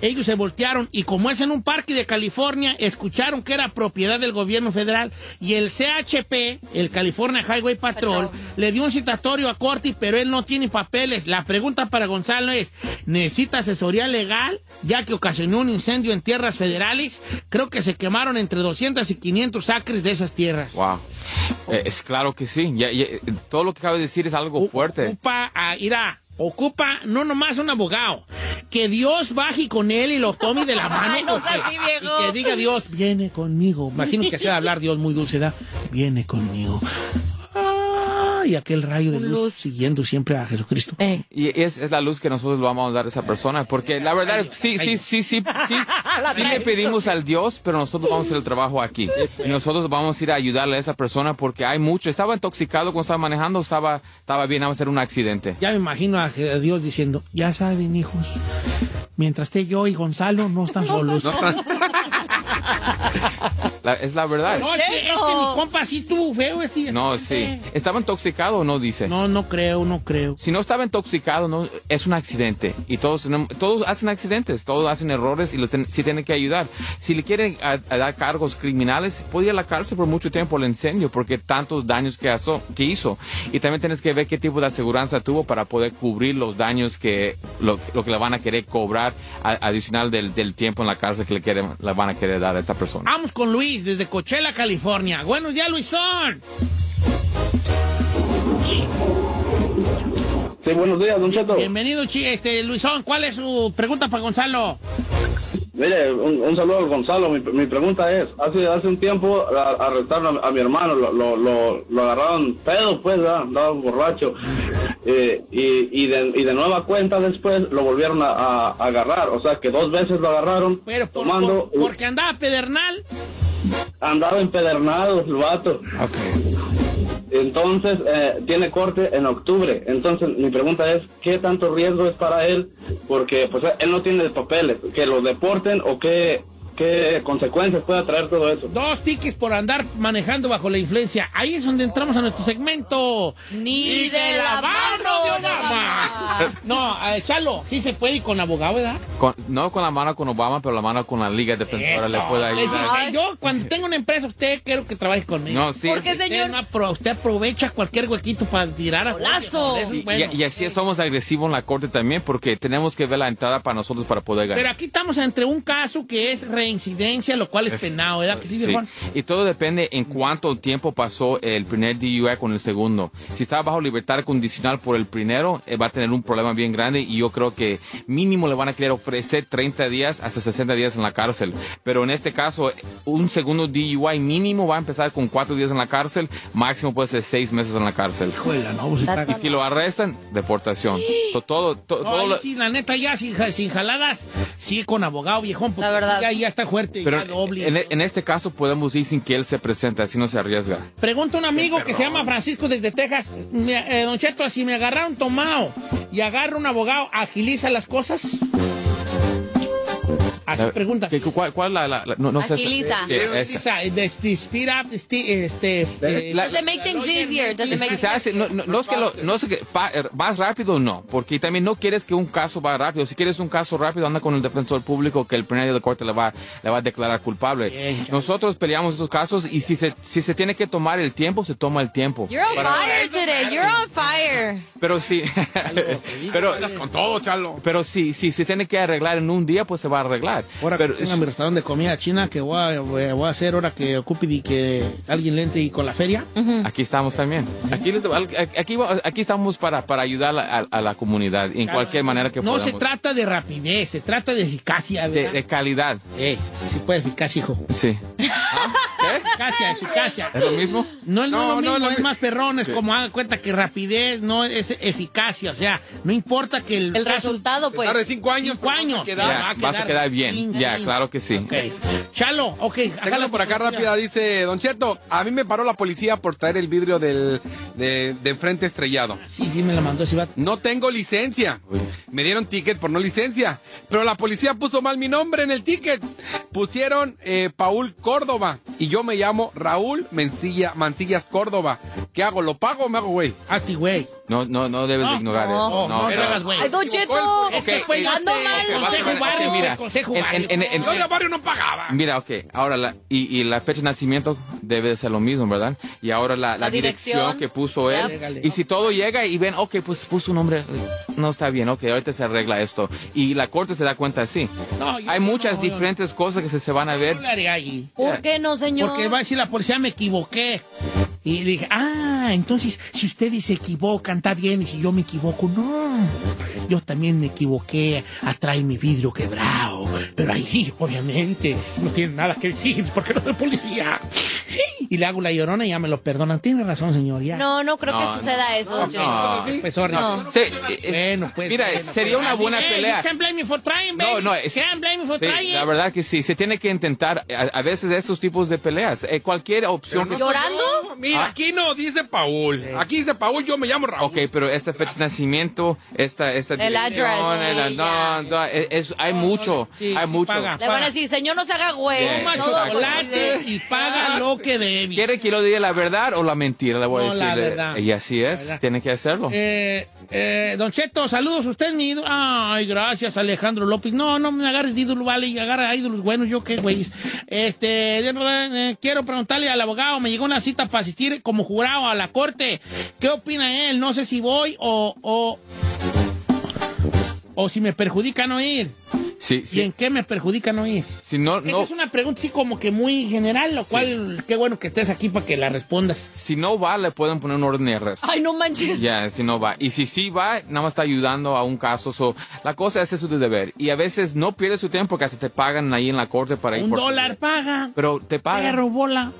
Ellos se voltearon y como es en un parque de California, escucharon que era propiedad del gobierno federal y el CHP, el California Highway Patrol, le dio un citatorio a Corti, pero él no tiene papeles. La pregunta para Gonzalo es, ¿necesita asesoría legal ya que ocasionó un incendio en tierras federales? Creo que se quemaron entre 200 y 500 acres de esas tierras. Wow. Eh, es claro que sí. Ya- ya- todo lo que acabo de decir es algo fuerte. Ocupa, a, irá, ocupa no nomás un abogado, que Dios baje con él y lo tome de la mano. Ay, no porque- seas así, viejo. Y que diga Dios, viene conmigo. Imagino que sea hablar Dios muy dulce, ¿da? Viene conmigo. Y aquel rayo de luz, siguiendo siempre a Jesucristo. Y es, es la luz que nosotros le vamos a dar a esa persona, porque la verdad, sí, sí, sí, sí, sí, sí le pedimos al Dios, pero nosotros vamos a hacer el trabajo aquí. Y nosotros vamos a ir a ayudarle a esa persona porque hay mucho. Estaba intoxicado cuando estaba manejando, estaba, estaba bien, vamos a hacer un accidente. Ya me imagino a Dios diciendo, ya saben, hijos, mientras esté yo y Gonzalo, no están solos. La- es la verdad. No, este, este, mi compa, sí tuvo feo este No, sí. ¿Estaba intoxicado o no dice? No, no creo, no creo. Si no estaba intoxicado, no, es un accidente. Y todos, todos hacen accidentes, todos hacen errores y lo ten- sí tienen que ayudar. Si le quieren a- a dar cargos criminales, puede ir a la cárcel por mucho tiempo el incendio porque tantos daños que, hizo, que hizo. Y también tienes que ver qué tipo de aseguranza tuvo para poder cubrir los daños que lo, lo que le van a querer cobrar a- adicional del, del tiempo en la cárcel que le, quieren, le van a querer dar a esta persona. Vamos con Luis, desde Coachella, California. Buenos días, Luisón. Sí, buenos días, Don Cheto. Bienvenido, chi este, Luisón. ¿Cuál es su pregunta para Gonzalo? Mire, un, un saludo al Gonzalo. Mi, mi pregunta es, hace hace un tiempo a- arrestaron a, a mi hermano, lo, lo, lo, lo agarraron pedo, pues, ¿verdad? andaba borracho. Eh, y, y, de, y de nueva cuenta después lo volvieron a, a- a agarrar. O sea, que dos veces lo agarraron Pero por- tomando... por- porque andaba pedernal. Andaba empedernado el vato. Entonces, eh, tiene corte en octubre. Entonces, mi pregunta es, ¿qué tanto riesgo es para él? Porque, pues, él no tiene papeles. ¿Que lo deporten o qué, qué consecuencias puede traer todo eso? Dos tickets por andar manejando bajo la influencia. Ahí es donde entramos a nuestro segmento. Ni de la mano de Obama. No, eh, Chalo, sí se puede ir con abogado, ¿verdad? Con- no con la mano con Obama, pero la mano con la Liga Defensora le puede ayudar. yo cuando tengo una empresa, usted quiero que trabaje conmigo. No, sí. ¿Por qué, Usted señor? no usted aprovecha cualquier huequito para tirar a Y, bueno. y- y así somos agresivos en la corte también porque tenemos que ver la entrada para nosotros para poder ganar. Pero aquí estamos entre un caso que es reincidencia, lo cual es penado, ¿verdad? Que sí, Sí. Y todo depende en cuánto tiempo pasó el primer DUI con el segundo. Si estaba bajo libertad condicional por el primero, eh, va a tener un problema bien grande y yo creo que mínimo le van a querer ofrecer 30 días hasta 60 días en la cárcel. Pero en este caso, un segundo DUI mínimo va a empezar con cuatro días en la cárcel, máximo puede ser seis meses en la cárcel. no, pues está- y si lo arrestan, deportación. So, todo, to- No, todo ahí lo- sí, la neta, ya sin, sin jaladas, sí, con abogado viejón, porque La verdad. sí, ya, ya está fuerte, pero ya doble. en, en este caso podemos ir sin que él se presente, así no se arriesga. Pregunta un amigo que se llama Francisco desde Texas. Mira, eh, don Cheto, si me agarraron tomado y agarra un abogado, ¿agiliza las cosas? Así Eh, pregunta. ¿qué- ¿Cuál, cuál la, la- la- no, no sé- Agiliza. Agiliza, speed up, este... eh, La- Does it make things easier? Does it make se hace- no, no- no es que lo, no es que pa- er, vas rápido, no, porque también no quieres que un caso va rápido. Si quieres un caso rápido, anda con el defensor público que el plenario de corte le va, le va a declarar culpable. Nosotros peleamos esos casos y si se, si se tiene que tomar el tiempo, se toma el tiempo. You're on Para- fire today. You're on fire. pero sí, pero con todo, Chalo. Pero sí, si se tiene que arreglar en un día, pues se va a arreglar. Ahora pero que tenga mi restaurante de comida china que voy a, voy a- hacer ahora que ocupe y que alguien le entre y con la feria. Aquí estamos también. Aquí, les- aquí, aquí estamos para, para ayudar a, la comunidad en cualquier manera que No se podamos. trata de rapidez, se trata de eficacia, de, calidad. Eh, sí puede eficacia, hijo. Sí. Eficacia, eficacia. ¿Es lo mismo? No, no, No, es lo no, mismo, lo es más perrón, es como hagan cuenta que rapidez no es eficacia, o sea, no importa que el, El caso- resultado, pues. Tarde cinco años. cinco años, Ya, pero va a vas a quedar bien. Ya, claro que sí. Chalo, ok. Hágala por acá rápida, dice Don Cheto. A mí me paró la policía por traer el vidrio del, de, de enfrente estrellado. Sí, sí, me la mandó ese vato. No tengo licencia. Me dieron ticket por no licencia. Pero la policía puso mal mi nombre en el ticket. Pusieron eh, Paul Córdoba. Y yo me llamo Raúl Mencilla, Mancillas Córdoba. ¿Qué hago? ¿Lo pago o me hago güey? A ti, güey. No, no, no debes de ignorar no, eso. no, no hagas güey. Ay, Don Cheto. Es que pues, ando mal. Consejo barrio, mira, consejo en- barrio. en- en- Yo de barrio no pagaba. Mira, ok, ahora la, y, y la fecha de nacimiento debe de ser lo mismo, ¿verdad? Y ahora la, la La dirección. dirección. que puso él. Yep. Y si todo llega y ven, ok, pues puso un nombre, no está bien, ok, ahorita se arregla esto. Y la corte se da cuenta así. No, Hay no, muchas no, yo no. diferentes cosas que se, se van a ver. ¿Por qué no, señor? Porque va a decir la policía, me equivoqué. Y dije, ah, entonces, si ustedes se equivocan, está bien, y si yo me equivoco, no. Yo también me equivoqué, atrae mi vidrio quebrado. Pero ahí, obviamente, no tiene nada que decir, porque no soy policía. Y le hago la llorona y ya me lo perdonan. Tiene razón, señor, ya. No, no creo No, que suceda eso, Don Cheto. No. Pues, sorry. No. Se- eh, Bueno, pues. Mira, bueno, sería pues. una buena Hey, pelea. You can't blame me for trying, baby. No, no, es- Can't blame me for Sí, trying. la verdad que sí, se tiene que intentar a, a veces esos tipos de peleas. Eh, cualquier opción que... ¿Llorando? Mira, Ah. aquí no dice Paul. Aquí dice Paul, yo me llamo Raúl. Ok, pero esta fecha de nacimiento, esta, esta El dirección, address, el- sí, no, no, es- es- hay mucho, Sí, hay sí, mucho. paga. Le van a decir, señor, no se haga güey. Yeah. Toma Todo chocolate y paga lo que debe. ¿Quiere que yo le diga la verdad o la mentira? Le voy No, a la decir. verdad. Y así es, tiene que hacerlo. Eh, eh, don Cheto, saludos. Usted es mi ídolo. Ay, gracias, Alejandro López. No, no me agarres de ídolo, vale, y agarra a ídolos buenos. Yo qué, güey. Este, eh, quiero preguntarle al abogado. Me llegó una cita para asistir como jurado a la corte. ¿Qué opina él? No sé si voy o, o, o si me perjudica no ir. Sí, ¿Y sí. en qué me perjudica no ir? Si no, Esa no, es una pregunta así como que muy general, lo cual, qué bueno que estés aquí para que la respondas. si no va, le pueden poner un orden de arresto. Ay, no manches. Ya, si no va. Y si sí va, nada más está ayudando a un caso. So, la cosa es eso de deber. Y a veces no pierdes su tiempo porque hasta te pagan ahí en la corte para ir Un por- dólar paga. Pero te pagan. Perro, bola.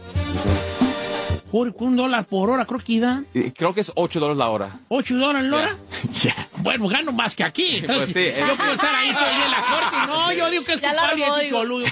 Por un dólar por hora, creo que. Y Creo que es 8 dólares la hora. ¿Ocho dólares la hora? Ya. Bueno, gano más que aquí. Entonces, Pues sí, eh. yo puedo estar ahí todo el día en la corte. No, yo digo que es culpable ese choludo.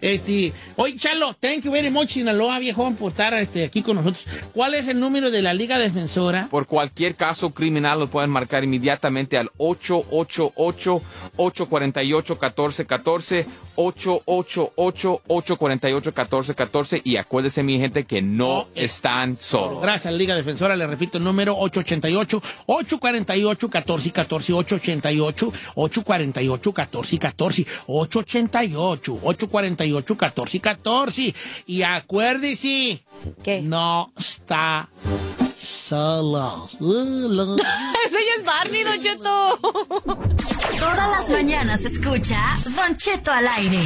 Este, oye, Chalo, thank you very much, Sinaloa, viejo, por estar este, aquí con nosotros. ¿Cuál es el número de la Liga Defensora? Por cualquier caso criminal lo pueden marcar inmediatamente al 888-848-1414, 888-848-1414 y acuérdese mi gente que no están solos. Gracias, Liga Defensora. Le repito el número 888-848-1414, 888-848-1414, 888-848-1414. Y acuérdese, ¿Qué? no está solo. Solo. Ese ya es Barney, Don Cheto. Todas las mañanas escucha Don Cheto al aire.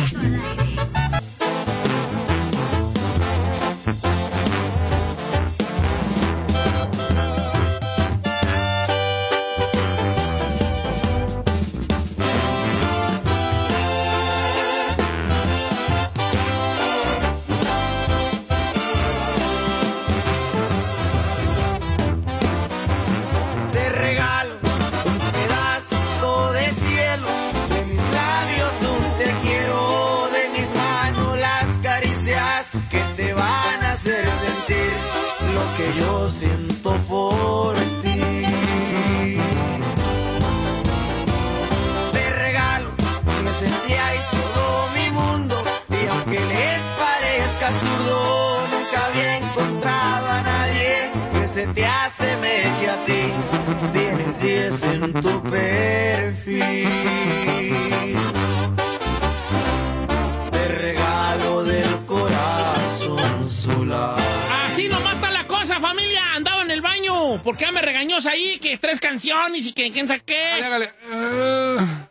¿Por qué me regañó ahí? Que tres canciones y que quién sabe qué.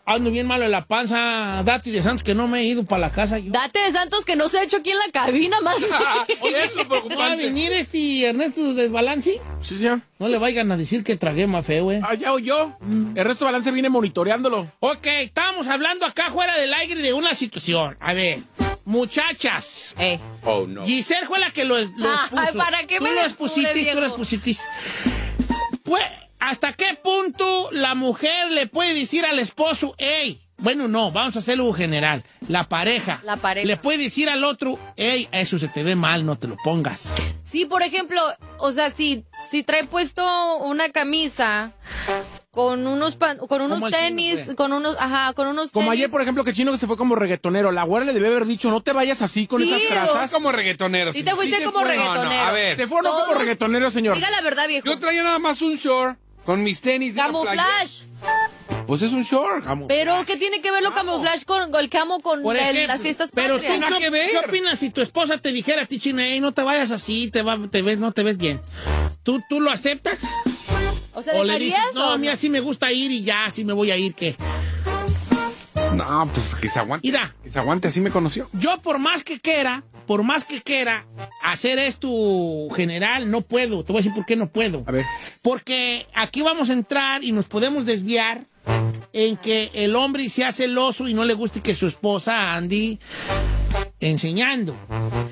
Ando bien malo en la panza. Dati de Santos que no me he ido para la casa. Yo. Date de Santos que no se ha hecho aquí en la cabina más. Oye, eso ¿no va a venir este Ernesto Desbalanci? Sí, señor. No le vayan a decir que tragué más feo, eh. Ah, ya oyó. El resto de balance viene monitoreándolo. Ok, estábamos hablando acá fuera del aire de una situación. A ver, muchachas. Oh, no. Giselle fue la que lo, lo Ah, expuso. ay, ¿para qué tú me lo expusitis, tú lo expusitis. Pues, ¿hasta qué punto la mujer le puede decir al esposo, hey, bueno, no, vamos a hacerlo general. La pareja. La pareja. Le puede decir al otro, hey, eso se te ve mal, no te lo pongas. Sí, por ejemplo, o sea, si, si trae puesto una camisa con unos pan- con unos chino, tenis, pues. con unos, ajá, con unos Como tenis. ayer, por ejemplo, que Chino que se fue como reggaetonero. La güera le debe haber dicho, no te vayas así con Sí, esas grasas. como reggaetonero. Sí te fuiste se como fue. reggaetonero. No, no, a ver. Se fue no como reggaetonero, señor. Diga la verdad, viejo. Yo traía nada más un short con mis tenis. Camuflaje. Pues es un short. Pero, ¿qué tiene que ver lo camuflaje con, el camo con Por el- ejemplo, las fiestas pero tú, patrias? ¿qué, qué opinas si tu esposa te dijera a ti, Chino, "Ey, no te vayas así, te, va, te ves, no te ves bien? ¿Tú, tú lo aceptas? O sea, ¿O le ¿dejarías dices, no, o a mí así me gusta ir y ya, así me voy a ir, ¿qué? No, pues que se aguante. Mira. Que se aguante, así me conoció. Yo por más que quiera, por más que quiera hacer esto general, no puedo. Te voy a decir por qué no puedo. A ver. Porque aquí vamos a entrar y nos podemos desviar en que el hombre sea celoso y no le guste que su esposa ande enseñando.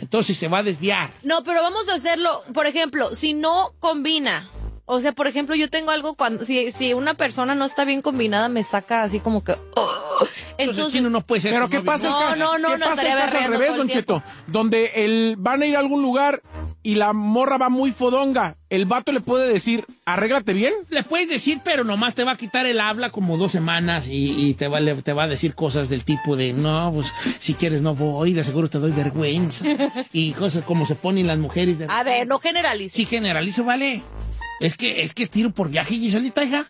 Entonces se va a desviar. No, pero vamos a hacerlo, por ejemplo, si no combina. O sea, por ejemplo, yo tengo algo cuando si, si una persona no está bien combinada me saca así como que oh. Entonces, Chino no puede ser. Pero ¿qué pasa? No, no, no, ¿qué no pasa el estaría caso al revés, todo el Don Cheto? Donde el, van a ir a algún lugar y la morra va muy fodonga. El vato le puede decir, arréglate bien. Le puedes decir, pero nomás te va a quitar el habla como dos semanas y, y te, va, le- te va a decir cosas del tipo de, no, pues si quieres no voy, de seguro te doy vergüenza. y cosas como se ponen las mujeres. De... A ver, no generalice. Si generalizo, vale. Es que es que es tiro por viaje, Giselita, hija.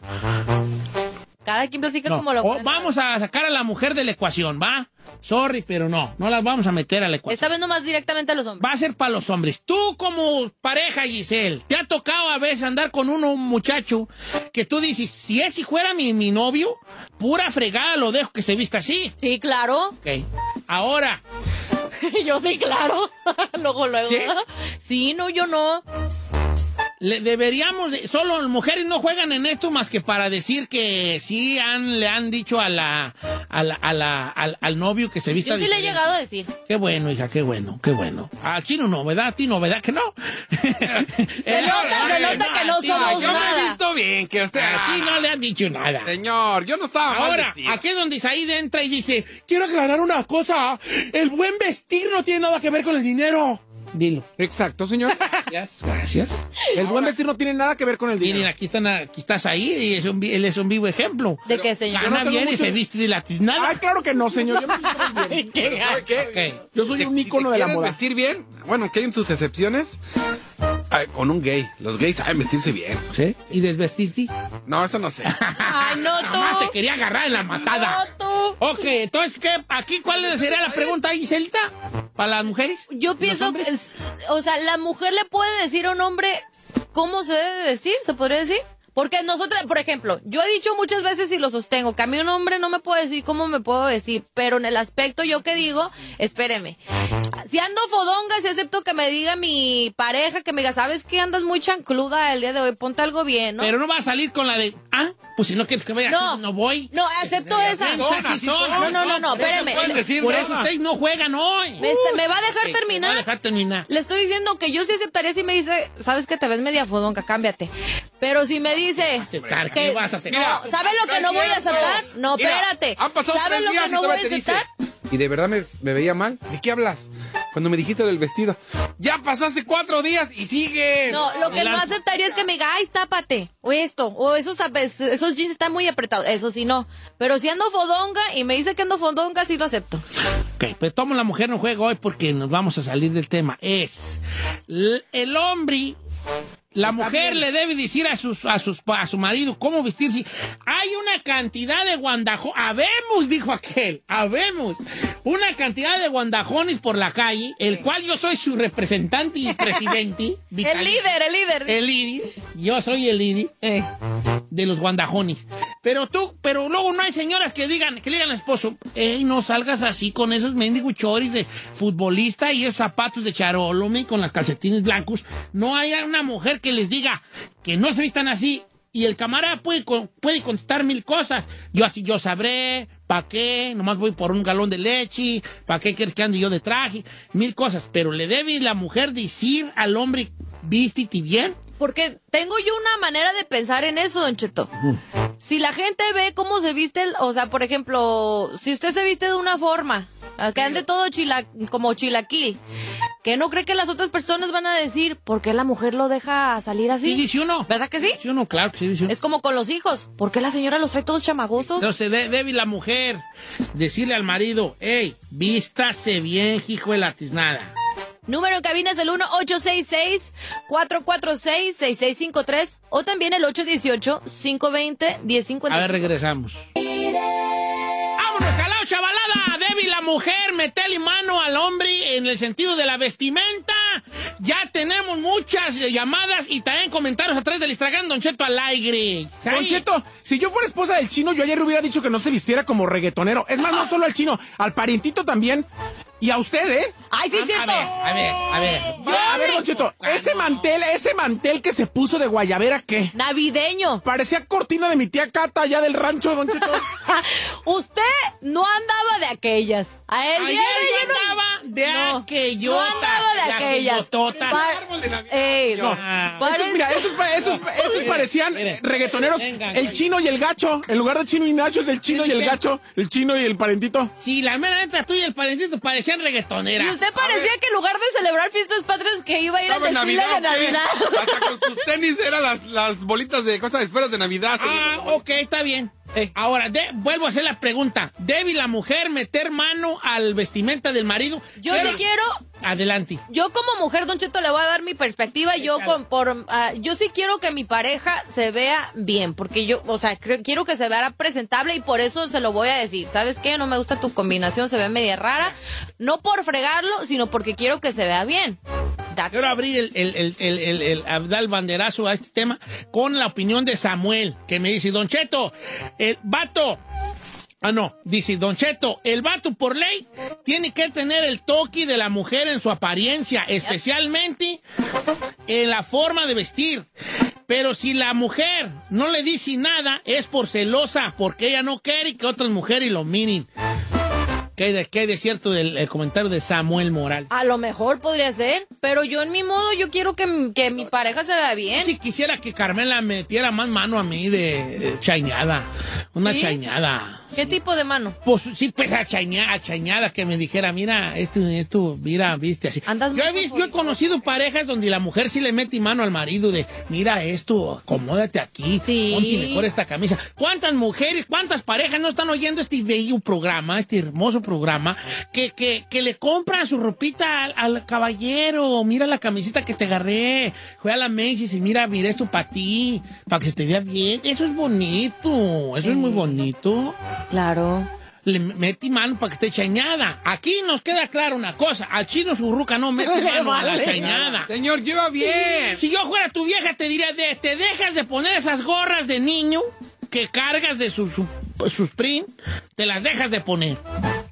Cada quien platica No. como lo vamos a sacar a la mujer de la ecuación, ¿va? Sorry, pero no, no las vamos a meter a la ecuación. Está viendo más directamente a los hombres. Va a ser para los hombres. Tú como pareja, Giselle, ¿te ha tocado a veces andar con uno, un muchacho que tú dices, si ese fuera mi, mi novio, pura fregada lo dejo que se vista así? Sí, claro. Ok. Ahora, yo sí, claro. luego, luego. ¿Sí? ¿Sí? no, yo no. Le deberíamos, de- solo las mujeres no juegan en esto más que para decir que sí han, le han dicho a la, a la, a la- al, al novio que se vista Yo sí le he diferente. llegado a decir. Qué bueno, hija, qué bueno, qué bueno. Al chino no, ¿verdad? A ti no, ¿verdad que no? Se nota, se nota que no somos yo me he visto bien que usted. A ti no le han dicho nada. Señor, yo no estaba Ahora, aquí es donde Said entra y dice, quiero aclarar una cosa, el buen vestir no tiene nada que ver con el dinero. Dilo. Exacto, señor. Gracias, gracias. El buen vestir no tiene nada que ver con el dinero. Miren, aquí, están, aquí estás ahí y es un él es un vivo ejemplo. ¿De qué, señor? Gana no bien y mucho- se viste de latiznada. Ay, claro que no, señor. Yo me visto muy bien. ¿Qué? ¿Sabe qué? Ok. Yo soy un ícono si de la moda. vestir bien, bueno, que hay en sus excepciones, ay, con un gay. Los gays saben vestirse bien. ¿Sí? ¿Y desvestirte? No, eso no sé. Ay, no, Nomás te tú. quería agarrar en la matada. No, tú. Ok, entonces, ¿qué? ¿Aquí cuál sería la pregunta ahí, Celta? ¿Para las mujeres? Yo pienso que, o sea, la mujer le puede decir a un hombre cómo se debe decir, ¿se podría decir? Porque nosotras, por ejemplo, yo he dicho muchas veces y lo sostengo, que a mí un hombre no me puede decir cómo me puedo decir, pero en el aspecto yo que digo, espéreme, si ando fodonga, si acepto que me diga mi pareja, que me diga, ¿sabes qué? Andas muy chancluda el día de hoy, ponte algo bien, ¿no? Pero no va a salir con la de, ah, pues si no quieres que vaya No. así, no voy. no, acepto esa. No, no, no, no, decir Por eso ustedes no juegan hoy. Me, ¿me va a dejar Ok, me terminar? va a dejar terminar. Le estoy diciendo que yo sí aceptaría si me dice, sabes que te ves media fodonga, cámbiate. Pero si me dice... Aceptar, que- ¿qué vas a aceptar? No, ¿sabes lo que no voy a aceptar? No, Mira, espérate. Han pasado ¿Sabes lo que no voy a dice, aceptar? ¿Y de verdad me, me veía mal? ¿De qué hablas? Cuando me dijiste del vestido. Ya pasó hace cuatro días y sigue. No, lo que no aceptaría es que me diga, ay, tápate, o esto, o esos, esos jeans están muy apretados. Eso sí, no. Pero si ando fodonga y me dice que ando fodonga, sí lo acepto. Ok, pues tomo la mujer no juega hoy porque nos vamos a salir del tema. Es el hombre La mujer le debe decir a, sus, a, sus, a su marido cómo vestirse. Hay una cantidad de guandajones. Habemos, dijo aquel. Habemos. Una cantidad de guandajones por la calle, el cual yo soy su representante y presidente. El líder, el líder. El líder. Yo soy el líder de los guandajones. Pero tú, pero luego no hay señoras que digan, que le digan al esposo, ey, no salgas así con esos mendigos choris de futbolista y esos zapatos de charolo, me, con las calcetines blancos. No hay una mujer que les diga que no se vistan así. Y el camarada puede, puede contestar mil cosas. Yo así, yo sabré, ¿para qué? Nomás voy por un galón de leche, ¿para qué quieres que ande yo de traje? Mil cosas. Pero le debe la mujer decir al hombre, vístete bien. Porque tengo yo una manera de pensar en eso, Don Cheto. Si la gente ve cómo se viste, el- o sea, por ejemplo, si usted se viste de una forma, que ande todo chila, como chilaquil, que no cree que las otras personas van a decir, ¿por qué la mujer lo deja salir así? Sí, dice uno. ¿Verdad que sí? Dice uno, claro que sí, dice uno. Es como con los hijos. ¿Por qué la señora los trae todos chamagosos? Entonces de- debe la mujer decirle al marido, hey, vístase bien, hijo de la tiznada. Número en cabina es el 1-866-446-6653 o también el 818-520-1050. A ver, regresamos. ¡Vámonos, calao, chavalada! Debbie, la mujer, metele mano al hombre en el sentido de la vestimenta. Ya tenemos muchas llamadas y también comentarios a través del Instagram, Don Cheto al aire. Don Cheto, si yo fuera esposa del chino, yo ayer hubiera dicho que no se vistiera como reggaetonero. Es más, no solo al chino, al parientito también. Y a usted, ¿eh? ¡Ay, sí, es cierto! A ver, a ver. A ver, Don Cheto, ese mantel, ese mantel que se puso de guayabera, ¿qué? Navideño. Parecía cortina de mi tía Cata allá del rancho, Don Cheto. Usted no andaba de aquellas. A él Ayer yo andaba de No, aquellotas, De de aquellas. Ey, no. Estos, mira, estos, pa- estos- estos parecían Mire. reggaetoneros. El chino y el gacho. En lugar de chino y Nacho es el chino y el Venga. gacho. El chino y el parentito. Sí, la mera neta, tú y el parentito parecían reggaetoneras. Y usted parecía que en lugar de celebrar fiestas patrias que iba a ir al desfile de ¿o qué? Navidad. Hasta con sus tenis eran las, las bolitas de cosas de esferas de Navidad. señor. Ah, ok, está bien. Ahora, de- vuelvo a hacer la pregunta. ¿Debe la mujer meter mano al vestimenta del marido? Yo Pero- sí quiero Adelante. Yo como mujer, Don Cheto, le voy a dar mi perspectiva. Yo con, por, ah, yo sí quiero que mi pareja se vea bien, porque yo, o sea, creo- quiero que se vea presentable y por eso se lo voy a decir. ¿Sabes qué? No me gusta tu combinación, se ve media rara. No por fregarlo, sino porque quiero que se vea bien. Quiero abrir el, el, el, el, el- dar el banderazo a este tema con la opinión de Samuel, que me dice, Don Cheto, el vato. Ah, no, dice Don Cheto, el vato por ley tiene que tener el toque de la mujer en su apariencia, especialmente en la forma de vestir. Pero si la mujer no le dice nada, es por celosa, porque ella no quiere que otras mujeres lo miren. ¿Qué hay de, qué hay de cierto del el comentario de Samuel Moral? A lo mejor podría ser, pero yo en mi modo, yo quiero que, que mi pareja se vea bien. Si quisiera que Carmela metiera más mano a mí de, de chañada. Una ¿Sí? chañada. ¿Qué tipo de mano? Pues sí, pues a chañada, a chañada que me dijera, mira, esto, esto, mira, viste así. yo, he yo he conocido parejas donde la mujer sí le mete mano al marido de, mira esto, acomódate aquí, ponte mejor esta camisa. ¿Cuántas mujeres, cuántas parejas no están oyendo este bello programa, este hermoso programa, que, que, que le compran su ropita al, al caballero? Mira la camiseta que te agarré, fue a la Macy's y mira, mira esto para ti, para que se te vea bien. Eso es bonito, eso es muy bonito. Claro. Le metí mano para que esté chañada. Aquí nos queda claro una cosa. Al chino su ruca no mete mano a la vale. chañada. Señor, lleva bien. Si yo fuera tu vieja, te diría, de, te dejas de poner esas gorras de niño que cargas de sus su, sus print, te las dejas de poner.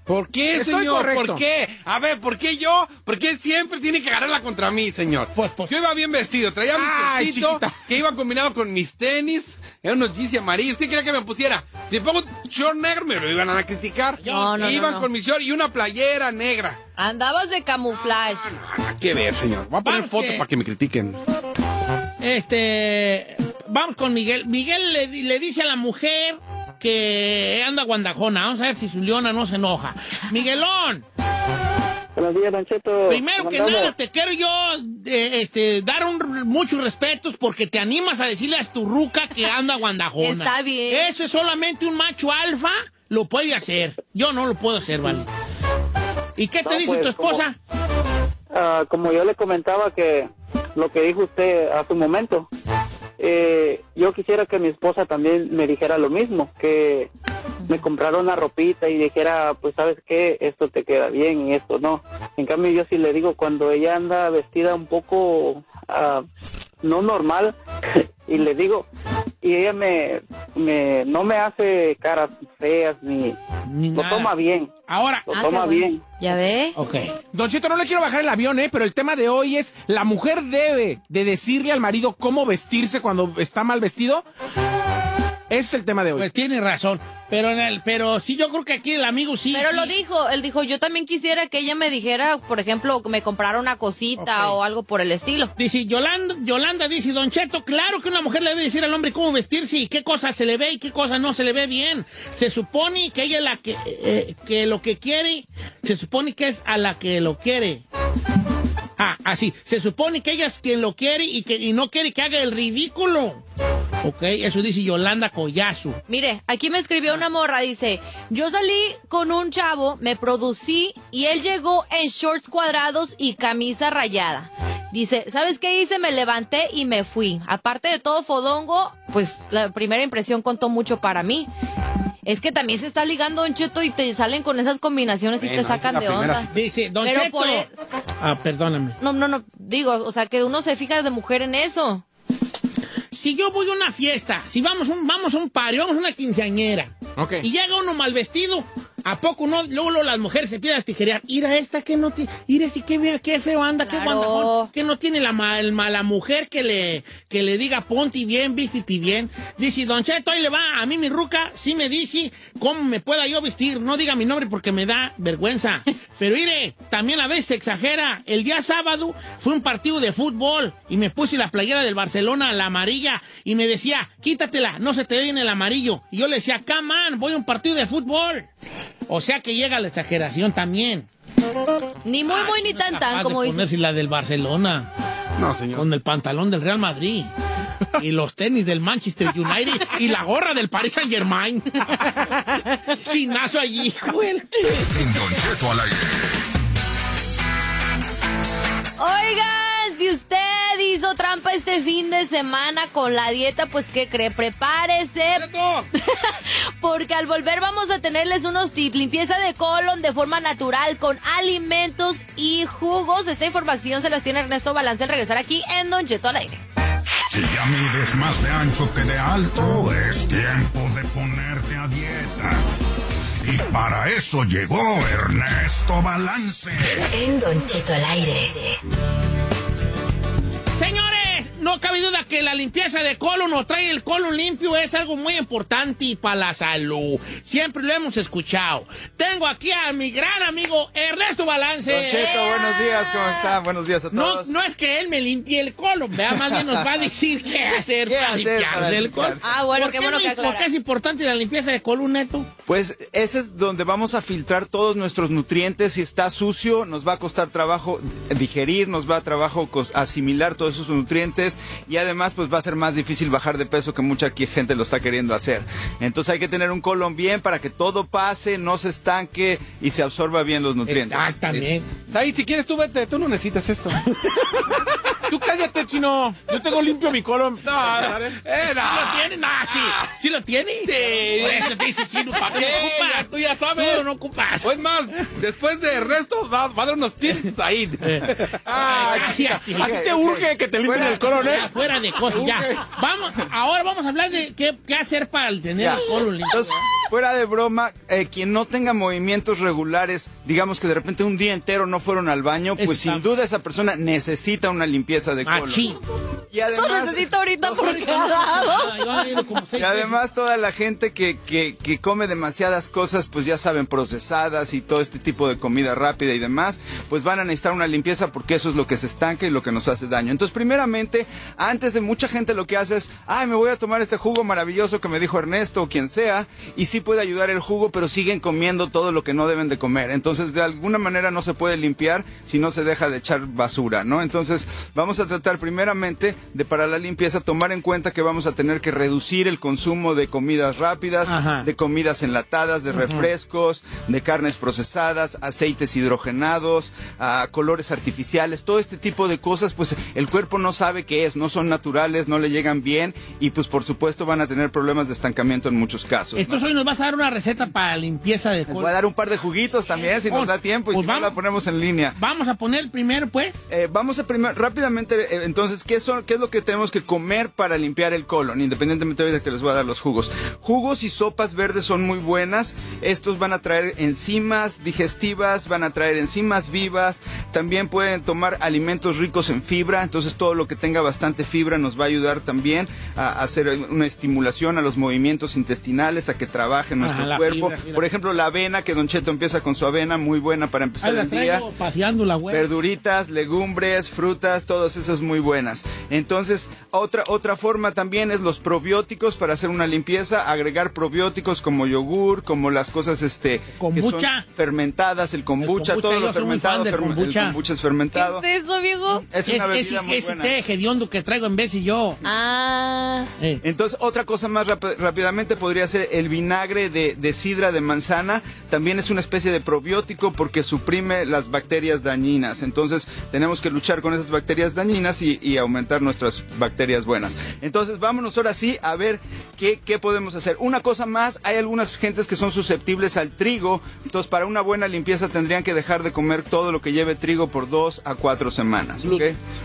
¿Por qué, Estoy señor? correcto. ¿Por qué? A ver, ¿por qué yo? ¿Por qué siempre tiene que agarrarla contra mí, señor? Pues, yo iba bien vestido, traía mi Ay, shortcito que iba combinado con mis tenis, eran unos jeans amarillos. ¿Qué quería que me pusiera? Si pongo short negro, me lo iban a criticar. No, no, iban no, no. con mi short y una playera negra. Andabas de camuflaje. Nada que ver, señor. Voy a poner foto que- para que me critiquen. Este. Vamos con Miguel. Miguel le, le dice a la mujer que anda guandajona. Vamos a ver si su leona no se enoja. Miguelón. Buenos días, Don Cheto. Primero ¿Cómo que nada, te quiero yo eh, este, dar un, muchos respetos porque te animas a decirle a tu ruca que anda guandajona. Está bien. Eso es solamente un macho alfa lo puede hacer. Yo no lo puedo hacer, ¿vale? ¿Y qué te No, dice pues, tu esposa? Ah, como yo le comentaba que lo que dijo usted hace un momento. Eh, yo quisiera que mi esposa también me dijera lo mismo, que me comprara una ropita y dijera, pues sabes qué, esto te queda bien y esto no. En cambio yo sí le digo, cuando ella anda vestida un poco ah, no normal, y le digo, y ella me, me no me hace caras feas ni, lo nada. toma bien. Ahora, lo toma bien. ¿Ya ve? Ok. Don Cheto, no le quiero bajar el avión, ¿eh? Pero el tema de hoy es, ¿la mujer debe de decirle al marido cómo vestirse cuando está mal vestido? Ese es el tema de hoy. Pues tiene razón. Pero en el, pero sí, yo creo que aquí el amigo sí. Pero sí. lo dijo, él dijo, yo también quisiera que ella me dijera, por ejemplo, que me comprara una cosita o algo por el estilo. Dice Yolanda, Yolanda dice, Don Cheto, claro que una mujer le debe decir al hombre cómo vestirse y qué cosa se le ve y qué cosa no se le ve bien. Se supone que ella es la que, eh, que lo que quiere, se supone que es a la que lo quiere. Ah, así, se supone que ella es quien lo quiere y que y no quiere que haga el ridículo. Ok, eso dice Yolanda Collazo. Mire, aquí me escribió una morra, dice, yo salí con un chavo, me producí y él llegó en shorts cuadrados y camisa rayada. Dice, ¿sabes qué hice? Me levanté y me fui. Aparte de todo fodongo, pues la primera impresión contó mucho para mí. Es que también se está ligando Don Cheto y te salen con esas combinaciones y te sacan de onda. sí. Dice, Don Pero Cheto. por e- Ah, perdóname. No, no, no, digo, o sea, que uno se fija de mujer en eso. Si yo voy a una fiesta, si vamos, un, vamos a un party, vamos a una quinceañera, Ok. y llega uno mal vestido, ¿a poco no? Luego, luego las mujeres se empiezan a tijerear. Mira esta que no tiene, mira si qué, qué feo anda, qué guandajón, que no tiene la, ma- el ma- la mujer que le, que le diga ponte bien, vístete bien. Dice, Don Cheto, ahí le va, a mí mi ruca sí me dice cómo me pueda yo vestir. No diga mi nombre porque me da vergüenza. Pero mire, también a veces se exagera. El día sábado fue un partido de fútbol y me puse la playera del Barcelona, la amarilla, y me decía, quítatela, no se te ve bien el amarillo. Y yo le decía, come on, voy a un partido de fútbol. O sea que llega la exageración también. Ni muy, muy, ni tan, tan, como de dice. ponerse la del Barcelona. No, señor. Con el pantalón del Real Madrid. y los tenis del Manchester United y la gorra del Paris Saint Germain. Chinazo allí, güey. En Don Cheto al aire. Oigan, si usted hizo trampa este fin de semana con la dieta, pues ¿qué cree? Prepárese. Porque al volver vamos a tenerles unos tips. Limpieza de colon de forma natural con alimentos y jugos. Esta información se las tiene Ernesto Balance al regresar aquí en Don Cheto al aire. Si ya mides más de ancho que de alto, es tiempo de ponerte a dieta. Y para eso llegó Ernesto Balance. En Don Cheto al aire. Señores, no cabe duda que la limpieza de colon o trae el colon limpio es algo muy importante para la salud. Siempre lo hemos escuchado. Tengo aquí a mi gran amigo Ernesto Balance. Don Cheto, buenos días, ¿cómo están? Buenos días a No, todos. no es que él me limpie el colon, vea, más bien nos va a decir qué hacer ¿Qué para hacer para el colon. Ah, bueno, ¿Por qué bueno no- que aclara. ¿Por qué es importante la limpieza de colon, Neto? Pues ese es donde vamos a filtrar todos nuestros nutrientes. Si está sucio, nos va a costar trabajo digerir, nos va a trabajo asimilar todos esos nutrientes y además pues va a ser más difícil bajar de peso que mucha aquí gente lo está queriendo hacer. Entonces hay que tener un colon bien para que todo pase, no se estanque y se absorba bien los nutrientes. Exactamente. Said, si quieres tú vete, tú no necesitas esto. Tú cállate, chino. Yo tengo limpio mi colon. No, ¿Sí lo tiene? No, sí. ¿Sí lo tiene? Sí. Por eso te dice chino, ¿para qué tú ya sabes. Tú no ocupas. O es más, después de Ernesto va, va a dar unos tips Said. Ah, Ay, a ti te urge que te limpien el colon, ¿eh? Ya, fuera de cosas, ya. Vamos, ahora vamos a hablar de qué, qué hacer para tener el colon limpio. Entonces, fuera de broma, eh, quien no tenga movimientos regulares, digamos que de repente un día entero no fueron al baño, pues Está- sin duda esa persona necesita una limpieza de colon. Machín. Y Esto además, necesito ahorita porque y además toda la gente que, que, que come demasiadas cosas, pues ya saben, procesadas y todo este tipo de comida rápida y demás, pues van a necesitar una limpieza porque eso es lo que se estanca y lo que nos hace daño. Entonces, primeramente, antes de mucha gente lo que hace es, ay, me voy a tomar este jugo maravilloso que me dijo Ernesto o quien sea, y sí puede ayudar el jugo, pero siguen comiendo todo lo que no deben de comer. Entonces, de alguna manera no se puede limpiar si no se deja de echar basura, ¿no? Entonces, vamos a tratar primeramente de para la limpieza tomar en cuenta que vamos a tener que reducir el consumo de comidas rápidas, Ajá. de comidas enlatadas, de Ajá. refrescos, de carnes procesadas, aceites hidrogenados, a colores artificiales, todo este tipo de cosas, pues el cuerpo no sabe qué es, no son naturales, no le llegan bien y pues por supuesto van a tener problemas de estancamiento en muchos casos. ¿no? Entonces hoy nos vas a dar una receta para limpieza de colon. voy a dar un par de juguitos también, si nos Pues, da tiempo, y pues si no la ponemos en línea. Vamos a poner primero, pues. Eh, vamos a primero, rápidamente, eh, entonces, ¿qué, son, ¿qué es lo que tenemos que comer para limpiar el colon? Independientemente ahorita que les voy a dar los jugos. Jugos y sopas verdes son muy buenas. Estos van a traer enzimas digestivas, van a traer enzimas vivas. También pueden tomar alimentos ricos en fibra. Entonces, todo lo que tenga bastante fibra nos va a ayudar también a hacer una estimulación a los movimientos intestinales, a que trabaje nuestro Ajá, cuerpo. fibra. Por ejemplo, la avena, que Don Cheto empieza con su avena, muy buena para empezar Ahí la el día. paseando la web. Verduritas, legumbres, frutas, todas esas muy buenas. Entonces, otra, otra forma también es los probióticos para hacer una limpieza, agregar probióticos como yogur, como las cosas este, que son Kombucha. fermentadas, el kombucha, kombucha, todo lo fermentado, el kombucha. es fermentado. ¿Qué es eso, viejo? Es una bebida ese, muy buena. té que traigo en vez y yo. Ah. Entonces, otra cosa más rápidamente podría ser el vinagre de, de sidra de manzana. También es una especie de probiótico porque suprime las bacterias dañinas. Entonces, tenemos que luchar con esas bacterias dañinas y, y aumentar nuestras bacterias buenas. Entonces, vámonos ahora sí a ver qué, qué podemos hacer. Una cosa más, hay algunas gentes que son susceptibles al trigo. Entonces, para una buena limpieza tendrían que dejar de comer todo lo que lleve trigo por dos a cuatro semanas. ¿ok?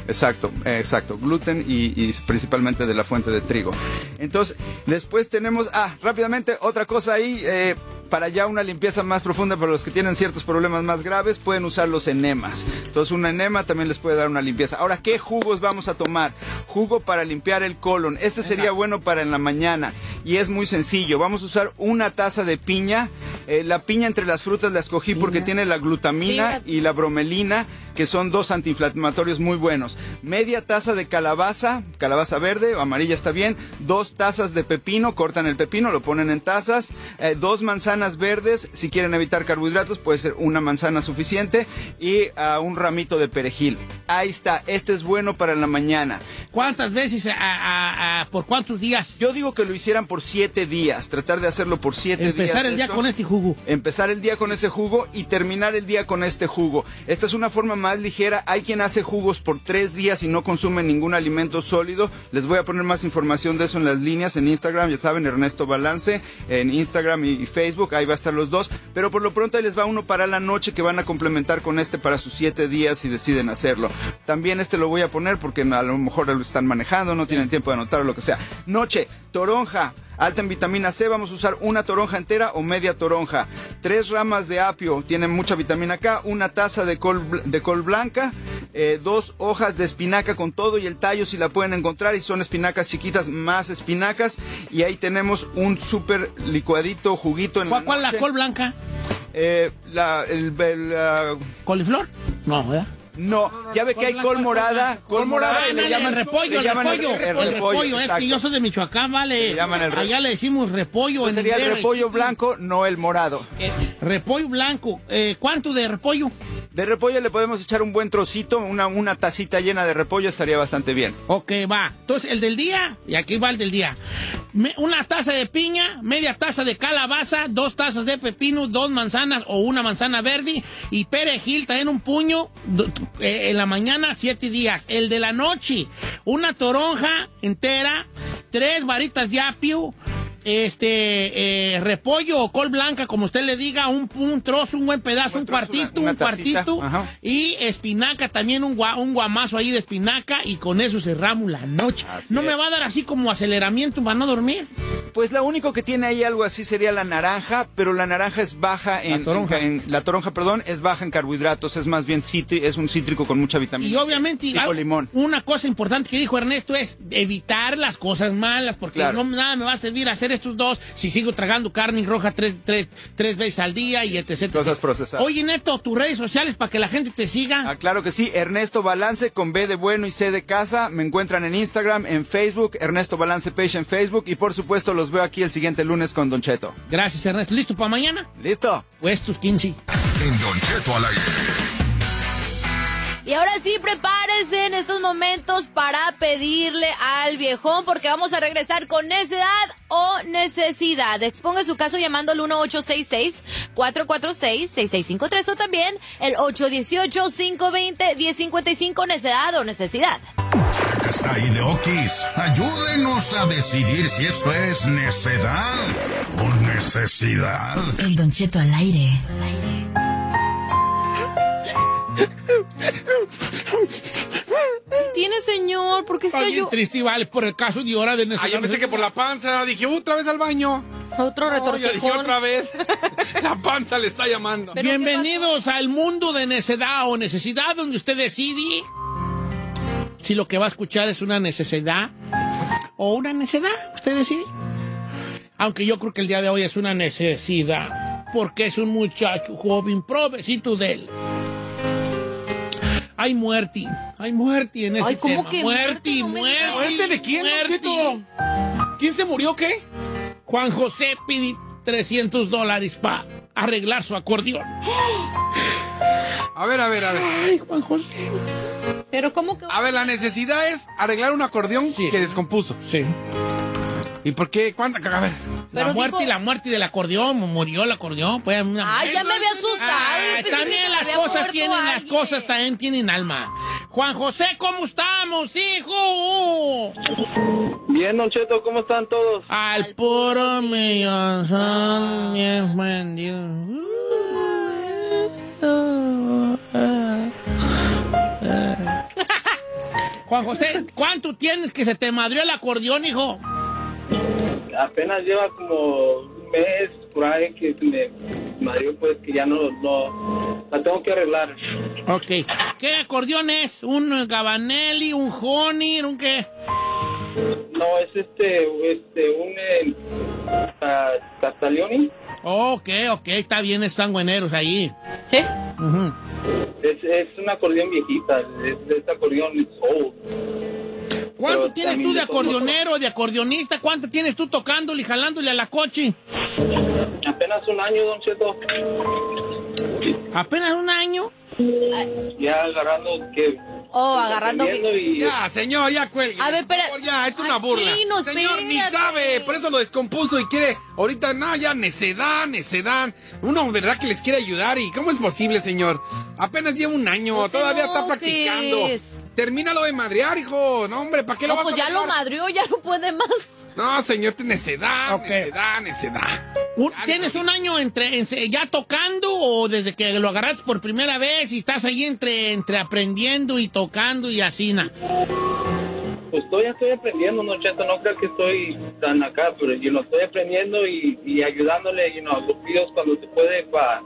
Exacto, exacto. Gluten y, y principalmente de la fuente de trigo. Entonces, después tenemos, ah, rápidamente, otra cosa ahí. eh, para ya una limpieza más profunda para los que tienen ciertos problemas más graves, pueden usar los enemas. Entonces, un enema también les puede dar una limpieza. Ahora, ¿qué jugos vamos a tomar? Jugo para limpiar el colon. Este sería bueno para en la mañana y es muy sencillo. Vamos a usar una taza de piña. Eh, la piña entre las frutas la escogí porque tiene la glutamina y la bromelina, que son dos antiinflamatorios muy buenos. Media taza de calabaza, calabaza verde o amarilla está bien. Dos tazas de pepino, cortan el pepino, lo ponen en tazas. Eh, dos manzanas verdes, si quieren evitar carbohidratos, puede ser una manzana suficiente. Y ah, un ramito de perejil. Ahí está, este es bueno para la mañana. ¿Cuántas veces? A, a- a- ¿Por cuántos días? Yo digo que lo hicieran por siete días, tratar de hacerlo por siete días. Empezar el día con este jugo. Empezar el día con ese jugo y terminar el día con este jugo. Esta es una forma más ligera. Hay quien hace jugos por tres días y no consume ningún alimento sólido. Les voy a poner más información de eso en las líneas en Instagram. Ya saben, Ernesto Balance en Instagram y Facebook. Ahí va a estar los dos. Pero por lo pronto ahí les va uno para la noche que van a complementar con este para sus siete días si deciden hacerlo. También este lo voy a poner porque a lo mejor lo están manejando, no tienen tiempo de anotar o lo que sea. Noche, toronja. Alta en vitamina C, vamos a usar una toronja entera o media toronja. Tres ramas de apio, tienen mucha vitamina K. Una taza de col, de col blanca. eh, dos hojas de espinaca con todo y el tallo si la pueden encontrar. Y son espinacas chiquitas más espinacas. Y ahí tenemos un súper licuadito, juguito en ¿Cuál, la cuál la col blanca? Eh, la, el, el, ah, ¿Coliflor? No, ¿verdad? No, ya ve que hay col morada, col morada, le no, llaman repollo, le el llaman repollo, el repollo, es que yo soy de Michoacán, vale. Allá le decimos repollo Pues en sería el repollo blanco, no el morado. Repollo blanco. Eh, ¿Cuánto de repollo? De repollo le podemos echar un buen trocito, una, una tacita llena de repollo estaría bastante bien. Ok, va. Entonces, el del día, y aquí va el del día. Una taza de piña, media taza de calabaza, dos tazas de pepino, dos manzanas o una manzana verde y perejil, también un puño eh, en la mañana, siete días. El de la noche, una toronja entera, tres varitas de apio, este eh, repollo o col blanca, como usted le diga, un, un trozo, un buen pedazo, un cuartito, una un tacita, cuartito, ajá. y espinaca, también un, gua- un guamazo ahí de espinaca, y con eso cerramos la noche. ¿No me va a dar así como aceleramiento para no dormir? Pues lo único que tiene ahí algo así sería la naranja, pero la naranja es baja en toronja. en- la toronja, perdón, es baja en carbohidratos, es más bien citri- es un cítrico con mucha vitamina. Y C, obviamente, tipo limón. una cosa importante que dijo Ernesto es evitar las cosas malas, porque Claro. no nada me va a servir hacer hacer estos dos si sigo tragando carne roja tres, tres, tres veces al día y etc. etc. Cosas procesadas. Oye, Neto, tus redes sociales para que la gente te siga. Ah, claro que sí, Ernesto Balance con B de bueno y C de casa. Me encuentran en Instagram, en Facebook, Ernesto Balance Page en Facebook y por supuesto los veo aquí el siguiente lunes con Don Cheto. Gracias, Ernesto. ¿Listo para mañana? Listo. Pues tus 15. En Don Cheto al aire. Y ahora sí, prepárese en estos momentos para pedirle al viejón, porque vamos a regresar con necedad o necesidad. Exponga su caso llamando al 1866-446-6653 o también el 818-520-1055, necedad o necesidad. Está ahí de Okis. Ayúdenos a decidir si esto es necedad o necesidad. El Don Cheto al aire. Tiene señor, ¿por qué está yo? triste y vale por el caso de hora de Ah, necesidad. yo pensé que por la panza. Dije, otra vez al baño. Otro No, yo dije retortijón. otra vez. la panza le está llamando. Bienvenidos al mundo de necedad o necesidad donde usted decide si lo que va a escuchar es una necesidad o una necedad. Usted decide. Aunque yo creo que el día de hoy es una necesidad porque es un muchacho joven, provecito de él. Hay muerte, hay muerte en este Ay, ¿cómo tema. que muerte, muerte? No muerte, ¿Muerte de quién, muerte. ¿Quién se murió qué? Juan José pide 300 dólares para arreglar su acordeón. A ver, a ver, a ver. Ay, Juan José. Pero ¿cómo que...? A ver, la necesidad es arreglar un acordeón Sí. que descompuso. Sí. ¿Y por qué? ¿Cuánta? A ver. La muerte dijo- y la muerte del acordeón, murió el acordeón. Pues, una Ay, ya me había asustado. Ay, también las cosas tienen, las cosas también tienen alma. Juan José, ¿cómo estamos, hijo? Bien, Don Cheto, ¿cómo están todos? Al puro millón son bien vendidos. Juan José, ¿cuánto tienes que se te madrió el acordeón, hijo? Apenas lleva como un mes por ahí que se me madrió, pues que ya no, no, la tengo que arreglar. Ok. ¿Qué acordeón es? ¿Un Gabanelli, un Honey, un qué? No, es este, este, un eh, Castaglioni. Ok, ok, está bien, están bueneros ahí. ¿Sí? Es, es un acordeón viejita, es, este acordeón es old. ¿Cuánto Pero tienes tú de acordeonero, de acordeonista? ¿Cuánto tienes tú tocándole y jalándole a la coche? Apenas un año, Don Cheto, ¿Apenas un año? ya agarrando que... Oh, agarrando... y- Ya, señor, ya cuelgue. A ver, espera. Por favor, Ya, esto es una burla. Señor, ni sabe. Por eso lo descompuso y quiere. Ahorita, no, ya, necedad, necedad. Uno, ¿verdad que les quiere ayudar? ¿Y cómo es posible, señor? Apenas lleva un año, No todavía está practicando. Termínalo de madrear, hijo. No, hombre, ¿para qué lo No, vas pues a ya lo madrió, ya no puede más. No, señor, te necedad, Ok. necedad, necedad. ¿Tienes un año entre, en- ya tocando o desde que lo agarraste por primera vez y estás ahí entre, entre aprendiendo y tocando y así, na? Pues todavía estoy aprendiendo, no Cheto, no creo que estoy tan acá, pero yo lo estoy aprendiendo y, y ayudándole you know, a los tíos cuando se puede para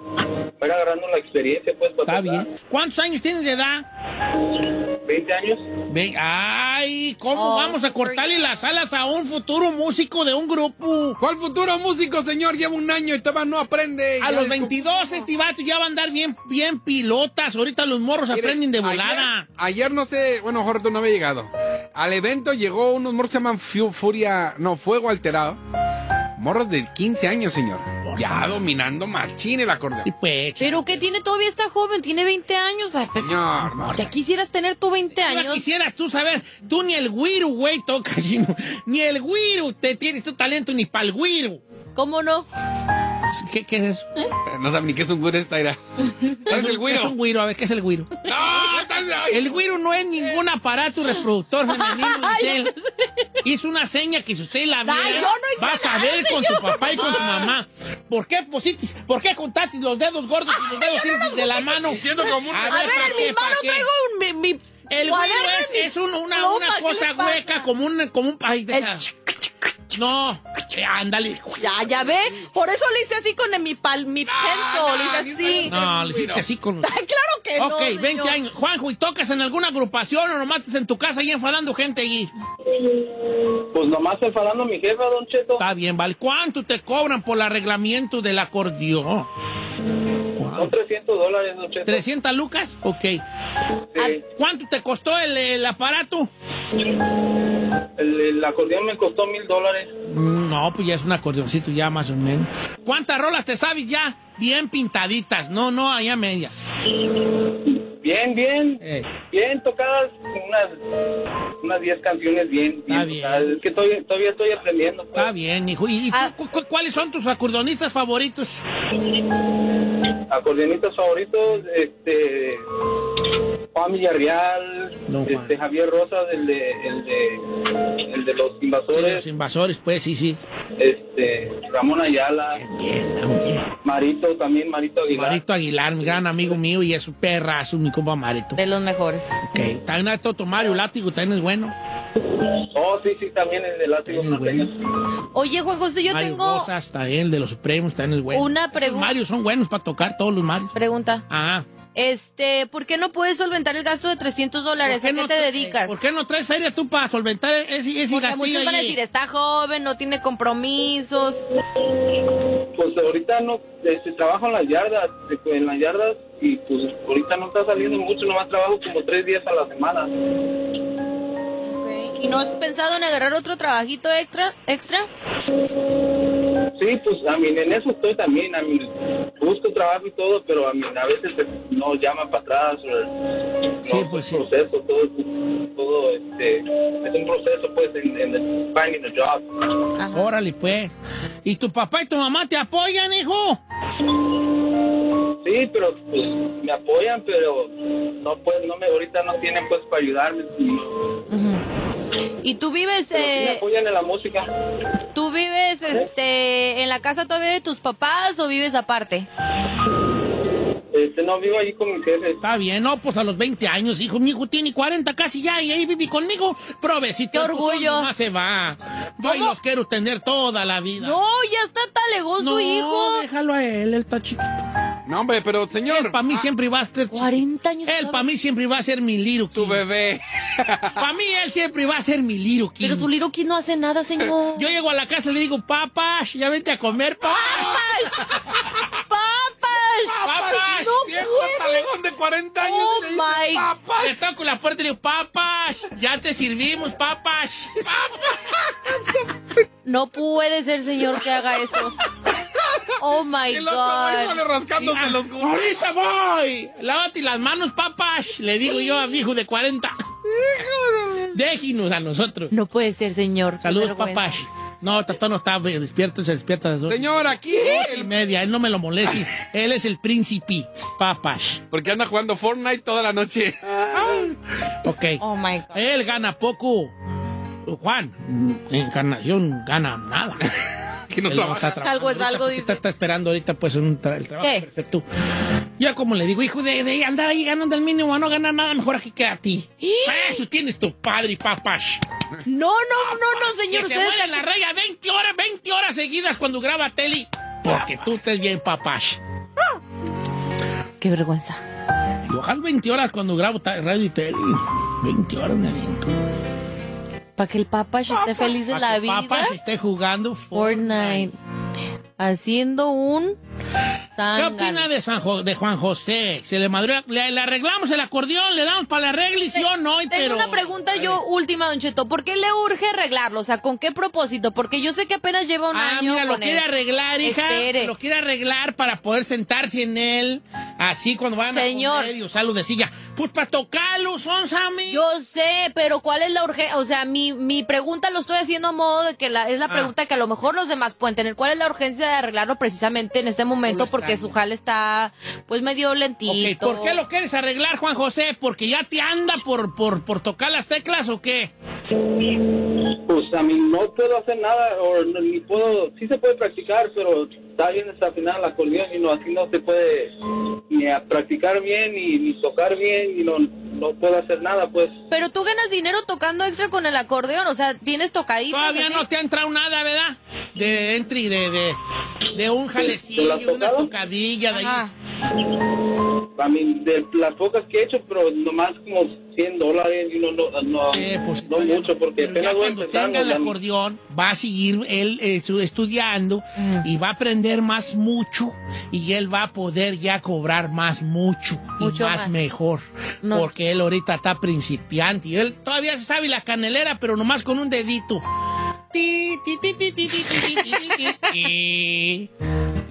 ir agarrando la experiencia, pues, para Está bien. ¿Cuántos años tienes de edad? 20 años. Ve, ay, ¿cómo Oh, vamos a cortarle las alas a un futuro músico de un grupo? ¿Cuál futuro músico, señor? Lleva un año y todavía no aprende. A los descom- 22 este vato ya va a andar bien, bien pilotas. Ahorita los morros Mire, aprenden de ayer- volada. Ayer, no sé, bueno, Jorge, tú no había llegado. Al evento llegó unos morros que se llaman Fu- Furia, no, Fuego Alterado. Morros de 15 años, señor. Ya dominando machín el acordeón. Y pues, Pero que tiene todavía está joven, tiene 20 años. Ay, pues, Señor, no, ya quisieras tener tú 20 ya años. quisieras tú saber, tú ni el güiro, güey, tocas, ni el güiro, te tienes tu talento ni pa'l güiro. ¿Cómo no? ¿Qué, qué es eso? Eh, No sabe ni qué es un güiro esta era. ¿Cuál es el ¿Qué es güiro? un güiro? A ver, ¿qué es el güiro? No, El güiro no es ningún aparato reproductor femenino, Giselle. Es una seña que si usted la ve, no vas a nada, ver con tu papá y con tu mamá. ¿Por qué pusiste, por qué contaste los dedos gordos y los dedos índices de la mano? Como un- A A ver, ver, ¿para en qué? mi ¿Para mano traigo un, mi, mi El güiro es, es un- una, una ¿qué cosa hueca, como un, como un... Ay, deja. No, ándale. Ya, ya ve. Por eso le hice así con mi pal, mi penso. Le hice así. No, le hiciste así con... Claro que no. Ok, 20 señor. años. Juanjo, ¿y tocas en alguna agrupación o nomás estás en tu casa y enfadando gente allí? Pues nomás enfadando a mi jefa, Don Cheto. Está bien, vale. ¿Cuánto te cobran por el arreglamiento del acordeón? Son 300 dólares, Don Cheto. ¿300 lucas? Ok. ¿Cuánto te costó el, el aparato? El, el acordeón me costó mil dólares. Mm, No, pues ya es un acordeoncito ya más o menos. ¿Cuántas rolas te sabes ya? Bien pintaditas, no, no, allá medias. Bien, bien. Eh. Bien tocadas, unas unas 10 canciones bien. Está bien tocadas. Es que todavía, todavía estoy aprendiendo. pues. Está bien, hijo. ¿Y, y Ah. tú, cu- cu- cuáles son tus acordeonistas favoritos? Acordeonistas favoritos, este... Juan Villarreal, Don Juan. este Javier Rosas, el de, el de, el de los Sí, invasores, los invasores, pues, sí, sí. este Ramón Ayala, Marito también, Marito Aguilar. Marito Aguilar, mi gran amigo mío, y es un perrazo, mi compa Marito. De los mejores. Ok. También hay Toto Mario Látigo, también es bueno. Oh, sí, sí, también el de Látigo Norteños. Oye, Juan José, yo Mario tengo Rosas, también el de los Supremos, también es bueno. una pregunta. Marios son buenos para tocar todos los Marios. Pregunta. Ah. Este, ¿por qué no puedes solventar el gasto de 300 dólares? ¿Por ¿A qué no te dedicas? ¿Por qué no traes feria tú para solventar ese, ese Porque muchos van a decir, está joven, no tiene compromisos. Pues ahorita no, este, trabajo en las yardas, de- en las yardas, y pues ahorita no está saliendo mucho, nomás trabajo como tres días a la semana. ¿Y no has pensado en agarrar otro trabajito extra? extra? Sí, pues a mí en eso estoy también, a mí busco trabajo y todo, pero a mí a veces no llaman para atrás, Sí, no, pues es un proceso, todo, todo este, es un proceso pues en, en finding a job. Órale, pues. ¿Y tu papá y tu mamá te apoyan, hijo? Sí, pero pues me apoyan, pero no pues no me ahorita no tienen pues para ayudarme. ¿Y tú vives, Pero sí me eh, apoyan en la música. tú vives, este, en la casa todavía de tus papás o vives aparte? Este, no vivo allí con mi jefe. Está bien, no, pues a los 20 años, hijo. Mi hijo tiene 40 casi ya y ahí vive conmigo. Provecito. ¡Qué orgullo! Más se va. Yo ahí los quiero tener toda la vida. No, ya está talegón No, su hijo. déjalo a él, él está chiquito. No, hombre, pero señor. Para mí siempre va a ser. 40 años. Él para mí siempre va a ser mi Little Tu bebé. Para mí él siempre va a ser mi King. Pero su King no hace nada, señor. Yo llego a la casa y le digo, papas, ya vente a comer, papas. ¡Papas! ¡Papas! ¡No Viejo talegón de 40 años. ¡Oh, le my! "Papas". Le toco la puerta y le digo, papas, ya te servimos, papas. No puede ser, señor, que haga eso. Oh my Y el otro God. los cu- Ahorita voy. Lávate las manos, papas. Le digo yo a mi hijo de 40. Déjinos a nosotros. No puede ser, señor. Saludos, papas. No, Tatón no está despierto, se despierta a las dos. Señor, aquí. Dos y media, él no me lo moleste. Él es el príncipe, papas. Porque anda jugando Fortnite toda la noche. Ok. Oh my God. Él gana poco. Juan, Encarnación gana nada. Que no trabaja. está trabajando Algo es algo, dice. Está, está esperando ahorita pues un tra- el trabajo ¿Qué? perfecto. Yo como le digo, hijo, de, de andar ahí ganando el mínimo a no ganar nada, mejor aquí que a ti. Eso tienes tu padre y papas. No, no, no, no, señor. que se Usted muere la raya 20 horas, 20 horas seguidas cuando graba tele. Porque tú estés bien, papas. Qué vergüenza. Ojalá 20 horas cuando grabo radio y tele. 20 horas me aviento. Para que el papá esté feliz de la que vida. Papas esté jugando Fortnite. Haciendo un ¿Qué opina de, San Jo- de Juan José? ¿Se le, madrió- le, le arreglamos el acordeón? ¿Le damos para la regla? ¿Sí o no? Tengo Pero... una pregunta yo última, Don Cheto. ¿Por qué le urge arreglarlo? O sea, ¿con qué propósito? Porque yo sé que apenas lleva un Ah, año mira, lo con quiere él. arreglar, hija. Espere. Lo quiere arreglar para poder sentarse en él. Así cuando van Señor. a comer y usarlo de silla. Pues para tocarlo, son Sammy. Yo sé, pero ¿cuál es la urgencia? O sea, mi, mi pregunta lo estoy haciendo a modo de que la, es la Ah. pregunta que a lo mejor los demás pueden tener. ¿Cuál es la urgencia de arreglarlo precisamente en este momento? Porque su jale está, pues, medio lentito. ¿Por qué lo quieres arreglar, Juan José? ¿Porque ya te anda por, por, por tocar las teclas o qué? Pues a mí no puedo hacer nada, o ni puedo, sí se puede practicar, pero está bien desafinada la acordeón y no, así no se puede ni a practicar bien, ni, ni tocar bien, y no, no puedo hacer nada, pues. Pero tú ganas dinero tocando extra con el acordeón, o sea, tienes tocaditos. Todavía así? no te ha entrado nada, ¿verdad? De entry, de, de, de un jalecillo, ¿De la una tocadilla de ahí a mí, de las pocas que he hecho, pero nomás como 100 dólares, y no, no, no, sí, pues, no mucho, porque apenas ya cuando tenga el acordeón, va a seguir él eh, estudiando mm. y va a aprender más mucho y él va a poder ya cobrar más mucho, mucho y más, más. mejor, no. porque él ahorita está principiante y él todavía se sabe la canelera, pero nomás con un dedito.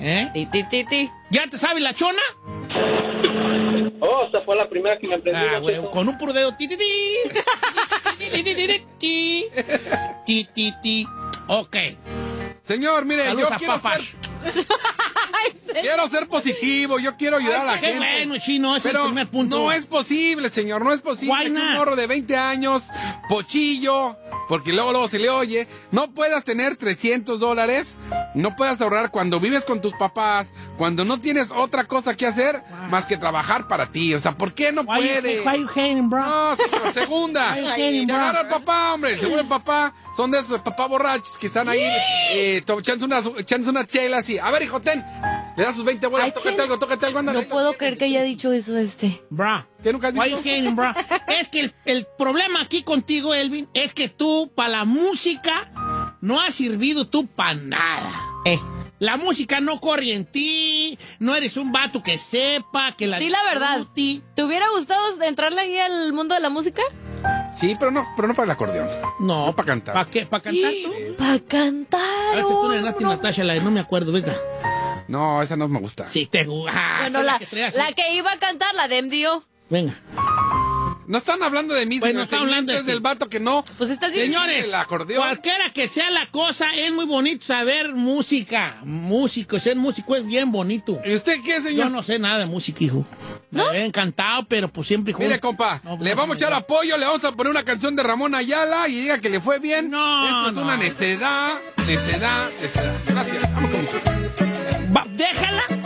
¿Eh? ¿Ya te sabe la chona? Oh, esa fue la primera que me aprendí. Ah, güey, con un puro dedo. Ti, ti, ti. Ti, ti, ti, ti, ti. Ti, ti, ti. Ok. Señor, mire, Saludos yo quiero papás. ser, quiero ser positivo, yo quiero ayudar a la Qué gente. bueno, chino, ese es Pero el primer punto. no es posible, señor, no es posible que un morro de 20 años, pochillo, porque luego luego se le oye, no puedas tener 300 dólares, no puedas ahorrar cuando vives con tus papás, cuando no tienes otra cosa que hacer más que trabajar para ti. O sea, ¿por qué no puede? No, señor, segunda. Agarra al papá, hombre. El segundo papá son de esos papás borrachos que están ahí eh, echándose unas, echándose unas chelas y, a ver, hijo, ten. Le das sus 20 bolas, Ay, tócate algo, tócate algo, ándale. No puedo creer que haya dicho eso este. Bra. ¿Qué nunca has hating, bra? Es que el, el problema aquí contigo, Elvin, es que tú, para la música, no has servido tú para nada. Eh. La música no corre en ti, no eres un vato que sepa, que la... Sí, la verdad. ¿Te hubiera gustado entrarle ahí al mundo de la música? Sí, pero no, pero no para el acordeón. No, No para cantar. ¿Para qué? ¿Para cantar tú? Para A cantar. ver, tú eres Nati no. Natasha, la de no me acuerdo, venga. No, esa no me gusta. Sí, te ah, Bueno, esa es la, que la que iba a cantar, la de MDO. Venga. No están hablando de mí, Bueno, señor. está hablando es del vato que no. Pues estás diciendo... Señores, el acordeón. cualquiera que sea la cosa, es muy bonito saber música. Músico, ser músico es bien bonito. ¿Y usted qué, Yo señor? no sé nada de música, hijo. Me había encantado, pero pues siempre... hijo, Mire, compa, No, le no, vamos a echar no. apoyo, le vamos a poner una canción de Ramón Ayala y diga que le fue bien. No, Esto es no. una necedad, necedad, necedad. Gracias. Vamos con música.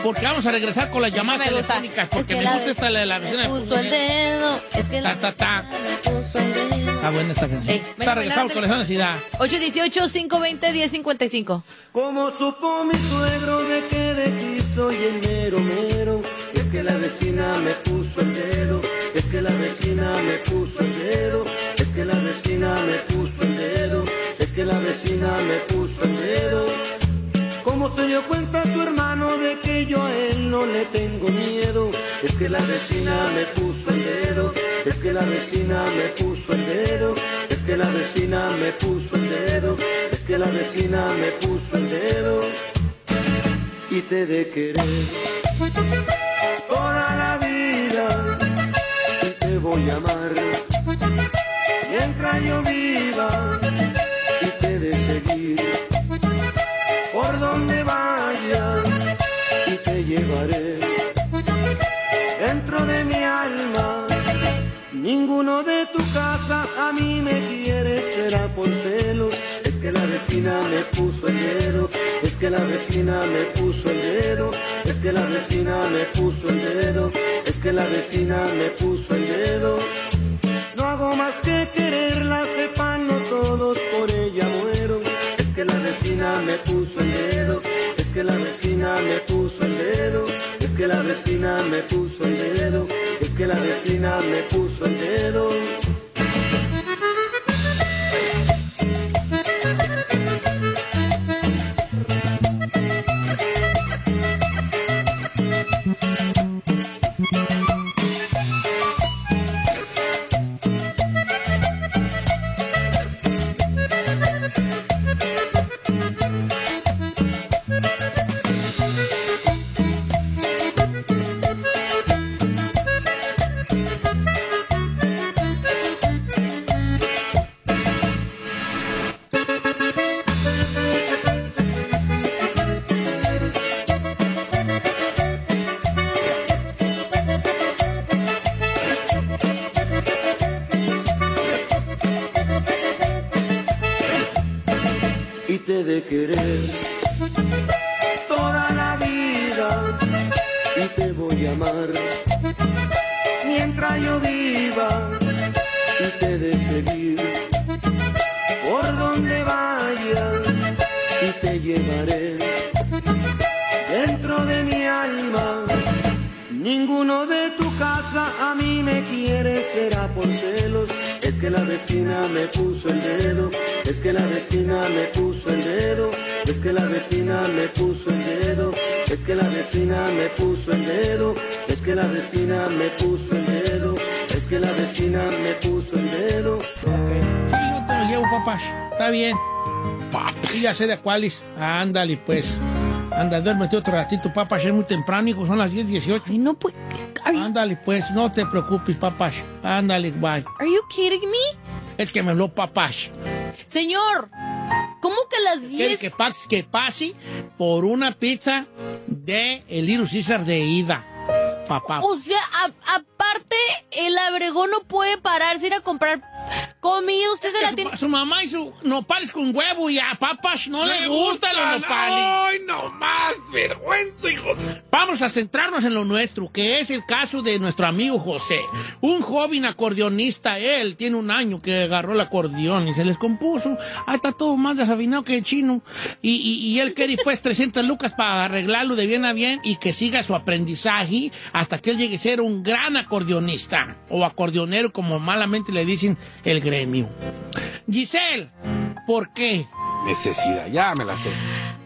Porque vamos a regresar con las llamadas telefónicas, porque Es me que la gusta esta, la de la vecina de Puso el dedo. Es que la... Ta, ta, ta. me puso el dedo. Está buena esta canción. Ey, Está regresamos bailando. con esa necesidad. 818-520-1055. Como supo mi suegro de que de ti soy el mero mero, es que la vecina me puso el dedo, es que la vecina me puso el dedo, es que la vecina me puso el dedo, es que la vecina me puso el dedo. ¿Cómo se dio cuenta tu hermano de que yo a él no le tengo miedo? Es que la vecina me puso el dedo, es que la vecina me puso el dedo, es que la vecina me puso el dedo, es que la vecina me puso el dedo y te de querer toda la vida y te voy a amar llevaré dentro de mi alma. Ninguno de tu casa a mí me quiere, será por celos. Es que la vecina me puso el dedo, es que la vecina me puso el dedo, es que la vecina me puso el dedo, es que la vecina me puso el dedo. No hago más que quererla, sepan vecina me puso el dedo, es que la vecina me puso el dedo, es que la vecina me puso el dedo. Cuáles. Ándale, pues. Anda, duérmete otro ratito, papás. Es muy temprano, hijo. Son las 10, 18. Ay, no, pues. Ándale, pues. No te preocupes, papás. Ándale, bye. Are you kidding me? Es que me habló papás. Señor, ¿cómo que las Quiere 10? que, pas- que pase por una pizza de el Little Caesar de ida. Papá. O sea, a- aparte, el abregón no puede pararse ir a comprar comida. Usted se la tiene. Su, su mamá y su nopales con huevo y a papas no le, Le gustan los nopales. ¡Ay, no más! ¡Vergüenza, hijo! Vamos a centrarnos en lo nuestro, que es el caso de nuestro amigo José. Un joven acordeonista, él tiene un año que agarró el acordeón y se les compuso. Ah, está todo más desafinado que el chino. Y, y- y él quiere pues 300 lucas para arreglarlo de bien a bien y que siga su aprendizaje hasta que él llegue a ser un gran acordeonista o acordeonero como malamente le dicen el Giselle, ¿por qué? Necesidad, ya me la sé.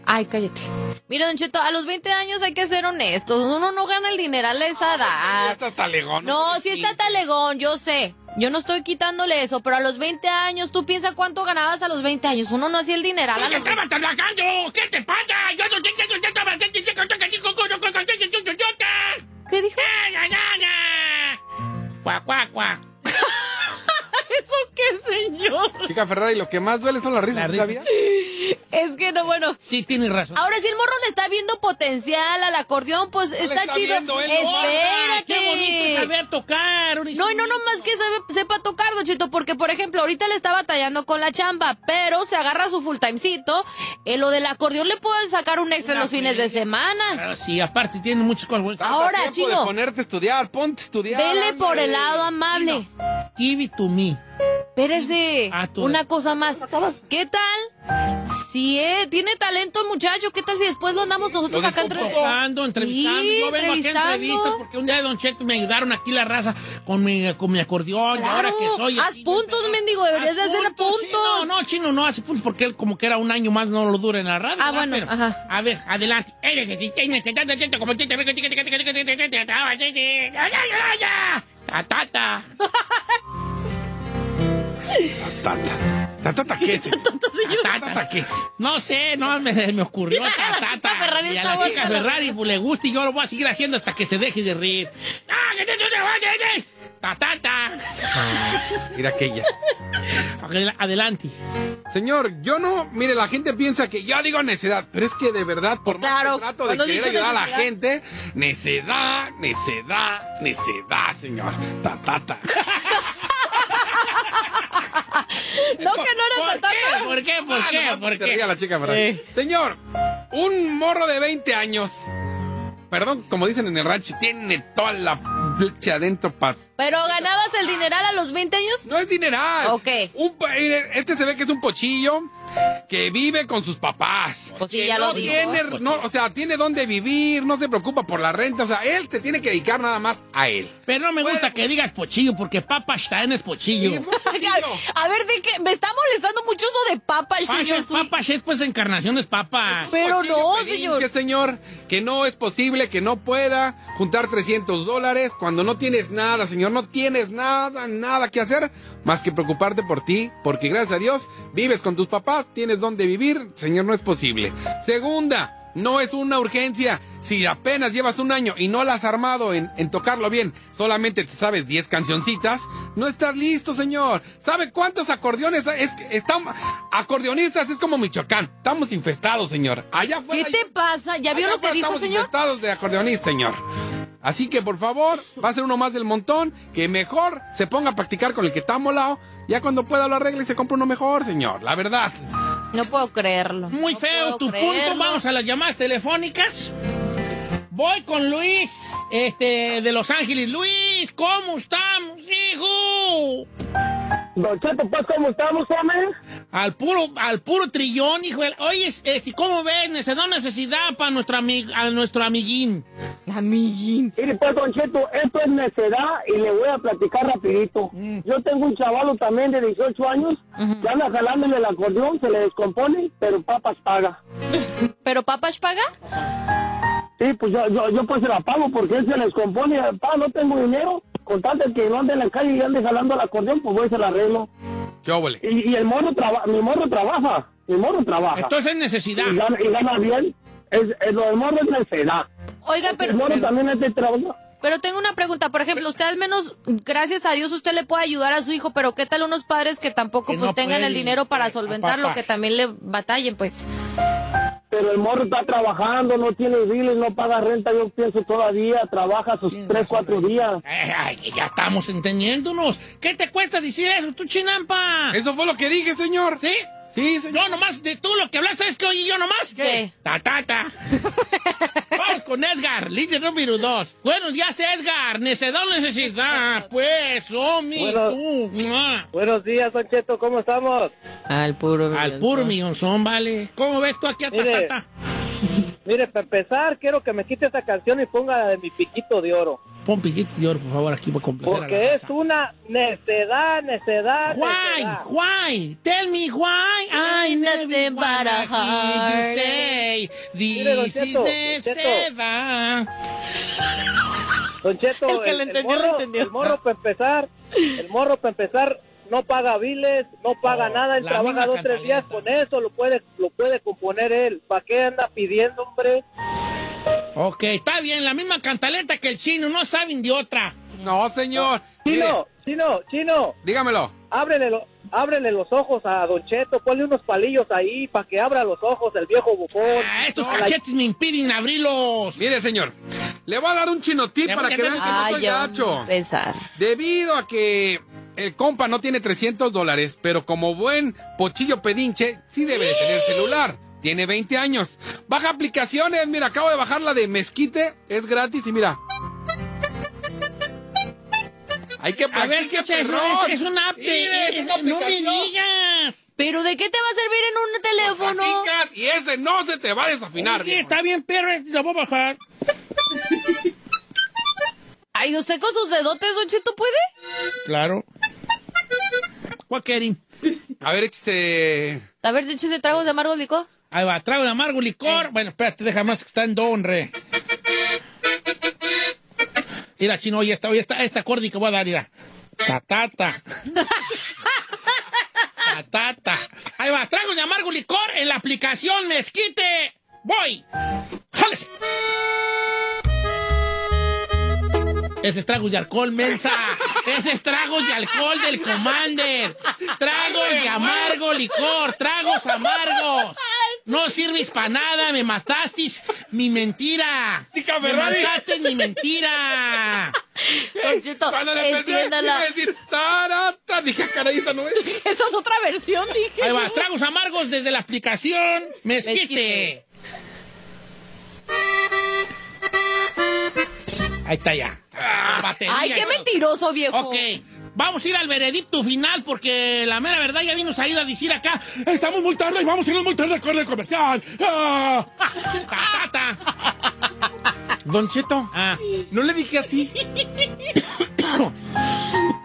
Ay, cállate. Mira, Don Cheto, a los 20 años hay que ser honestos. Uno no gana el dineral a esa edad. Estás talegón. No, sí está talegón, yo sé. Yo no estoy quitándole eso, pero a los 20 años, tú piensas cuánto ganabas a los 20 años. Uno no hacía el dineral a ¿Qué los estaba trabajando? ¿Qué te pasa? Yo no te yo estaba ¿Qué dijo? Cuá, cuá, cuá. ¿Eso qué, señor? Chica Ferrari, lo que más duele son las risas, ¿sí ¿sabías? Es que no, bueno. Sí, tienes razón. Ahora, si el morro le está viendo potencial al acordeón, pues está, está chido. viendo él, no. Espérate. Qué bonito saber tocar. un No, y no nomás que sabe- sepa tocar, Don Cheto, porque, por ejemplo, ahorita le está batallando con la chamba, pero se agarra su full timecito. En lo del acordeón le pueden sacar un extra en los fines de semana. Pero sí, aparte tiene muchas cosas. Ahora, chino. ponerte a estudiar, ponte a estudiar. Vele por el lado amable. Give it to me. Espérese, Ah, una cosa más. ¿Qué tal? Si eh, tiene talento el muchacho, ¿qué tal si después lo andamos nosotros acá entre... Entrevistando, entrevistando. Sí, Yo vengo aquí a entrevistas porque un día de Don Cheto me ayudaron aquí la raza con mi, con mi acordeón y ahora que soy. Haz puntos, mendigo, deberías de hacer puntos. sí, no, no, chino no hace puntos porque él como que era un año más no lo dura en la radio. Ah, ¿verdad? bueno, Pero, ajá. A ver, adelante. Ta, ta, ta. Tata. ¿Tata qué? Tata, ¿qué? No sé, no me, me ocurrió. La chica Ferrari y a la chica. Ferrari pues, le gusta y yo lo voy a seguir haciendo hasta que se deje de reír. ¡Ah, que te- te- te vayas! Ta, ta, ta. Mira aquella. Adel- Adelante. Señor, yo no, mire, la gente piensa que yo digo necedad, pero es que de verdad, por más Claro, que trato de querer ayudar a la gente, necedad, necedad, necedad, señor. Ta, ta, ta. No, que no era ¿Por qué? ¿Por qué? ¿Por Ah, qué? ¿Por se qué? ría la chica Ferrari. Eh. Señor, un morro de 20 años, perdón, como dicen en el rancho, tiene toda la leche adentro para... ¿Pero ganabas el dineral a los 20 años? No es dineral. Ok. Un este se ve que es un pochillo que vive con sus papás. Pues sí, Que ya lo no dijo. tiene, no, o sea, tiene dónde vivir, no se preocupa por la renta, o sea, él te tiene que dedicar nada más a él. Pero no me gusta que digas pochillo porque Papa Stein es pochillo. A ver, de que me está molestando mucho eso de papa, el señor. Papas, papas, es pues encarnaciones papas. Pero Pochillo no, señor. señor, que no es posible que no pueda juntar 300 dólares cuando no tienes nada, señor, no tienes nada, nada que hacer más que preocuparte por ti, porque gracias a Dios vives con tus papás, tienes dónde vivir, señor, no es posible. Segunda, no es una urgencia. Si apenas llevas un año y no la has armado en, en tocarlo bien, solamente te sabes 10 cancioncitas, no estás listo, señor. ¿Sabe cuántos acordeones es acordeonistas? Es como Michoacán. Estamos infestados, señor. Allá ¿Qué afuera. te pasa? ¿Ya vio lo que dijo, estamos señor? infestados de acordeonistas, señor. Así que, por favor, va a ser uno más del montón, que mejor se ponga a practicar con el que está molado. Ya cuando pueda lo arregle y se compra uno mejor, señor. La verdad. No puedo creerlo. Muy No feo tu creerlo. punto. Vamos a las llamadas telefónicas. Voy con Luis, este, de Los Ángeles. Luis, ¿cómo estamos, hijo? Don Cheto, pues, ¿cómo estamos, hombre? Al puro, al puro trillón, hijo. Oye, este, ¿cómo ves? Necesidad, necesidad para nuestro, ami- a nuestro amiguín. Amiguín. Mire, pues, Don Cheto, esto es necedad y le voy a platicar rapidito. Mm. Yo tengo un chavalo también de 18 años, que anda jalándole el acordeón, se le descompone, pero papas paga. ¿Pero papas paga? Sí, pues yo, yo, yo pues se la pago porque él se les compone, pa, no tengo dinero, con tal de que no ande en la calle y ande jalando el acordeón, pues voy y se la arreglo. ¿Qué óvole? Y, y el morro trabaja, mi morro trabaja, mi morro trabaja. Entonces es necesidad. Y gana, y gana bien, es, es- lo del morro es necesidad. Oiga, pero... El morro también es de trabajo. Pero tengo una pregunta, por ejemplo, usted al menos, gracias a Dios, usted le puede ayudar a su hijo, pero ¿qué tal unos padres que tampoco Que pues no tengan el dinero para pues, solventarlo, que también le batallen, pues? Pero el morro está trabajando, no tiene biles, no paga renta, yo pienso todavía, trabaja sus tres, cuatro días. Eh, Ay, ya estamos entendiéndonos. ¿Qué te cuesta decir eso, tú chinampa? Eso fue lo que dije, señor. ¿Sí? Sí, señor. No, nomás, de tú lo que hablas, ¿sabes qué oí yo nomás? ¿Qué? Ta, ta, ta. Vamos con Edgar, línea número dos. Buenos días, Edgar. Necedad o necesidad. Pues, oh, mi. Buenos días, Don Cheto, ¿cómo estamos? Al puro Al puro millonzón, vale. ¿Cómo ves tú aquí a Mire. Tatata? Mire, para empezar, quiero que me quite esa canción y ponga la de mi piquito de oro. Pon piquito de oro, por favor, aquí voy a complacer a la Porque es raza. una necedad, necedad. Why? necedad. Why? Tell me why I never wanna hear you say Mire, don this is Cheto, don necedad. Don Cheto, El que el, le el entendió, le morro, entendió. el morro para empezar, el morro para empezar no paga biles, no paga Oh, nada, él trabaja dos tres días con eso, lo puede, lo puede componer él. ¿Para qué anda pidiendo, hombre? Ok, está bien, la misma cantaleta que el chino, no saben de otra. No, señor. Chino, chino, chino, Dígamelo. ábrele, lo- ábrele los ojos a Don Cheto, ponle unos palillos ahí para que abra los ojos el viejo bufón. Ah, estos No, la- cachetes me impiden abrirlos. Mire, señor. Le voy a dar un chinotip para que vean que no estoy gacho. Debido a que el compa no tiene 300 dólares, pero como buen pochillo pedinche, sí debe de tener celular. Tiene 20 años. Baja aplicaciones. Mira, acabo de bajar la de Mezquite. Es gratis y mira. Hay que A ver, ¿qué eso? Es, es una app de- Mire, es es- una No me digas. ¿Pero de qué te va a servir en un teléfono? Platicas y ese no se te va a desafinar. Oye, está bien, perro, lo voy a bajar. Ay, ¿usted con sus dedotes, Don Cheto, puede? Claro. ¿Cuál quieren? A ver, échese. A ver, échese tragos de amargo licor. Ahí va, trago de amargo licor. Bueno, espérate, deja más que está en don, re. Mira, chino, oye, esta, oye, esta, esta acorde que voy a dar, mira. Tatata. Tatata. Ahí va, trago de amargo licor en la aplicación Mezquite. Voy. ¡Jálese! Ese es tragos de alcohol, mensa. Ese es tragos de alcohol del Commander. Tragos de amargo licor, tragos amargos. No sirves para nada, me mataste mi mentira. Me mataste mi mentira. Don Cheto, Cuando le empecé, entiéndala. iba a decir, tarata, dije, caray, esa no es. Esa es otra versión, dije. Ahí va, tragos amargos desde la aplicación Mezquite. Mezquite. Ahí está ya. Batería Ay, qué mentiroso, viejo. Ok. Vamos a ir al veredicto final porque la mera verdad ya vimos a ir a decir acá. Estamos muy tarde y vamos a ir muy tarde al corte comercial. Ah. Ta, ta, ta. Don Cheto, Ah. no le dije así.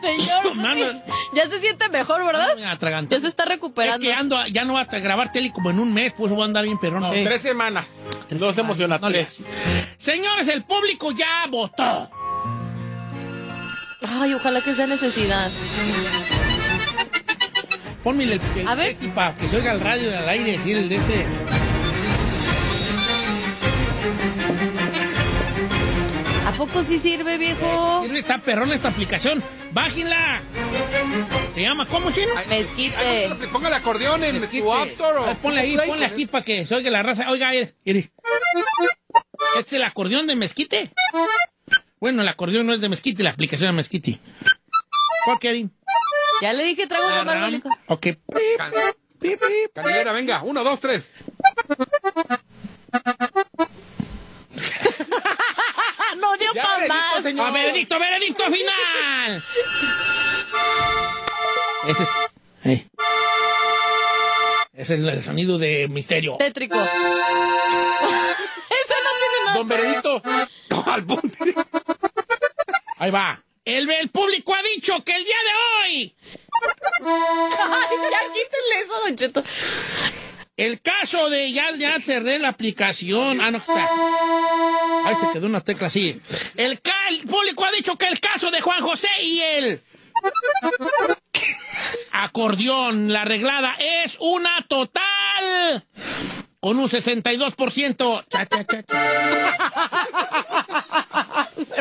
Señor, Mano. ya se siente mejor, ¿verdad? Me. Ya se está Es recuperando. que ando, ya no voy a grabar tele como en un mes, pues voy a andar bien perrón. No, tres semanas. no se emociona, No tres. Señores, el público ya votó. Ay, ojalá que sea necesidad. Ponme el, el A ver. para que se oiga el radio al aire, decir el de ese. ¿A poco sí sirve, viejo? Sirve, está perrón esta aplicación. Bájenla. Se llama, ¿cómo se llama? Mezquite. Póngale acordeón en Mezquite. su App Store. o A ver, ponle ahí, ponle aquí para que se oiga la raza. Oiga, mire. ¿Este es el acordeón de Mezquite? Bueno, el acordeón no es de Mezquite, la aplicación de Mezquite. ¿Cuál quieren? Ya le dije tragos de amargo Ram. licor. Ok. Pip, pip, pip. Candelera, venga, uno, dos, tres. no dio Ya, pa' veredicto, más. señor. A veredicto, veredicto final. Ese es. eh. Ese es el sonido de misterio. Tétrico. Eso no tiene nada. Don Benedito. Al punto. Ahí va. El, el público ha dicho que el día de hoy. Ay, ya quítenle eso, Don Cheto. El caso de. Ya, ya cerré la aplicación. Ah, no, está. Ahí se quedó una tecla así. El público ha dicho que el caso de Juan José y el. Acordeón, la arreglada, es una total. Con un 62%. Cha, cha, cha,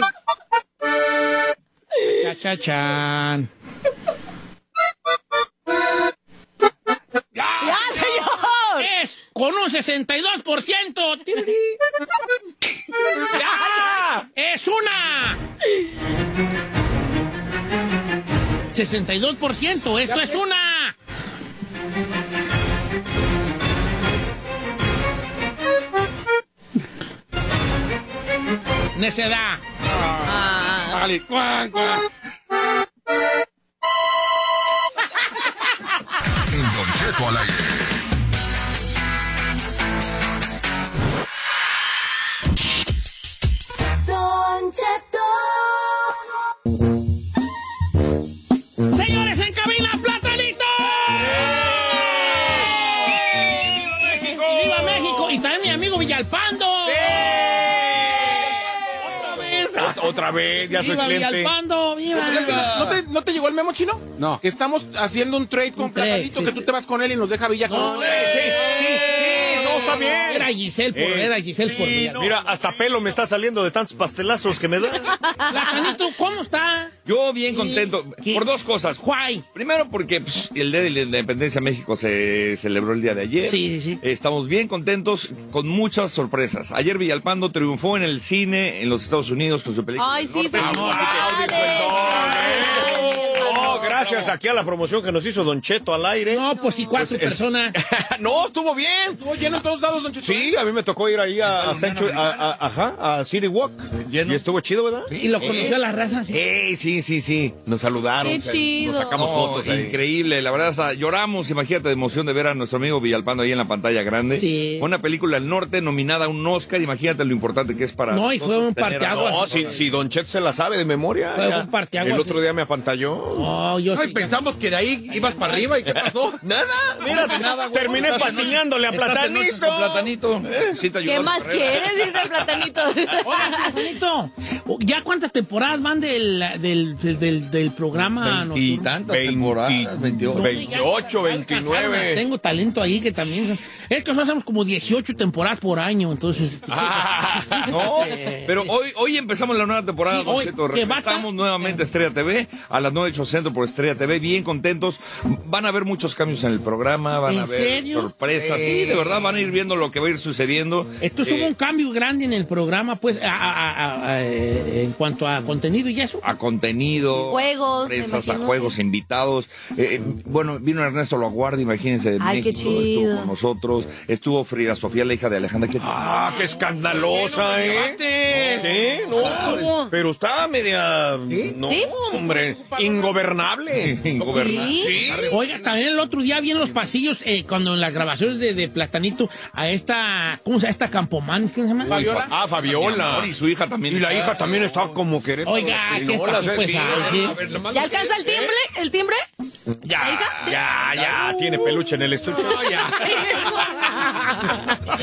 cha. Cha, cha, chan. ¡Ya, señor! Es con un 62%. Tirirí. ¡Ya! ¡Es una! 62%. Esto es una. Necedad. Vale, cuan, cuan. En Don Cheto al aire. Don Cheto. Otra vez, ya soy ¡Viva cliente. Villalpando! ¡Viva! ¿No te, ¿No te llegó el memo chino? No. Que estamos haciendo un trade con trade, Platanito, sí. que tú te vas con él y nos deja Villa con No, ustedes. Sí, sí, sí, está bien. Era Giselle por, Eh, era Giselle por sí, Villalpando. Mira, hasta pelo me está saliendo de tantos pastelazos que me da. Platanito, ¿cómo está? Yo bien contento por dos cosas. Juay. Primero porque pues, el Día de la Independencia de México se celebró el día de ayer. Sí, sí, sí. Estamos bien contentos con muchas sorpresas. Ayer Villalpando triunfó en el cine en los Estados Unidos con su película. Ay, sí, norte. felicidades. Oh, gracias aquí a la promoción que nos hizo Don Cheto al aire. No, pues sí, cuatro Pues, es- personas. no, estuvo bien. Estuvo lleno en todos lados, Don Cheto. Sí, a mí me tocó ir ahí a, a, Century- a- a- ajá, a City Walk. Y estuvo chido, ¿verdad? Y lo conoció a la raza. Sí. Sí, sí, sí, sí. Nos saludaron. Qué chido. Nos sacamos No, fotos ahí. increíble, la verdad, lloramos, imagínate, de emoción de ver a nuestro amigo Villalpando ahí en la pantalla grande. Sí. Una película del norte nominada a un Oscar, imagínate lo importante que es para. No, y fue un parteaguas. No, si, si Don Chet se la sabe de memoria. Fue ya. un parteaguas, El otro día me apantalló. No, yo Ay, sí. pensamos que de ahí ibas para arriba y ¿qué pasó? Nada, mira, Nada, güey. terminé patiñándole a Platanito. Platanito. Sí te ayudó ¿Qué más quieres? Dice platanito. Oiga, Platanito, ¿ya cuántas temporadas van del, del, del, del, del programa? Veintitantas temporadas, 28. 28, 29. Tengo talento ahí que también... Es que nosotros hacemos como 18 temporadas por año, entonces... Ah, no, pero hoy, hoy empezamos la nueva temporada, Sí, Don hoy, Regresamos nuevamente a Estrella TV, a las 9 Centro por Estrella TV, bien contentos. Van a haber muchos cambios en el programa, van ¿En a haber serio? sorpresas. Sí, de verdad, van a ir viendo lo que va a ir sucediendo. Entonces Eh, hubo un cambio grande en el programa, pues, a- a- a- a- eh, en cuanto a contenido y eso. a contenido, Juegos, sorpresas, a juegos, invitados. Eh, eh, bueno, vino Ernesto Laguardia, imagínense, de Ay, qué México, estuvo chido. con nosotros. Estuvo Frida Sofía, la hija de Alejandra. Ah, qué escandalosa, ¿eh? Sí, no. Pero está media. No, ¿Sí? hombre. Ingobernable. Ingobernable. Sí. Oiga, también el otro día vi en los pasillos, eh, cuando en las grabaciones de, de Platanito, a esta, ¿cómo se llama? Esta Campomán, ¿cómo se llama? Fabiola. Ah, Fabiola. Y su hija también. Y la hija también está como querer. Oiga, ¿qué pasó, pues, sí? ¿Ya alcanza el timbre? ¿El timbre? Ya, ¿La hija? Sí. ya, ya, tiene peluche en el estuche.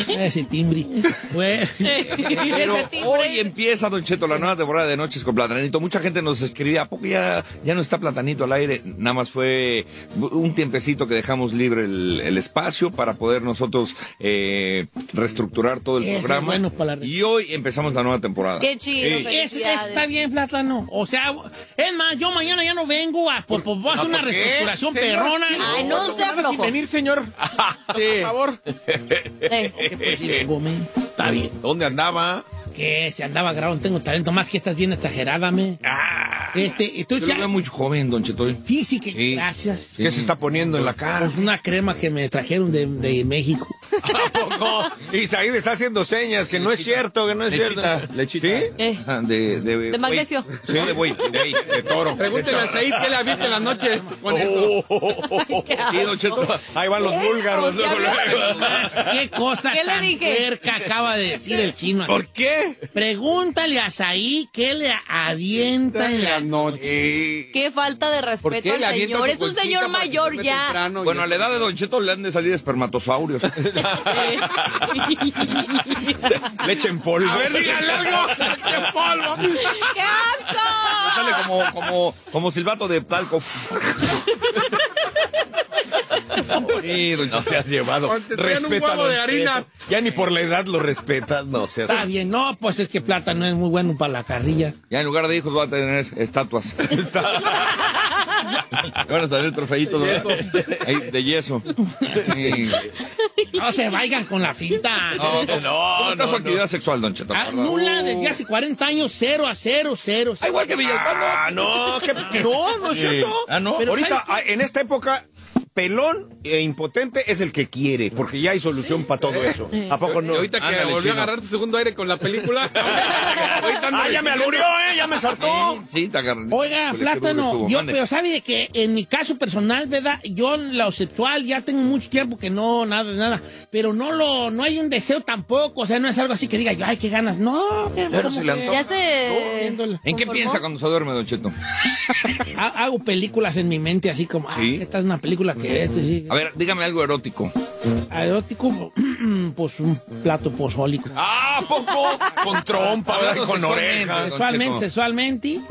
Ese timbre. Pero hoy empieza, Don Cheto, la nueva temporada de Noches con Platanito. Mucha gente nos escribía, ¿a poco ya, ya no está Platanito al aire? Nada más fue un tiempecito que dejamos libre el, el espacio para poder nosotros eh, reestructurar todo el Eso programa. bueno para la- Y hoy empezamos la nueva temporada. Qué chido, Es- está bien, Plátano. O sea, es más, yo mañana ya no vengo a, por, por- una reestructuración Señor, perrona. Ay, no sea Sin flojo. venir, señor. Por favor. Eh, Pues sí, vengo. Está bien. ¿Dónde andaba? Que se andaba grabando, tengo talento, más que estás bien exagerada, me. Este, Yo entonces lo veo ya, muy joven, Don Cheto. hoy. física, Sí. gracias. ¿Qué se está poniendo en la cara? Pues una crema que me trajeron de, de México. poco? Y Said está haciendo señas que no es cierto, que no es Lechita, cierto. lechita. ¿Sí? Eh. De, de, De magnesio. Sí. No, de buey, de buey. De toro. Pregúntele a Said qué le habita en las noches con Oh. eso. Ahí van los ¿Qué? búlgaros. ¿Qué cosa ¿Qué le tan dije? puerca acaba de decir el chino? aquí? ¿Por qué? Pregúntale a Saí qué le avienta en la noche. Qué falta de respeto al señor. Es un señor mayor ya. temprano? Bueno, a la edad de Don Cheto le han de salir espermatosaurios. Leche en polvo. A ver, díganle algo. ¡Qué polvo! ¡Qué asco! Sale como, como, como silbato de talco. Sí, Don No seas llevado. Te un Respeta huevo de harina. Ya ni por la edad lo respetas, no seas. Está bien, no, pues es que plata no es muy bueno para la carrilla. Ya en lugar de hijos va a tener estatuas. Van a salir trofeitos. Ahí, de yeso. Sí. No se vayan con la finta. No, no, no. ¿Cómo está su actividad sexual, Don Cheto? Ah, nula desde hace 40 años, cero a cero, cero. Ah, igual que Villalpando. Ah, no, que, no, no es Sí. cierto. Ah, no. Pero Ahorita, ¿sabes ah, en esta época, pelón e impotente es el que quiere, porque ya hay solución para todo eso. ¿A poco no? Y ahorita que Ándale, volvió a agarrar tu segundo aire con la película. ahorita Ah, ya me alurió, ¿eh? Ya me saltó. Sí, te agarré. Oiga, plátano, yo, Mande. pero sabe de que en mi caso personal, ¿verdad? Yo lo sexual ya tengo mucho tiempo que no, nada, nada, pero no lo, no hay un deseo tampoco, o sea, no es algo así que diga yo, ay, qué ganas, no. que- Pero se le. Ya se. ¿En qué ¿Conformó? piensa cuando se duerme, Don Cheto? Ha- Hago películas en mi mente así como, ah, esta es una película que es, sí. A ver, dígame algo erótico. Erótico, pues un plato pozólico. Ah, ¿a poco con trompa, ¿verdad? Con sexualmente, oreja. Sexualmente, sexualmente,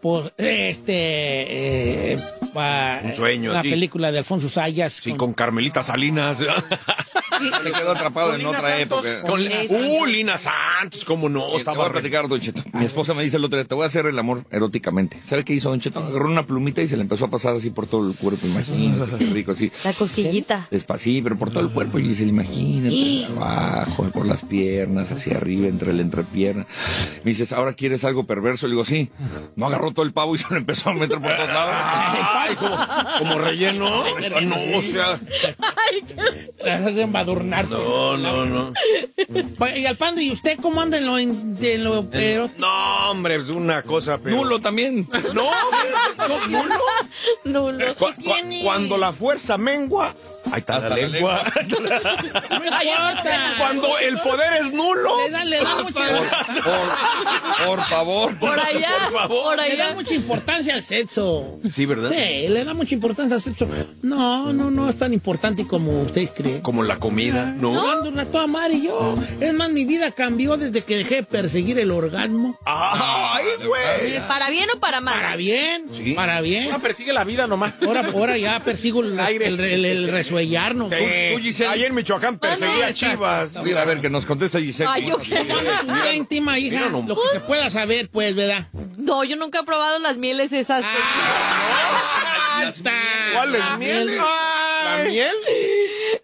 pues, este, eh, pa- Un sueño, Una película de Alfonso Sayas. Sí, con Carmelita Salinas. Se quedó atrapado en otra época. Con- uh, Lina Santos, cómo no. Te voy Estaba a platicar, Don Cheto. Mi esposa me dice el otro día, te voy a hacer el amor eróticamente. ¿Sabe qué hizo Don Cheto? Agarró una plumita y se le empezó a pasar así por todo el cuerpo. Imagínese, qué rico, así. La cosquillita. Despacito, pero por todo el cuerpo. Y se le imagina, Y- por abajo, por las piernas, hacia arriba, entre el entrepierna. Me dices, ¿ahora quieres algo perverso? Le digo, sí. No agarró todo el pavo y se lo empezó a meter por todos lados. Ay, como, como relleno. No, o sea. Las hacen embadurnar. No, no, no. Y al ¿y usted cómo anda en lo, en- de lo erótico? No, hombre, es una cosa, pero. Nulo también. No, nulo. Nulo. Cu- cu- tiene? cuando la fuerza mengua, ahí está la la lengua. No importa. cuando el poder es nulo. Le da, le da mucha, Por, por favor. Por allá. Por favor. Por le da allá. mucha importancia al sexo. Sí, ¿verdad? Sí, le da mucha importancia al sexo. No, no, no es tan importante como usted cree. Como la comida, Yo ¿no? ando una toda madre yo. Es más, mi vida cambió desde que dejé de perseguir el orgasmo. ¡Ay, güey! ¿Para bien o para mal? Para bien, para bien. Ahora persigue la vida nomás. Ahora, ahora ya persigo el, el, el, el ¿no? Sí. Tú. Ahí en Michoacán perseguía Ah, no. chivas. Mira, a ver, que nos contesta Giselle. Ay, yo qué. Íntima, hija, lo que se pueda saber, pues, ¿verdad? No, yo nunca he probado las mieles esas. Ahí está. ¿Cuál es miel? ¿La miel?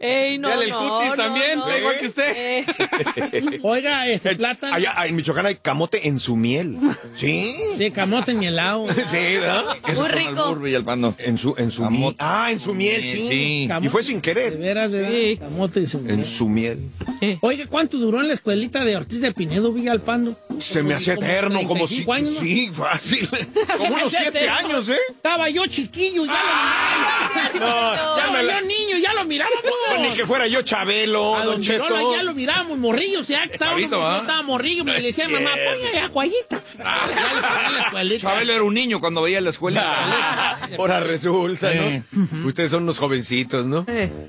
Ey, no, el no, cutis no, también, no. igual que usted. Eh, Oiga, este plátano. Allá en Michoacán hay camote en su miel. ¿Sí? Sí, camote en helado. Sí, ¿verdad? Muy rico. Villalpando. En su, en su miel. Ah, en su miel, sí. Sí. Y fue sin De querer. veras, ¿verdad? Camote en su En su miel. Oiga, ¿cuánto duró en la escuelita de Ortiz de Pinedo, Villalpando? Se me hacía eterno, como si. 35 años, ¿no? Sí, fácil. Como unos siete eterno. años, ¿eh? Estaba yo chiquillo, ya lo miraba. No, ya me yo la- niño, ya lo mirábamos. Ni que fuera yo Chabelo, A Don don Cheto. Ya lo mirábamos, morrillo, o sea, que estaba, Chavito, uno- ¿ah? no estaba morrillo, me No decía mamá, ponle la escuelita. Chabelo era un niño cuando veía la escuela. Ah, Ahora resulta, ¿no? Ustedes son unos jovencitos, ¿no?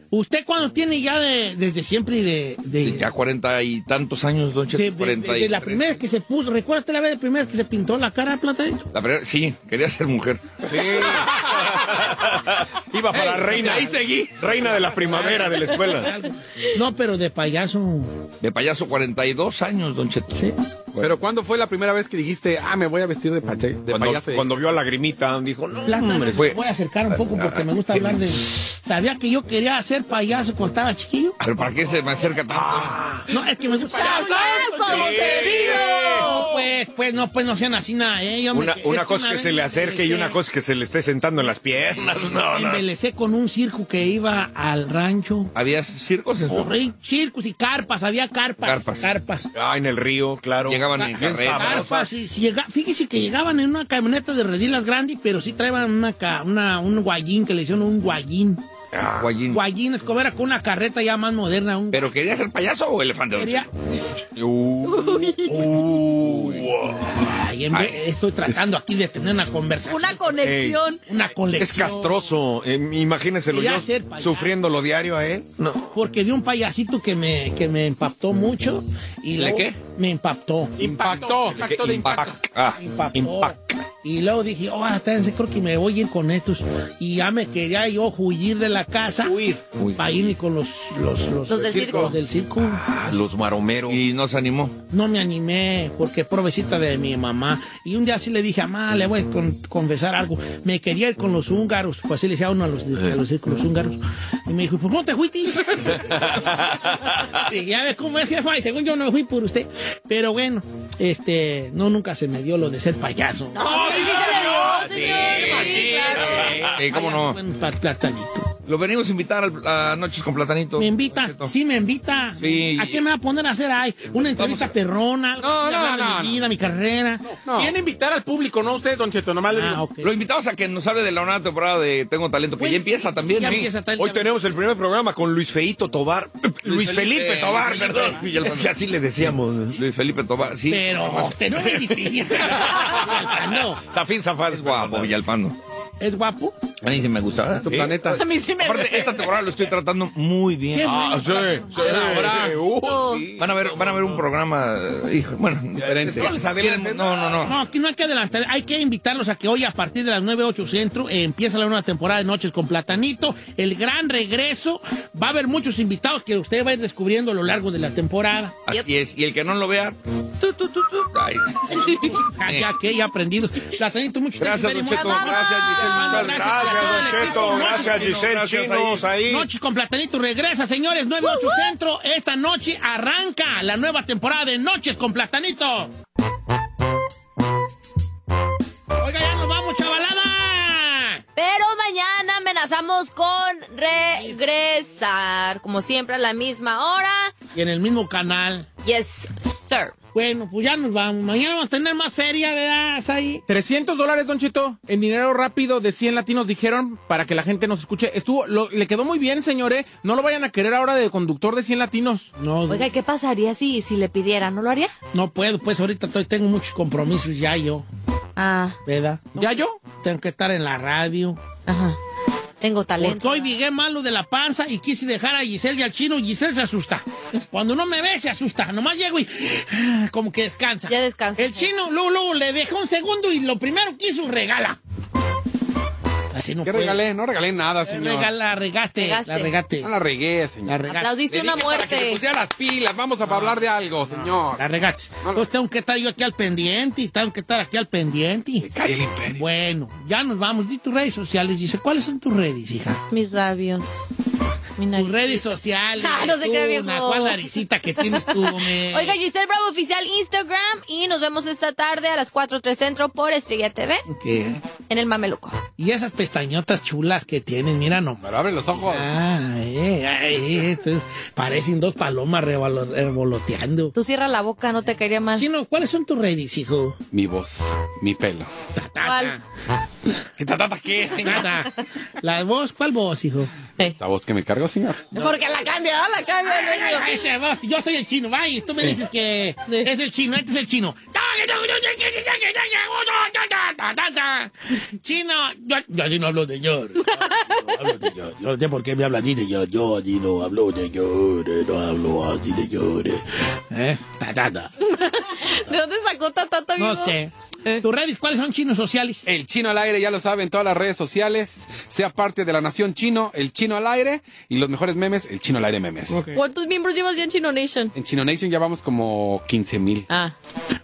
¿Usted cuándo tiene ya de, desde siempre de... de, Ya cuarenta y tantos años, Don Cheto. de- de- cuarenta de y la primera que se puso, ¿recuerda la vez la primera que se pintó la cara, Platadito? La primera- sí, quería ser mujer. Sí. Iba para Ey, reina. ahí seguí. Reina de la primavera de la escuela. No, pero de payaso. De payaso, 42 años, Don Cheto. Sí. Pero ¿cuándo fue la primera vez que dijiste, ah, me voy a vestir de, de Cuando, payaso? cuando vio a Lagrimita, dijo, no, Plátano, hombre. fue- voy a acercar un poco porque me gusta hablar de... ¿Sabía que yo quería ser payaso cuando estaba chiquillo? ¿Pero para qué se me acerca tanto? No, es que me gusta... ¡Shazam, como te digo! No, pues, pues, no, pues no sean así nada, ¿eh? Yo me- Una, cosa que se le acerque y una cosa que se le esté sentando en las piernas. No, no. embelecé con un circo que iba al rancho. ¿Había circos en su circos y carpas, había carpas. Carpas. Carpas. Ah, en el río, claro. Llegaban en Bien carreta. sabrosas. Carpas, y si llega- fíjese que llegaban en una camioneta de redilas grande, pero sí traían una, ca- una, un guayín, que le hicieron un guayín. Guayín. Guayín Escobar con una carreta ya más moderna. Un ¿Pero quería ser payaso o elefante? Quería- Ay, en vez- estoy tratando aquí de tener una conversación. Una conexión. Una colección. Es castroso. Eh, imagínenselo yo ser payaso. sufriéndolo diario a él. No. Porque vi un payasito que me, que me impactó mucho. Y ¿Le qué? Me impactó. Impactó. Impacto de impacto. Ah, impactó. Impact. Y luego dije, oh, hasta creo que me voy a ir con estos. Y ya me quería yo huir de la casa. Huir. Para irme con los, los, los, Los del circo. los del circo. Ah, los maromeros. y no se animó. No me animé porque provecita de mi mamá. Y un día sí le dije a mamá, le voy a con- confesar algo. Me quería ir con los húngaros, pues así le decía uno a los, a los círculos húngaros. Y me dijo, ¿por qué no te fuiste? y ya ves cómo es jefa, y según yo no me fui por usted. Pero bueno, este, no, nunca se me dio lo de ser payaso. No, sí, sí se le dio, Sí, señor. sí, claro. sí, ¿Cómo no? Lo venimos a invitar al- a Noches con Platanito. Me invita, sí me invita. Sí. ¿A qué me va a poner a hacer ahí? Una entrevista perrona, No, no, no, mi no. vida, mi carrera. Viene a invitar al público, no usted, Don Cheto, nomás le digo. Ah. Lo invitamos a que nos hable de la nueva temporada de Tengo Talento, que ya empieza sí, también. ya ¿no? empieza tal- Hoy tenemos el primer programa con Luis Feito Tobar. Luis, Felipe, Felipe, Tobar, perdón. Así le decíamos. Luis Felipe Tobar, sí. Pero usted no me no, Zafín Zafar. Es guapo, Villalpando. es guapo. A mí sí me gusta. Tu planeta. A mí sí me Aparte, esta temporada lo estoy tratando muy bien. Qué Ah, sí, sí. Ahora. Uh, sí. Van a ver, van a ver un programa, eh, hijo, bueno, diferente. No. No, no, no. Aquí no hay que adelantar. Hay que invitarlos a que hoy, a partir de las 9, 8 centro, eh, empieza la nueva temporada de Noches con Platanito. El gran regreso. Va a haber muchos invitados que usted va a ir descubriendo a lo largo de la temporada. Así es. Y el que no lo vea, tu, tu, tu, tu. Ay. Ya, que ya aprendido. Platanito, muchas Gracias, Don Cheto. Gracias, Gracias, Giselle. Gracias, Don Cheto. Gracias, Giselle Gracias, Chinos ahí. Noches con Platanito regresa, señores, 9-8 Centro. Esta noche arranca la nueva temporada de Noches con Platanito. Oiga, ya nos vamos, chavalada. Pero mañana amenazamos con regresar, como siempre, a la misma hora. Y en el mismo canal. Yes, sir. Bueno, pues ya nos vamos. Mañana vamos a tener más feria, ¿verdad? Ahí. 300 dólares, Don Cheto, en dinero rápido de 100 latinos dijeron para que la gente nos escuche. Estuvo, lo- le quedó muy bien, señores. No lo vayan a querer ahora de conductor de 100 latinos. No, Oiga, ¿qué pasaría si, si le pidiera? ¿No lo haría? no puedo, pues ahorita estoy- tengo muchos compromisos ya yo, Ah, ¿verdad? ¿Ya yo? Tengo que estar en la radio. ajá. Tengo talento. Porque hoy llegué malo de la panza y quise dejar a Giselle y al chino. Giselle se asusta. Cuando no me ve, se asusta. Nomás llego y como que descansa. Ya descansa. El chino, luego, luego le dejé un segundo y lo primero que hizo, regala. Así no ¿Qué puede. regalé? No regalé nada, señor. Regala, regaste, Regaste. la regaste. No la regué, señor. La regaste. Aplaudiste una dije para que muerte. las pilas. Vamos a hablar de algo, señor. La regaste. Entonces tengo que estar yo aquí al pendiente y tengo que estar aquí al pendiente. Cae el imperio. Bueno, ya nos vamos. Di tus redes sociales. Dice, ¿cuáles son tus redes, hija? Mis labios. Mi Tus redes sociales. Ah, no se tú, cree, viejo. na- ¿Cuál naricita que tienes tú, me? Oiga, Giselle Bravo Oficial Instagram y nos vemos esta tarde a las 4.3 Centro por Estrella TV ¿Qué? en el Mameluco. Y esas pestañotas chulas que tienen, mira nomás. Pero abre los ojos. Ah, eh, entonces parecen dos palomas revolo- revoloteando. Tú cierra la boca, no te caería mal. Chino, ¿cuáles son tus redes, hijo? Mi voz, mi pelo. ¿Cuál? ¿Qué tatata qué? Nada. ¿La voz? ¿Cuál voz, hijo? ¿Esta voz que me señor? Porque la cambia, la cambia. Ay, ay, ay, este yo soy el chino, vaya, tú me dices que es el chino, este es el chino. Chino, yo, yo así no hablo, señor. Yo no hablo, señor. Yo no sé por qué me habla así, señor. Yo así no hablo, señor. No hablo así, señor. ¿Eh? Ta, ta, ta. ¿De dónde sacó tata No sé. ¿Tus redes cuáles son chinos sociales? El chino al aire, ya lo saben, todas las redes sociales. Sea parte de la nación chino, el chino al aire. Y los mejores memes, el chino al aire memes. ¿Cuántos miembros llevas ya en Chino Nation? En Chino Nation ya vamos como 15 mil. Ah.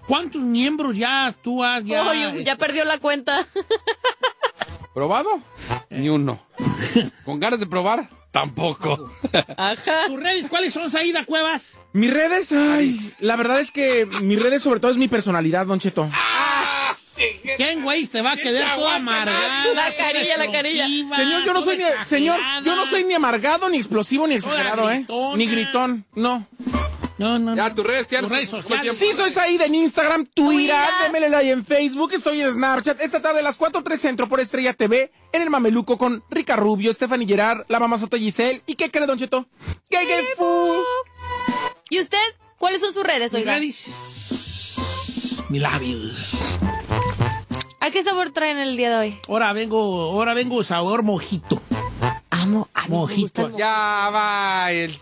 ¿Cuántos miembros ya tú has ya? Ya perdió la cuenta. ¿Probado? Ni uno. ¿Con ganas de probar? Tampoco. Ajá. ¿Tus redes cuáles son, Saída Cuevas? Mis redes, ay, la verdad es que mis redes sobre todo es mi personalidad, Don Cheto. ¿Quién, güey, te va a quedar toda amargada? La carilla, la carilla. Señor, yo no soy ni, señor, yo no soy ni amargado, ni explosivo, ni exagerado, ¿eh? Ni gritón, no. No, no, Ya, tus redes, ¿qué Tus redes sociales. Sí, soy Said en Instagram, Twitter, démele like en Facebook, estoy en Snapchat. Esta tarde a las 4.3 Centro por Estrella TV, en el Mameluco con Rica Rubio, Stephanie Gerard, la mamá Soto Giselle. ¿Y qué cree, Don Cheto? ¡Qué qué fu! ¿Y usted? ¿Cuáles son sus redes, oiga? redes. Mis labios. ¿A qué sabor traen el día de hoy? Ahora vengo, ahora vengo sabor mojito. Amo, a mí me gusta Mojito. Ya va. El...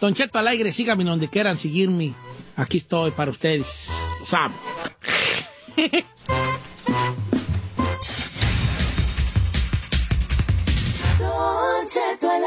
Don Cheto al aire, síganme donde quieran seguirme. Aquí estoy para ustedes. Los amo. Don Cheto al